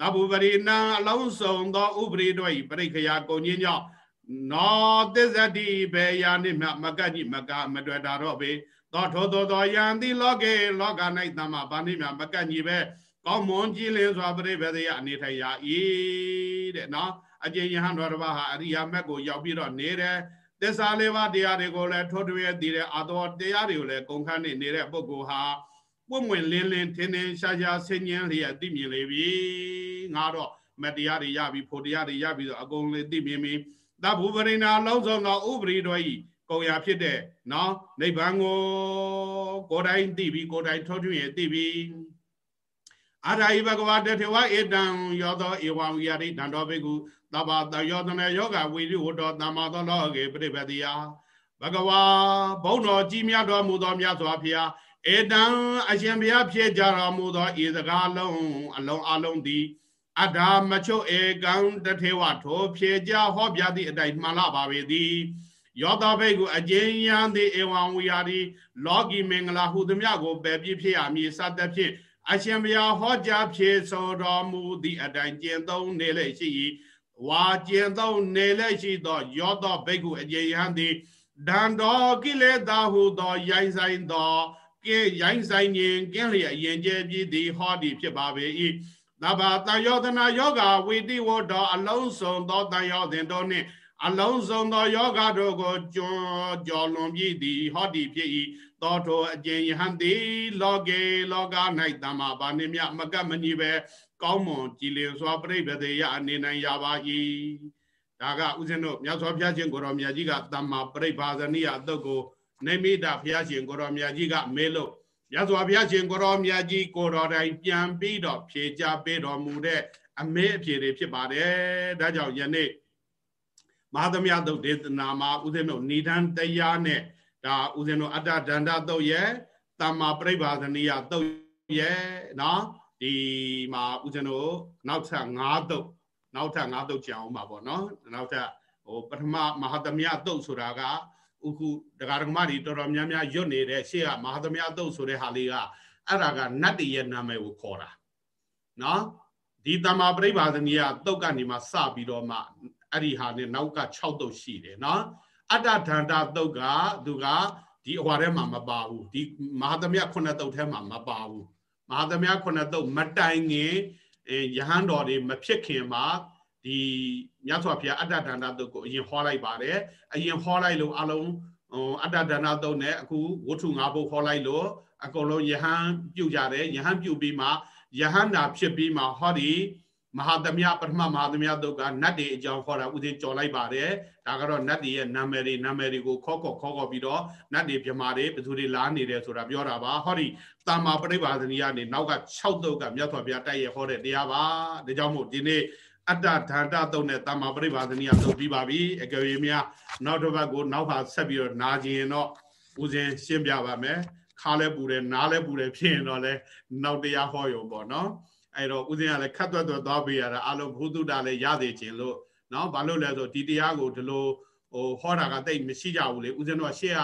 သဗ္ဗပရိနံအလုံးစုံသောဥပရိတို့ပရိခယာကုန်ခြင်းကြောင့်နောသစ္ဆတိဘေယာနိမမကတိမကမတွေ့တာတော့ပေသောထောသောသောယံတိလောကေလောက၌သမ္မာပါဏိမြမကညီပဲကောင်းမွန်ကြည်လင်စွာပြိပဒေယအနေထိုင်ရ၏တဲ့နော်အကျဉ်းယဟန်တော်တစ်ပါးဟာအရိယာမက်ကိုရောက်ပြီးတော့နေတယ် သစ္စာလေးပါးတရားတွေကိုလည်းထိုးထွေးသိတဲ့အတော်တရားတွေကိုလည်းကုန်ခန်းနေနေတဲ့ပုဂ္ဂိုလ်ဟာပွင့်ပွင့်လင်းလင်းထင်းထင်းရှားရှားဆင်ញင်းလျက်သိမြင်လေပြီငါတော့မတရားတွေရပြီဖို့တရားတွေရပြီဆိုအကုန်လေးသိမြင်ပြီသဗ္ဗုပရိနာလုံးစုံသောဥပရိတော်ဤကုံရဖြစ်တဲ့နော်နိဗ္ဗာန်ကိုကိုယ်တိုင်သိပြီကိုယ်တိုင်ထိုးထွင်းရသိပြီအာရာဟိဘဂဝတထေဝဧတံယောသောဧဝံဝိယရိတံတော်ဘေကု သဗ္ဗတယောတမေယောဂဝိရိဝတ္တောသမ္မာသောလောကေပရိပတိယဗဘဂဝါဘုံတော်ကြီးမြတ်တော်မူသောမြတ်စွာဘုရားဧတံအရှင်ဘုရားဖြစ်ကြတော်မူသောဤစကားလုံးအလုံးအလုံးသည်အထာမချုပ်ဧကံတထေဝထိုဖြေကြဟောပြသည့်အတိုင်းမှန်လာပါပေသည်ယောသောဘိတ်ကိုအကျဉ်းယံသည်ဧဝံဝီယာဒီလောကီမင်္ဂလာဟုသမျှကိုပယ်ပြဖြစ်ရမည်စသဖြင့်အရှင်ဘုရားဟောကြားဖြေဆိုတော်မူသည့်အတိုင်းကျင့်သုံးနေလေရှိ၏ ဝါကျင့်သုံးနေလေရှိသောယောသောဘိတ်ကိုအကျဉ်းယံသည်ဒံတော်ကိလေသာဟုသောရိုင်းဆိုင်သောကဲရိုင်းဆိုင်ခြင်းကင်းလျက်ယဉ်ကျေးပြီးသည်ဟောသည်ဖြစ်ပါပေ၏သဗ္ဗတန်ယောသနာယောဂဝိတိဝတ္တအလုံးစုံသောတန်ယောသင်တို့နှင့်အလုံးစုံသောယောဂတို့ကိုကျွန်းကြော်လွန်ပြည့်သည်ဟောဒီဖြစ်၏သောထိုအကျဉ်ယဟန်သည်လောကေလောက၌တမ္မာပါနေမြမကမဏီပဲ ကောင်းမွန်ကြည်လင်စွာပြိပဒေယအနေနိုင်ရပါ၏ဒါကဥစဉ်တို့မြတ်စွာဘုရားရှင်ကိုရောမြတ်ကြီးကတမ္မာပြိပါဇနိယအတုတ်ကိုနေမိတာဘုရားရှင်ကိုရောမြတ်ကြီးကမေးလို့မြတ်စွာဘုရားရှင်ကိုရောမြတ်ကြီးကိုတော်တိုင်ပြန်ပြီးတော့ဖြေကြပေးတော်မူတဲ့အမေအဖြေတွေဖြစ်ပါတယ်ဒါကြောင့်ယနေ့မဟာသမယသုတ်ဒေသနာမှာဥစဉ်တို့ဏိဒံတရားနဲ့ဒါဥစဉ်တို့အတ္တဒန္တသုတ်ရဲ့တမ္မာပြိပါဇနိယသုတ်ရဲ့နော် ဒီမှာဥစဉ်တို့နောက်ထပ်၅သုတ်နောက်ထပ်၅သုတ်ကြအောင်ပါပေါ့နော်နောက်ထပ်ဟိုပထမမဟာသမယသုတ်ဆိုတာကဥခုဒကာဒကမတွေတော်တော်များများရွတ်နေတဲ့ရှေ့ကမဟာသမယသုတ်ဆိုတဲ့ဟာလေးကအဲ့ဒါကနတ်တရဲ့နာမည်ကိုခေါ်တာနော်ဒီတမ္မာပြိပါဇနိယသုတ်ကနေမှစပြီးတော့မှအဲ့ဒီဟာနဲ့နောက်က6တုတ်ရှိတယ်နော်အတ္တဒန္တာတုတ်ကသူကဒီအဟွာထဲမှာမပါဘူးဒီမဟာသမယခုနှစ်တုတ်ထဲမှာမပါဘူး မဟာသမယခုနှစ်တုတ်မတိုင်ခင်ယဟန်တော်တွေမဖြစ်ခင်မှာဒီမြတ်စွာဘုရားအတ္တဒန္တာတုတ်ကိုအရင်ဟောလိုက်ပါတယ်အရင်ဟောလိုက်လို့အလုံးအတ္တဒန္တာတုတ်နဲ့အခုဝတ္ထု၅ဘုတ်ဟောလိုက်လို့အကုန်လုံးယဟန်ပြုတ်ကြတယ်ယဟန်ပြုတ်ပြီးမှယဟန်နာဖြစ်ပြီးမှဟောဒီ မဟာသမယပထမမဟာသမယတုတ်ကနတ်တွေအကြောင်းခေါ်တာဥစဉ်ကြော်လိုက်ပါတယ်ဒါကတော့နတ်တွေရဲ့နာမည်တွေနာမည်တွေကိုခေါ်ခေါ်ခေါ်ခေါ်ပြီးတော့နတ်တွေပြမာတွေဘယ်သူတွေလားနေတယ်ဆိုတာပြောတာပါဟောဒီတာမာပရိပါဒနီယနေနောက်က6တုတ်ကမြတ်စွာဘုရားတိုက်ရဟောတဲ့တရားပါဒါကြောင့်မို့ဒီနေ့အတ္တဓာတတုတ်နဲ့တာမာပရိပါဒနီယတုတ်ပြီးပါပြီအကယ်၍များနောက်တစ်ပတ်ကိုနောက်ပါဆက်ပြီးတော့နာကျင်တော့ဥစဉ်ရှင်းပြပါမယ်ခါလဲပူတယ်နားလဲပူတယ်ဖြစ်ရင်တော့လဲနောက်တရားဟောရုံပေါ့နော် အဲ့တော့ဦးဇင်းကလည်းခတ်သွက်သွက်သွားပေးရတာအလုံးဘုသူတလည်းရသေးခြင်းလို့နော်ဘာလို့လဲဆိုဒီတရားကိုဒီလိုဟိုဟောတာကတိတ်မရှိကြဘူးလေဦးဇင်းတို့ရှေ့က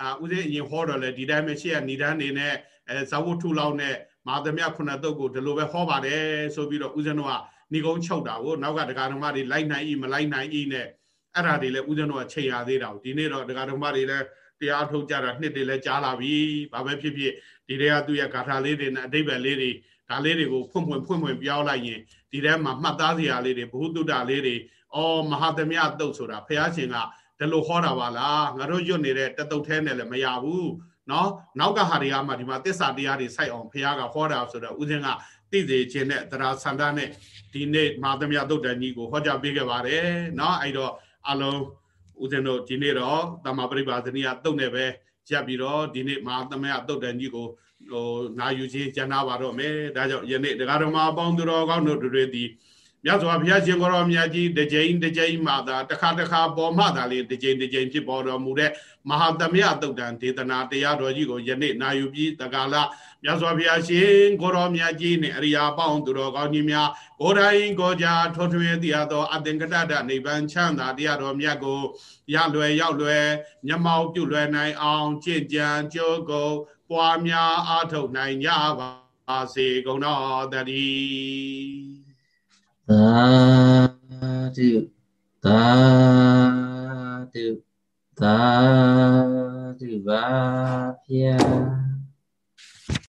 အာဦးဇင်းအရင်ဟောတော့လေဒီတိုင်းပဲရှေ့ကဏိဒန်းနေနဲ့အဲဇဝုထုလောက်နဲ့မာသမယခုနှစ်တုတ်ကိုဒီလိုပဲဟောပါတယ်ဆိုပြီးတော့ဦးဇင်းတို့ကဏီကုန်းချုပ်တာကိုနောက်ကဒကာဓမ္မတွေလိုက်နိုင်ဤမလိုက်နိုင်ဤနဲ့အဲ့ဒါတွေလည်းဦးဇင်းတို့ကချိန်ရသေးတာဒီနေ့တော့ဒကာဓမ္မတွေလည်းတရားထုတ်ကြတာနှစ်တွေလည်းကြားလာပြီဘာပဲဖြစ်ဖြစ်ဒီတွေကသူ့ရဲ့ဂါထာလေးတွေနဲ့အတိပ္ပယ်လေးတွေ ဒါလေးတွေကိုဖွင့်ဖွင့်ဖွင့်ဖွင့်ပြောလိုက်ရင်ဒီထဲမှာမှတ်သားစရာလေးတွေဘုဟုတ္တလေးတွေအော်မဟာသမယတုတ်ဆိုတာဘုရားရှင်ကဒီလိုဟောတာပါလားငါတို့ရွတ်နေတဲ့တတုတ်ထဲနဲ့လည်းမရဘူးเนาะနောက်ကဟာတွေကမှဒီမှာသစ္စာတရားတွေစိုက်အောင်ဘုရားကဟောတာဆိုတော့ဥစဉ်ကသိစေခြင်းနဲ့တရားဆန္ဒနဲ့ဒီနေ့မဟာသမယတုတ်တန်ကြီးကိုဟောကြားပေးခဲ့ပါတယ်เนาะအဲ့တော့အလုံးဦးဇင်းတို့ဒီနေ့တော့တမ္မာပရိပါဇနိယတုတ်နဲ့ပဲရပ်ပြီးတော့ဒီနေ့မဟာသမယတုတ်တန်ကြီးကို ဟိုနာယူခြင်းကျန်နာပါတော့မယ်ဒါကြောင့်ယနေ့တရားတော်မှာအပေါင်းသူတော်ကောင်းတို့တွေဒီမြတ်စွာဘုရားရှင်ကိုရောမြတ်ကြီးတစ်ကြိမ်တစ်ကြိမ်မှသာတစ်ခါတစ်ခါပေါ်မှသာလေတစ်ကြိမ်တစ်ကြိမ်ဖြစ်ပေါ်တော်မူတဲ့မဟာသမယတုတ်တန်ဒေသနာတရားတော်ကြီးကိုယနေ့နာယူပြီးတကာလမြတ်စွာဘုရားရှင်ကိုရောမြတ်ကြီးနဲ့အရိယာပေါင်းသူတော်ကောင်းကြီးများကိုယ်တိုင်ကိုကြထောထွေတရားတော်အသင်္ကတတနိဗ္ဗာန်ချမ်းသာတရားတော်မြတ်ကိုရလွယ်ရောက်လွယ်မျက်မှောက်ပြုလွယ်နိုင်အောင်ကြင်ကြံကြိုးကုန် ပွားများအားထုတ်နိုင်ကြပါစေကုန်တော်တည်းသာဓုသာဓုသာဓုပါဗျာ